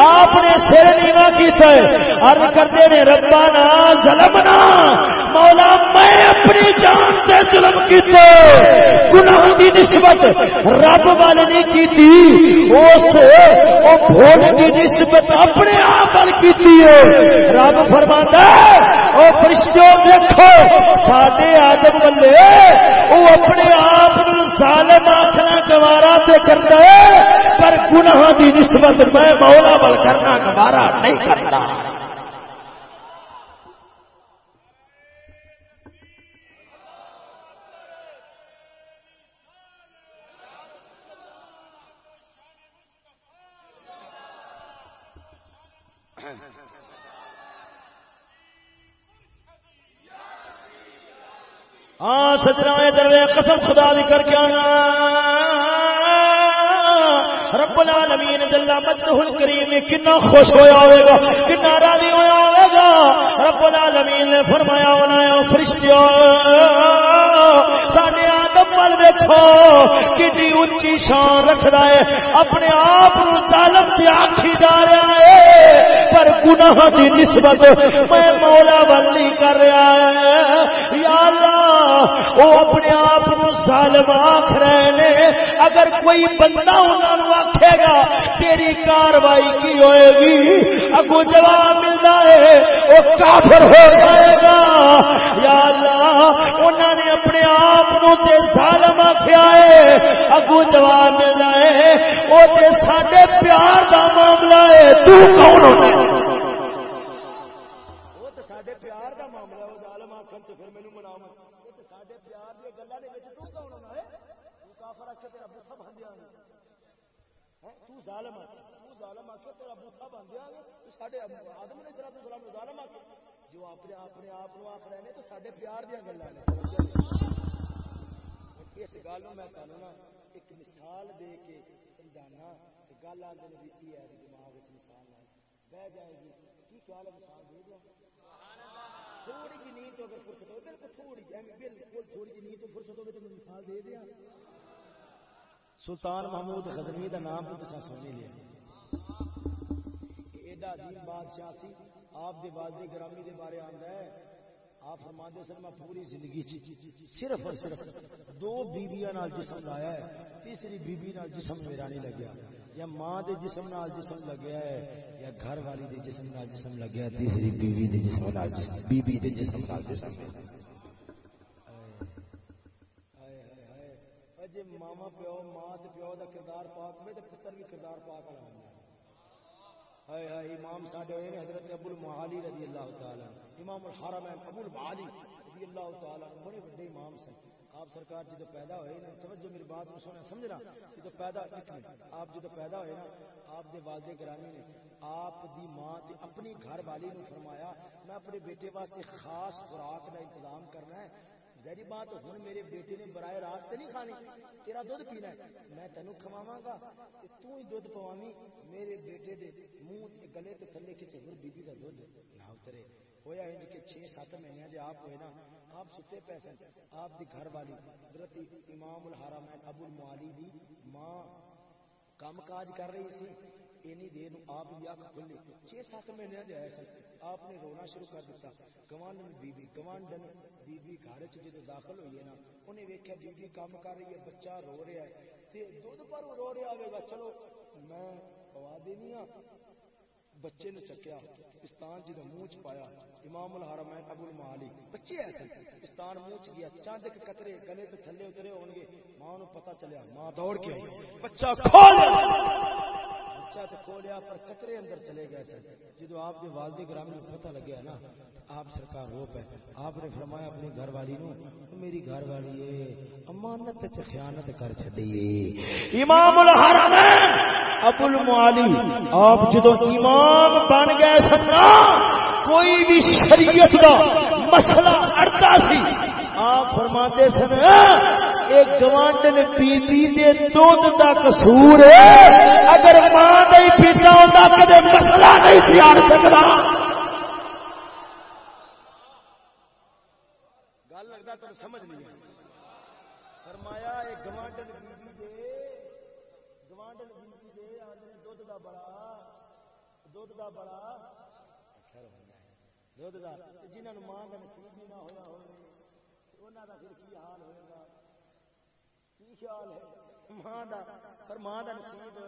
آپ نے سر نیوا کیتا ہے عرض کرتے نے ربانا ظلمنا مولا میں اپنی جان سے ظلم کیتے گناہ دی نسبت رب والے نے کیتی اس او بھول دی نسبت اپنے آپ ول کیتی ہے رب فرماندا ہے، او فرشتوں دیکھو، ساڈے آدم والے او اپنے آپ نو ظالم آکھنا، گوارا تے کردا ہے، پر گناہ دی نسبت میں مولا ول کرنا، گوارا نہیں کرتا۔ ہاں سجنا دروے قسم خدا دی کر کے آنا۔ رب العالمین جل مجدہ الکریم کنا خوش ہویا ہوئے گا کنا راضی ہویا ہوئے گا۔ رب العالمین نے فرمایا انہاں فرشتوں ساڈے آدم ول ویکھو کتنی اونچی شان رکھدا ہے، اپنے آپ نو ظالم تے آکھی جا رہا ہے، پر گناہ دی نسبت میں مولا ول نہیں کر رہا ہے۔ یا اللہ، او اپنے آپ نو ظالم آکھ رہے نے، اگر کوئی بندہ انہاں نو آکھے گا، تیری کاروائی کی ہوئے گی؟ اگو جواب ملتا ہے وہ کافر ہو جائے گا۔ یا انہوں نے اپنے آپ ظالم آخیا ہے۔ اگو جواب ملتا ہے وہ سڈے پیار کا معاملہ ہے، تو کون ہوتا ہے؟ پیار معاملہ ظالم آخر تو پھر مینو پیار کے تو کون ہونا ہے؟ کافر تیرا بوسا بن دیا ہاں، تو ظالم تو ظالم تیرا تو سارے آدم نے سرا سلام ظالم آخر جو اپنے اپنے آپ کو آخ رہے ہیں تو سارے پیار دیا گلا نے۔ اس گل میں تمہیں نا ایک مثال دے کے سمجھانا گل آدھے بھی ہے دماغ مثال بہ جائے گی۔ کی خیال ہے مثال دے دو تھوڑی جی نیند تو اگر فرصت ہو بالکل تھوڑی جی، بالکل تھوڑی جی نیند تو فرصت ہوگی تو میں مثال دے دیا۔ سلطان محمود غزنی کا نام تو تصا سنی لیا۔ ایڈا عظیم بادشاہ سی، آپ دے والد گرامی دے بارے آندا ہے، آپ فرما دے سر میں پوری زندگی جی، صرف اور صرف دو بیویاں نال جسم لایا ہے، تیسری بیوی نال جسم میرا نہیں لگیا، یا ماں دے جسم نال جسم لگیا ہے، یا گھر والی دے جسم نال جسم لگیا ہے، تیسری بیوی دے جسم نال جسم، بیوی دے جسم نال جسم۔ جی ماما پیو، ماں پیو کا کردار پاک ہوئے تو پتر بھی کردار پاک والا ہائے ہائے، امام ساڈے ہوئے حضرت ابو المعالی رضی اللہ تعالی امام الحرمین ابو المعالی رضی اللہ تعالی بڑے بڑے امام سن۔ آپ سرکار جدو پیدا ہوئے نا، توجہ میری بات کو سونا سمجھنا، جدو پیدا آپ جدو پیدا ہوئے نا، آپ دے والد گرامی نے، آپ دی ماں تے اپنی گھر والی نے فرمایا، میں اپنے بیٹے واسطے خاص خوراک کا انتظام کرنا ہے ظاہری بات ہوں میرے بیٹے نے برائے راست نہیں کھانی، تیرا دھد پینا ہے۔ میں تینوں کھواوا گا تو ہی دھد پوامی میرے بیٹے دے منہ گلے تے تھلے کسی ہور بی بی دا دھد نہ اترے۔ ہویا انج کہ چھ سات مہینے جے آپ ہوئے نا، آپ ستے پیسے آپ دی گھر والی حضرت امام الحرمین ابو المعالی دی ماں کام کاج کر رہی سی۔ اینی دیر آپ بھی اکھ کھلی چھ سات مہینے دے آئے سن آپ نے رونا شروع کر دیتا گوانڈن بی بی گوانڈن بی بی گھر چ جدو داخل ہوئی ہے نا انہیں ویکھیا بی بی کام کر رہی ہے بچہ رو رہا ہے تے دودھ پر رو رہا ہوے گا چلو میں پوا دینی ہاں بچے نے چکیا پستان جدو منہ چ پایا امام الحرمین ابو المعالی بچے ایسے پستان منہ چ گیا چاند کے قطرے گلے تے تھلے اترے ہون گے ماں نو پتہ چلیا ماں دوڑ کے بچہ کھول بچہ تو کھولیا پر قطرے اندر چلے گئے سر جدو آپ کے والد گرامی کو پتہ لگیا نا، آپ سرکار رو پہ آپ نے فرمایا اپنی گھر والی نو میری گھر والی ہے امانت چ خیانت کر چھڈی امام الحرمین ابو المعالی، آپ جدو امام بن گئے سنا کوئی بھی شریعت دا مسئلہ اڑتا سی، آپ فرماتے سن ایک گوانڈن بی بی دے دودھ دا قصور ہے۔ اگر ماں نہیں پیتا ہوتا، کدے مسئلہ نہیں سی اڑ سکتا۔ گل لگتا تو سمجھ نہیں فرمایا ایک گوانڈن بی بی دے، گوانڈن بی بی دے آدھے دودھ دا بڑا، دودھ دا بڑا اثر ہوتا ہے۔ دودھ دا جنہوں ماں کا نصیب بھی نہ ہوا ہو انہوں کا پھر کی حال ہوئے گا؟ کی خیال ہے ماں دا پر ماں دا نصیب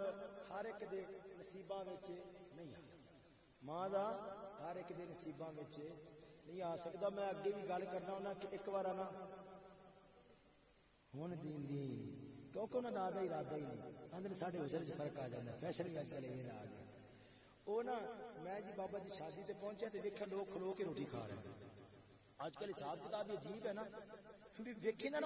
ہر ایک دے نصیباں وچ نہیں آ ماں دا ہر ایک دے نصیباں وچ نہیں آ سکتا میں اگے بھی گل کرنا ہونا کہ ایک بار نا ہوں دین دی کیونکہ انہوں نے آدھا ارادہ ہی نہیں آدھے سارے حسن چ فرق آ جاتا فیشن بھی اچھا لے آ گیا وہ نا میں جی بابا جی شادی سے پہنچا تو دیکھا لوگ کھلو کے روٹی کھا رہے ہیں اج کل حساب کتاب عجیب ہے نا ویکھی نا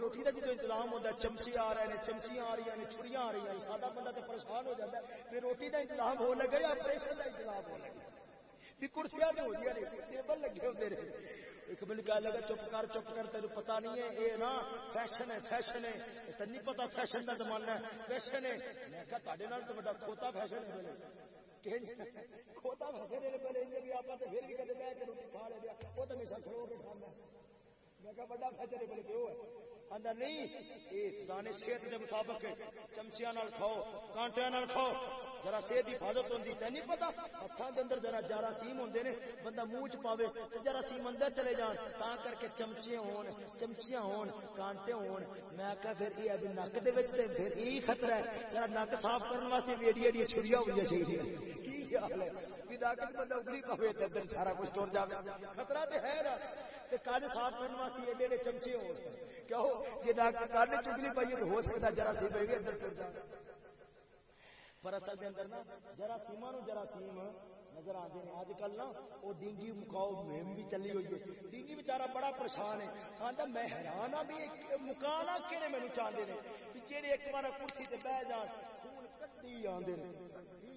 روٹی کا جدو انتظام ہوتا ہے چمچے آ رہے ہیں چمچیاں آ رہی ہیں چھڑیاں آ رہی ہیں۔ سادہ بندہ تو پریشان ہو جاتا ہے پھر روٹی کا انتظام ہو لگا یا پریشر کا انتظام ہو لگا کرسیاں تو ہو ٹیبل لگے ہوتے رہے۔ ایک مل کہا لگا چپ کر چپ کر تین پتا نہیں ہے یہ نا فیشن ہے فیشن ہے۔ تین نہیں پتا فیشن کا زمانہ ہے۔ فیشن ہے۔ میں کہا تے تو بڑا کھوتا فیشن ہے کھوتا فیشن ہے پہلے بھی آپ پھر بھی کدے کے روٹی کھا لے گیا۔ وہ تو ہمیشہ کھلو کے کھانا میں کہا بڑا فیشن ہے پہلے ہے؟ آدھا نہیں، یہ دانے صحت کے مطابق چمچیاں کھاؤ کانٹیا کھاؤ، ذرا صحت کی حفاظت ہوتی ہے نہیں پتا؟ ہاتھوں کے اندر ذرا جارا سیم ہوتے ہیں بندہ منہ چ پاوے تو جرا سیم اندر چلے جان تا کر کے چمچے ہون، چمچیاں ہون، کانٹے ہون۔ میں آخا پھر یہ ابھی نک دے پھر یہی خطرہ ہے، ذرا نک صاف کرنے واسطے بھی ایڈی ایڈی چھڑیاں ہوئی چاہیے کی خیال ہے؟ بندہ اگلی پاوے سارا کچھ ٹر جائے خطرہ تو ہے نا کن صاف کرنے واسطے ایڈے ایڈے چمچے ہو کیوں؟ جی کن چگلی پائیے تو ہو سکتا جرا سی پہ اندر پھر جائے پر اصل کے اندر نا، جرا سیما نو جرا سیم نظر آتے ہیں اج کل نا وہ ڈینگی مکاؤ مہم بھی چلی ہوئی ہے۔ ڈینگی بچارا بڑا پریشان ہے۔ آتا میں حیران ہاں بھی مکانا کہڑے مینو چاہتے ہیں جہے ایک بار کرسی سے بہ جان خون کٹی آتے ہیں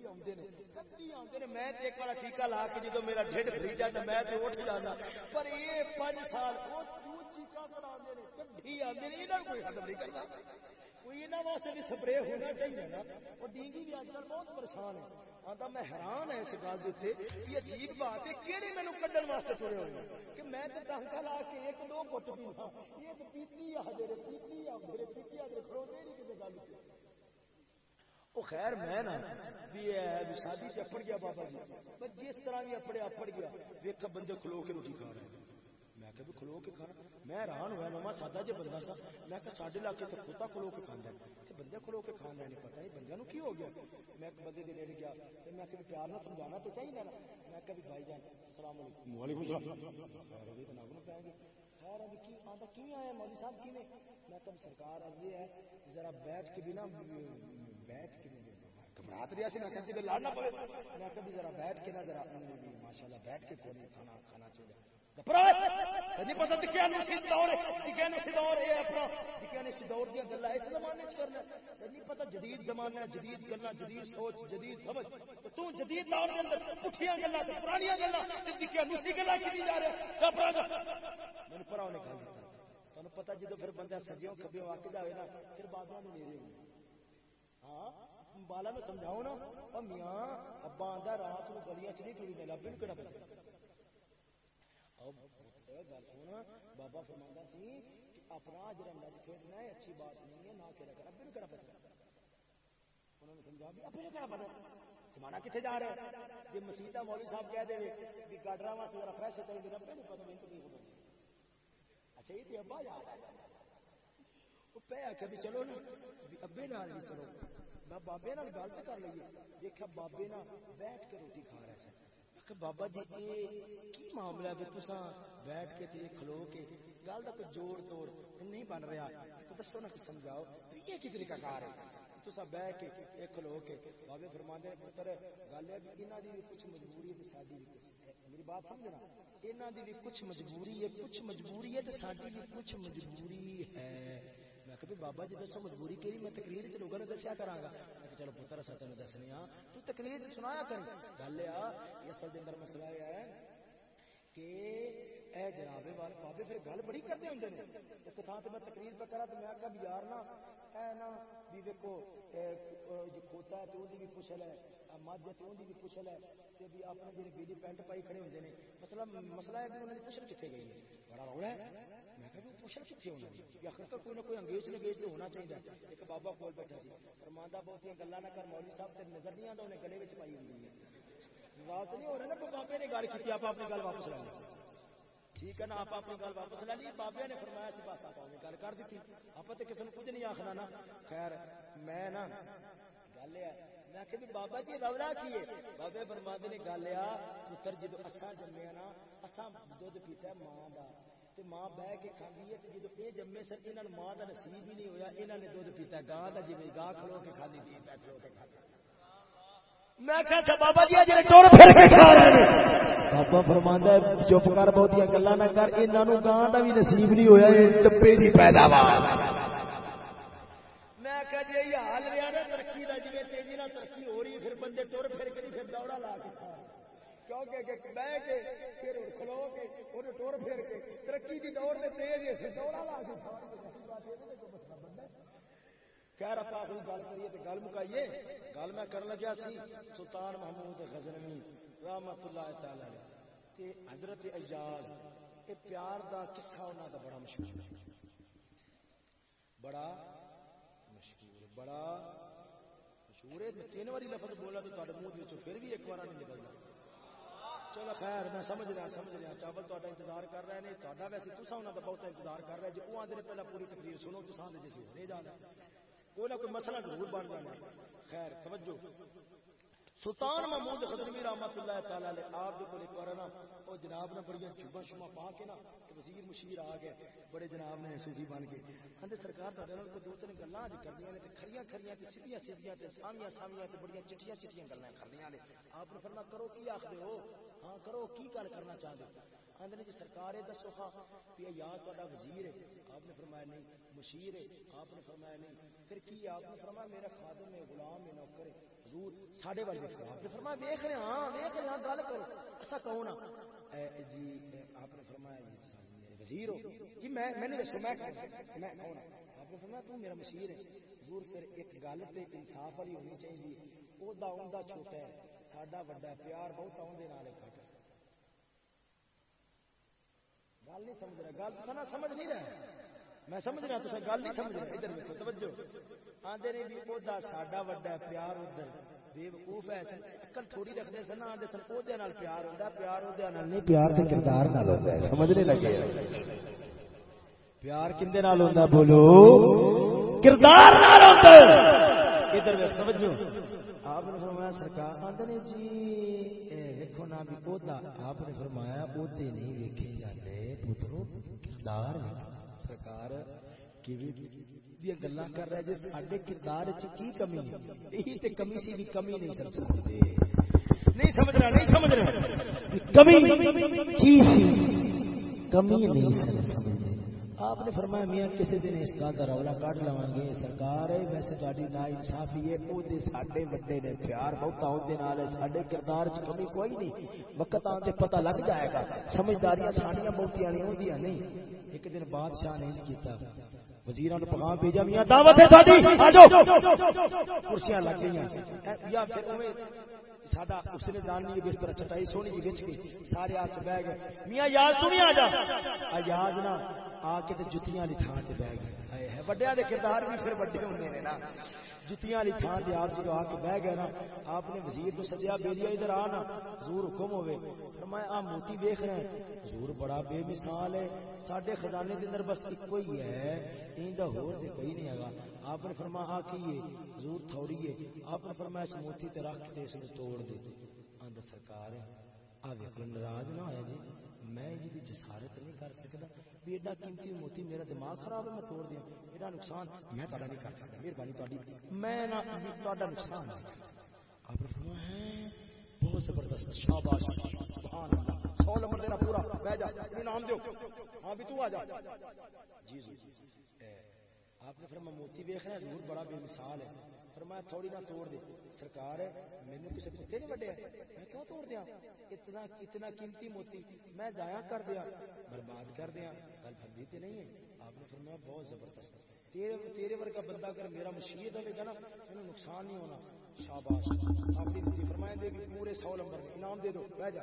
میں ایک بار ٹیکا لا کے جدو میرا ڈیڈ فری جاتا میں اٹھ جانا پر یہ پانچ سال سپرے ہونا چاہیے نا اور ڈینگی بھی اج کل بہت پریشان ہے میں حیران ہے اس گل یہ عجیب بات ہے کڈن واسطے ترے ہوئے کہ میں ٹانکا لا کے ایک دو گٹ پینا یہ پیتی آ پیتی آ میرے پیتی آ نہیں گل وہ خیر میں نا بھی شادی سے اپڑ گیا بابا جی۔ جس طرح بھی اپڑے اپڑ گیا۔ ویک بندے کھلو کے روٹی کھا رہے میں کہ کھلو کے کھانا میں حیران ہوا ماما سادہ جی بندہ سا۔ میں کہ سارے علاقے تو کھوتا کھلو کے کھانا ہے بندے کھلو کے کھانا نہیں پتا نہیں بندے کی ہو گیا۔ میں ایک بندے نیڑے گیا۔ میں کہ پیار نہ سمجھانا تو چاہیے نا۔ میں کہ بھائی جان السلام علیکم۔ وعلیکم السلام۔ خیر ابھی کی آتا کی آیا مولوی صاحب کی میں کہ سرکار اب یہ ہے۔ ذرا بیٹھ کے بھی نا بیٹھ کے گھبراہٹ رہا سی میں لڑنا پڑے میں کبھی ذرا بیٹھ کے نہ، ذرا ماشاء اللہ بیٹھ کے کھولے کھانا کھانا چاہیے نہیں پتا دور دور یہ اپنا۔ دور دیا گلا اس زمانے چ کرنا نہیں پتا جدید زمانہ جدید گلا جدید سوچ، جدید سمجھ۔ تو جدید دور کے اندر پٹھیاں گلا پرانی گلا گلا کی جا رہے۔ میرے پراؤ نے گل تمہیں پتا جدو پھر بندہ سجیوں کبھی آ کے جائے نا، پھر بابا نے میرے ہاں بالا میں سمجھاؤ نا۔ اور میاں، ابا آدھا رات کو گلیاں چ نہیں ٹوری میلا پھر کہڑا گل سونا بابا فرما سی کہ اپنا جا لج کھیلنا ہے، اچھی بات نہیں ہے، نہ کہنا کرا پھر کہڑا پتا انہوں نے سمجھا بھی اپنے کہڑا پتا زمانہ کتنے جا رہا ہے؟ جی مسیح مولوی صاحب کہہ دے کہ گاڈرا واسطے ذرا فریش چاہیے پھر نہیں پتا نہیں اچھا یہ تو ابا جا رہا ہے پہ آخیا بھی چلو نا ابے نال بھی چلو۔ میں بابے نال گل کر لیے دیکھا بابے نال بیٹھ کے روٹی کھا رہے سن بابا جی یہ کی معاملہ ہے تسا بیٹھ کے تے کھلو کے؟ گل کا کوئی جوڑ توڑ نہیں بن رہا۔ دسو نا سمجھاؤ یہ کی طریقہ کار ہے؟ تسا بہ کے کھلو کے۔ بابے فرما دے پتر، گل ہے کہ بھی کچھ مجبوری ہے بھی کچھ میری بات سمجھنا؟ انہوں کی بھی کچھ مجبوری ہے، کچھ مجبوری ہے تو ساری بھی کچھ مجبوری ہے۔ میں کہ بابا جی دسو مجبوری کہی میں تقریر چ لوگوں نے دسیا کرا گا۔ کہ چلو پتر اصل تین دسنے ہاں تو تقریر سنایا کر گل آ اصل کے اندر مسئلہ یہ ہے کہ اے جناب والے بابے پھر گل بڑی کرتے ہوں ایک تھان سے میں تقریر پہ کرا تو میں آخا بھی یار نا اے نا بھی دیکھو جو کھوتا ہے تو وہ بھی پوچھل ہے مجھ ہے تو وہ بھی پوچھل ہے تے بھی اپنے جی بیلی پینٹ پائی کھڑے ہوتے ہیں مطلب مسئلہ ہے کہ انہوں نے پوچھل کتنے گئی ہے؟ بڑا رولا ہے۔ کتنے ہونا ہے؟ آخر تو کوئی نہ کوئی نگیز تو ہونا چاہیے۔ ایک بابا کول بیٹھا سی۔ فرماندہ بہت گلا نہ کر، مولوی صاحب تیرے نظر نہیں آتا انہیں گلے میں پائی ہوئی ہے۔ نہیں ہو رہا نا بابے نے گل کی آپ اپنی گل واپس ٹھیک ہے نا، آپ اپنی گل واپس لے لی۔ بابے نے فرمایا سی، بس آپ نے گل کر دیتی۔ آپ تو کسی نے کچھ نہیں آخنا نا۔ خیر، میں نا گل ہے۔ میں بابا جی رولا کی ہے؟ بابے برماد نے گل آ پتر جدو اصا جمے نا اصا دھد پیتا ماں کا تے ماں بہ کے کھاندی ہے تے اے جمے سر انہاں ماں دا نصیب ہی نہیں ہویا، انہاں نے دودھ پیتا، گاں دا جویں گاں کھلو کے کھاندی تھی کھلو کے کھاندی میں بابا جی جڑے ٹور پھر کے کھا رہے ہیں۔ بابا فرماندا ہے، چپ کر بہتیاں گلاں نہ کر، انہاں نو گاں دا بھی نصیب نہیں ہویا اے ٹپے دی پیداوار میں کہا جی یہ حال رہا نا ترقی دا جویں تیزی نال ترقی ہو رہی پھر بندے ٹور پھر کے پھر دوڑا لا کے کھا کیونکہ بہ کے، پھر کھلو کے اور ٹور پھر کے۔ ترقی دی دور میں تیز ہے دوڑا لا کے خیر آپ آخری گل کریے تو گل مکائیے۔ گل میں کرن لگیا سی، سلطان محمود غزنوی رحمت اللہ تعالی تے حضرت اجاز اے پیار دا قصہ انہاں دا بڑا مشہور بڑا مشہور بڑا مشہور ہے۔ تین واری لفظ بولا تو تہاڈے منہ پھر بھی ایک بار نہیں نکلدا۔ چلو خیر، میں سمجھ رہا سمجھ رہا چاول تا انتظار کر رہے ہیں تا ویسے تصا انہوں کا بہت انتظار کر رہے جو آدھے پہلے پوری تقریر سنو تو سامنے جیسے ہونے جانا کوئی نہ کوئی مسئلہ ضرور بن جانا۔ خیر، توجہ۔ سلطان محمود خدرمی رحمت اللہ تعالی علیہ، آپ دے کولے کرنا او جناب نے بڑی چوبا شما پا کے نا، کہ وزیر مشیر آ گئے، بڑے جناب نے صوفی جی بن کے۔ ہندے سرکار تہاڈے نال کوئی دو تین گلاں جی اج کردیاں نے، تے کھریاں کھریاں تے سیدھیاں سیدھیاں تے سامیاں سامیاں تے بڑیاں چٹیاں چٹیاں گلاں کردیاں نے۔ آپ نے فرمایا، کرو کی آکھدے ہو؟ ہاں کرو، کی گل کرنا چاہتے آدھے جی سرکار دسو ہاں بھی یار تا وزیر ہے آپ نے فرمایا، نہیں، مشیر ہے آپ نے فرمایا، نہیں۔ پھر کی آپ نے فرمایا، میرا خادم ہے غلام ہے نوکر ہے حضور ساڈے والے دیکھو۔ نے فرمایا، دیکھ رہے ہاں دیکھ رہے ہاں گل کرو۔ اچھا، ایسا کون ہے جی آپ نے فرمایا جی میرے وزیر ہو۔ جی میں میں نے دسو، میں میں کون آپ نے فرمایا، تو میرا مشیر ہے۔ حضور، پھر ایک گل تے انصاف والی ہونی چاہیے۔ وہ دا چھوٹا ہے۔ ساڈا وڈا پیار بہت آدھے گھٹ گل نہیں سمجھ رہا۔ گل تو سمجھ نہیں رہا۔ میں سمجھ رہا تو گل نہیں سمجھ رہا ادھر دیکھو توجہ۔ آدھے نے بھی وہ ساڈا وڈا پیار ادھر بے وقوف ہے، عقل تھوڑی رکھتے سن آدھے سن وہ پیار ہوتا پیار وہ نہیں، پیار کے کردار نال ہوتا ہے سمجھنے لگے پیار کھے نال ہوتا بولو۔ کردار نال ہوتا ادھر سمجھو آپ نے فرمایا، سرکار آدھے نے جی ویکو نا بھی پودا آپ نے فرمایا پودے نہیں ویکھے جاتے پترو، کردار سرکار گلا کر رہا سارے کردار کی کمی یہی تے کمی سی بھی کمی نہیں سر سکتے۔ نہیں سمجھ رہا نہیں سمجھ رہا۔ کمی کی سی؟ کمی نہیں سر سمجھ آپ نے فرمایا میاں کسی دن اس گل کا رولا کٹ لوا گے۔ سرکار ویسے تاری نا انصافی ہے وہ سڈے وڈے نے پیار بہت آدھے سڈے کردار چ کمی کوئی نہیں۔ وقت آتے پتہ لگ جائے گا۔ سمجھداریاں بہتیاں نہیں ہوندیاں نہیں۔ ایک دن بادشاہ نے کیتا وزیران نے پیغام بھیجا میاں دعوت ہے تہاڈی آ جاؤ۔ کرسیاں لگ گئیاں۔ یا پھر ساڈا اس نے دان نہیں بستر چٹائی سونی جی بچ گئی سارے آ کے بیٹھ گئے میاں یاز تو نہیں آ جا۔ یاز نہ۔ آ کے جتیاں والی تھان سے بہ گئے۔ وڈیا کے کردار بھی پھر وڈے ہوتے ہیں نا۔ جتیاں والی تھان سے آپ جب آ کے بہ گئے نا، آپ نے وزیر کو سجیا بیلیا ادھر آ نا، حضور حکم ہوے فرمایا، آ موتی دیکھ رہے ہیں۔ حضور بڑا بے مثال ہے۔ سڈے خزانے کے اندر بس ایک ہی ہے۔ ان کا ہور تے کوئی نہیں ہے آپ نے فرمایا، آ کی ہے؟ حضور تھوڑی ہے۔ آپ نے فرمایا، اس موتی تے رکھ کے اس توڑ دے۔ آند سرکار ہے۔ آ دیکھو ناراض نہ ہویا جی۔ میں جی جسارت نہیں کر سکتا بھی ایڈا قیمتی موتی میرا دماغ خراب ہے، میں توڑ دیا۔ ایڈا نقصان، میں تھوڑا نہیں کر سکتا، مہربانی تاری میں نقصان آپ ہے، بہت زبردست، شاباش، سبحان اللہ۔ سو نمبر دینا پورا، بہ جا انعام دیو۔ ہاں بھی تو آ جا۔ جی جی, جی۔ آپ نے فرمایا، موتی ویخ رہا حضور بڑا بے مثال ہے. فرمایا، تھوڑی نہ توڑ دے۔ سرکار مینو کسی کتے نے وڈیا۔ میں کیوں توڑ دیا اتنا اتنا قیمتی موتی۔ میں ضائع کر دیا برباد کر دیا گل بندی تے نہیں ہے۔ آپ نے فرمایا، بہت زبردست۔ تیرے تیرے ورگا بندہ اگر میرا مشیر دے گا نا انہوں نقصان نہیں ہونا۔ شاباش اپنی نیتی فرمائے دے گی پورے سو نمبر انعام دے دو، بہ جا۔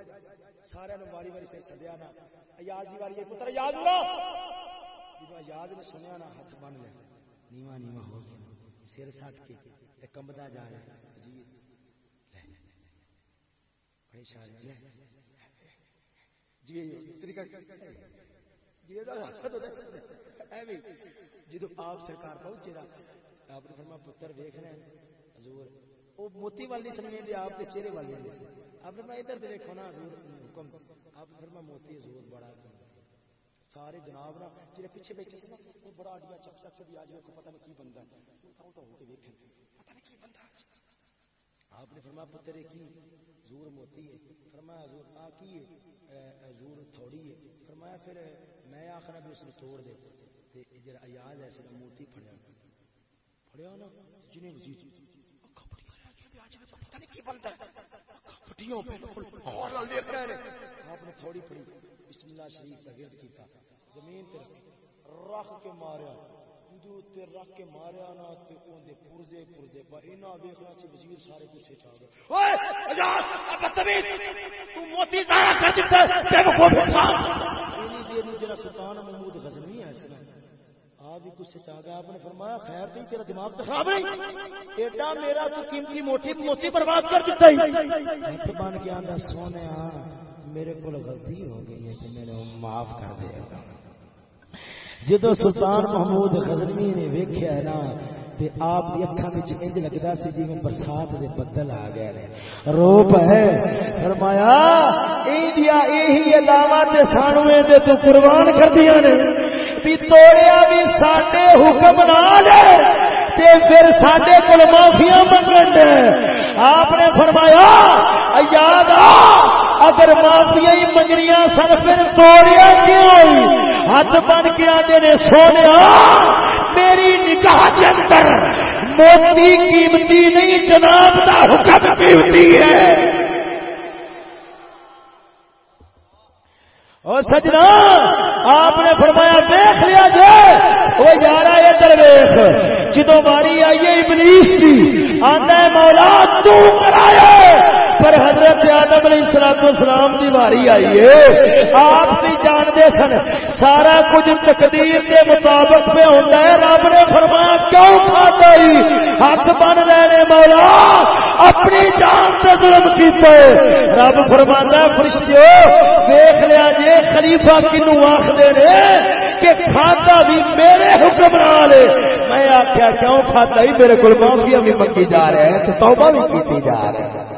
سارے واری واری سے سدیا نا۔ ایاز دی واری پتر، یاد جب یاد نے سنیا نا ہاتھ بن لیا نیواں نیواں ہو گیا۔ سر سٹ کے کمبدا جا رہا وزیر بڑے شاعر لے جی طریقہ۔ جی، جدو آپ سرکار پہنچے گا آپ نے فرما پتر ویخ رہے ہیں۔ حضور، وہ موتی والی سنگے دے آپ کے چہرے والی آپ نے فرما ادھر دیکھو نا، حضور، حکم۔ آپ نے فرما موتی حضور بڑا سارے جناب نا جی پیچھے بیٹھے سے نا، وہ بڑا اڈیا چک چک بھی آج میرے کو پتا نہیں کی بنتا ہے۔ وہ تو ہو کے دیکھیں پتا نہیں کی بنتا آپ نے فرمایا، پتر کی زور موتی ہے۔ فرمایا، زور آ کی ہے؟ زور تھوڑی ہے۔ فرمایا، پھر میں آخر بھی اس نے توڑ دے۔ تے جڑا ایاز ایسے موتی پھڑیا۔ پھڑیا نا، جنہیں وزیر آپ نے تھوڑی پڑی بسم اللہ شریف کا گرد کیتا۔ زمین تے رکھ کے ماریا۔ تے رکھ کے ماریا نا تے اون دے پرزے پرزے با اینا ویکھنا سی وزیر سارے غصے چ گئے۔ اوئے اجاز بدتمیز۔ تو موتی ضائع کر دتا تے وہ کو انسان۔ اینی دیر نو جڑا سلطان محمود غزنوی ہے اس نے آپ بھی غصے چ گیا، آپ نے فرمایا، خیر تیرا دماغ تو خراب نہیں ایڈا میرا تو قیمتی موٹی موتی برباد کر ہی بن کے آندا میرے کو غلطی ہو گئی ہے میرے معاف کر دے۔ گا جدو سلطان محمود غزنوی نے ویکھیا نا، تے آپ دی اکھاں وچ انج لگدا سی جویں برسات دے بدل آ گئے نے۔ روپ ہے۔ فرمایا ایندیا ایہی اداواں تے سانویں تے تو قربان کردیاں نے۔ بھی توڑیا بھی ساڈے حکم نال تے پھر ساڈے کول معافیاں منگن آپ نے فرمایا، یاد آ، اگر معافیا ہی منگنیاں سن، پھر توڑیا کیوں ہاتھ بن کے آتے نے سونے میری نگاہ کے اندر موتی قیمتی نہیں جناب کا حکم قیمتی ہے۔ اور سجنا، آپ نے فرمایا، دیکھ لیا جائے وہ یار ادھر ویخ جدو ماری آئیے ابلیس کی آتا ہے، مولا، تو کرایا۔ پر حضرت آدم علیہ السلام اسلام کی واری آئی ہے۔ آپ بھی جانتے سن، سارا کچھ تقدیر کے مطابق پہ ہوتا ہے۔ رب نے فرمایا، کیوں کھاتا ہی ہاتھ بن رہے مولا، اپنی سے رب فرماتا ہے دیکھ لیا جی خلیفہ کنو آخر نے کہ کھاتا بھی میرے حکمران میں آخیا کیوں کھاتا ہی میرے کو بھی منگی جا رہے ہیں، تو توبہ بھی کی جا رہے ہیں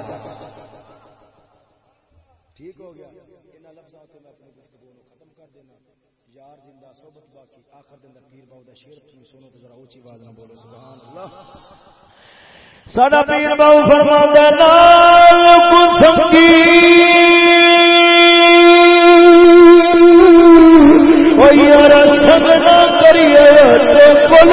ساڈا پیر باؤ فرما سنگی سگنا کریے کل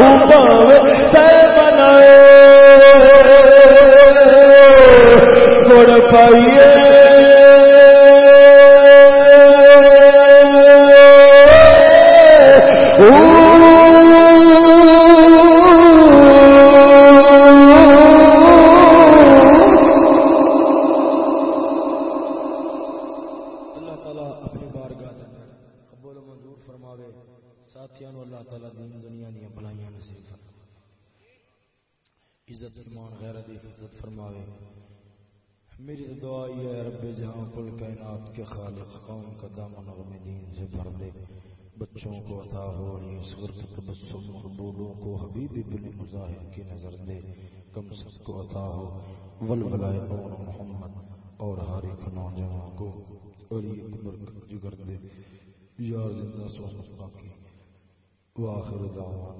ہوں واخر دعوانا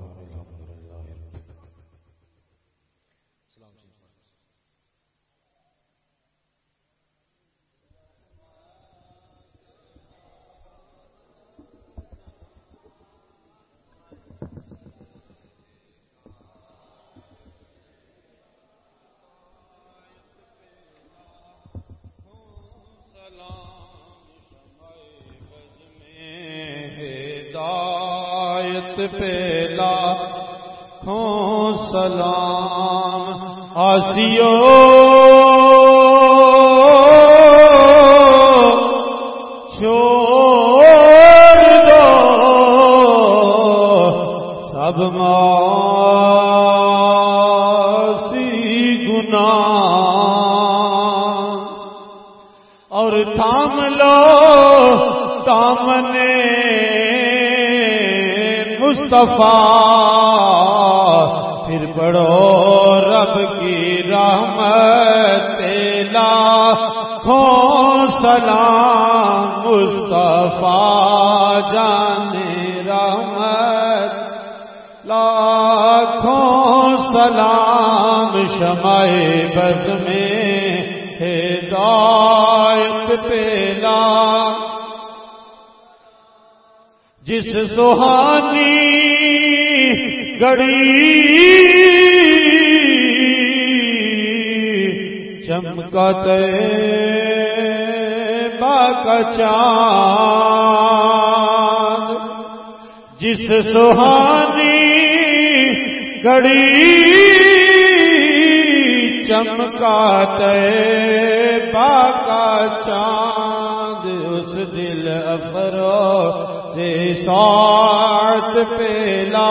رب کی رحمت لا کھو سلام مصطفیٰ جانے رحمت، لاکھوں سلام شمع بد میں ہدایت پیلا جس سہانی گڑی چمکتے کا چاند، جس سہانی گڑی چمکاتے کا چاند، اس دل افرو سے ساتھ پیلا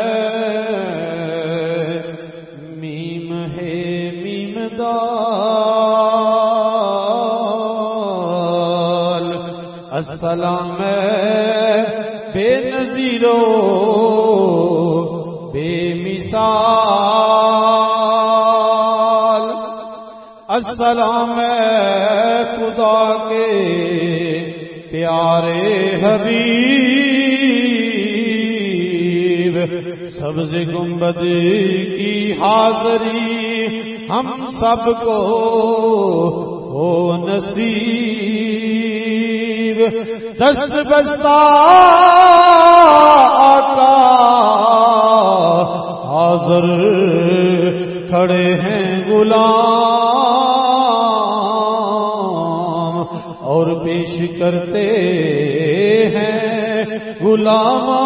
السلام بے نظیرو، بے مثال۔ السلام خدا کے پیارے حبیب۔ سبز گنبد کی حاضری ہم سب کو ہو نصیب۔ دست بستا آقا حاضر کھڑے ہیں غلام اور پیش کرتے ہیں غلام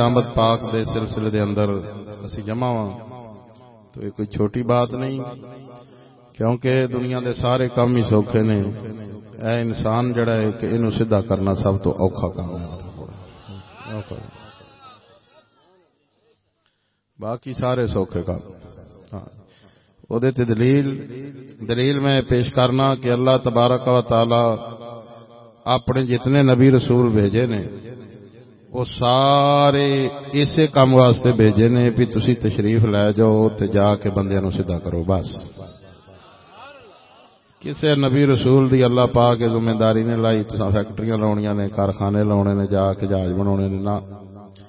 قیامت پاک دے سلسلے دے اندر اسی جمع ہاں۔ تو یہ کوئی چھوٹی بات نہیں، کیونکہ دنیا دے سارے کام ہی سوکھے نے۔ اے انسان جڑا ہے کہ اینو سیدھا کرنا سب تو اوکھا کام ہے۔ باقی سارے سوکھے کام۔ ہاں۔ وہ دلیل دلیل میں پیش کرنا کہ اللہ تبارک و تعالی اپنے جتنے نبی رسول بھیجے نے وہ سارے اسے کام واسطے بھیجے نے بھی تسی تشریف لے جاؤ تے جا کے بندے نو سیدھا کرو، بس۔ کسی نبی رسول دی اللہ پا کے ذمہ داری نے لائی تو فیکٹریاں لاؤنیاں نے، کارخانے لاؤنے نے، جا کے جہاز بنا نے، نہ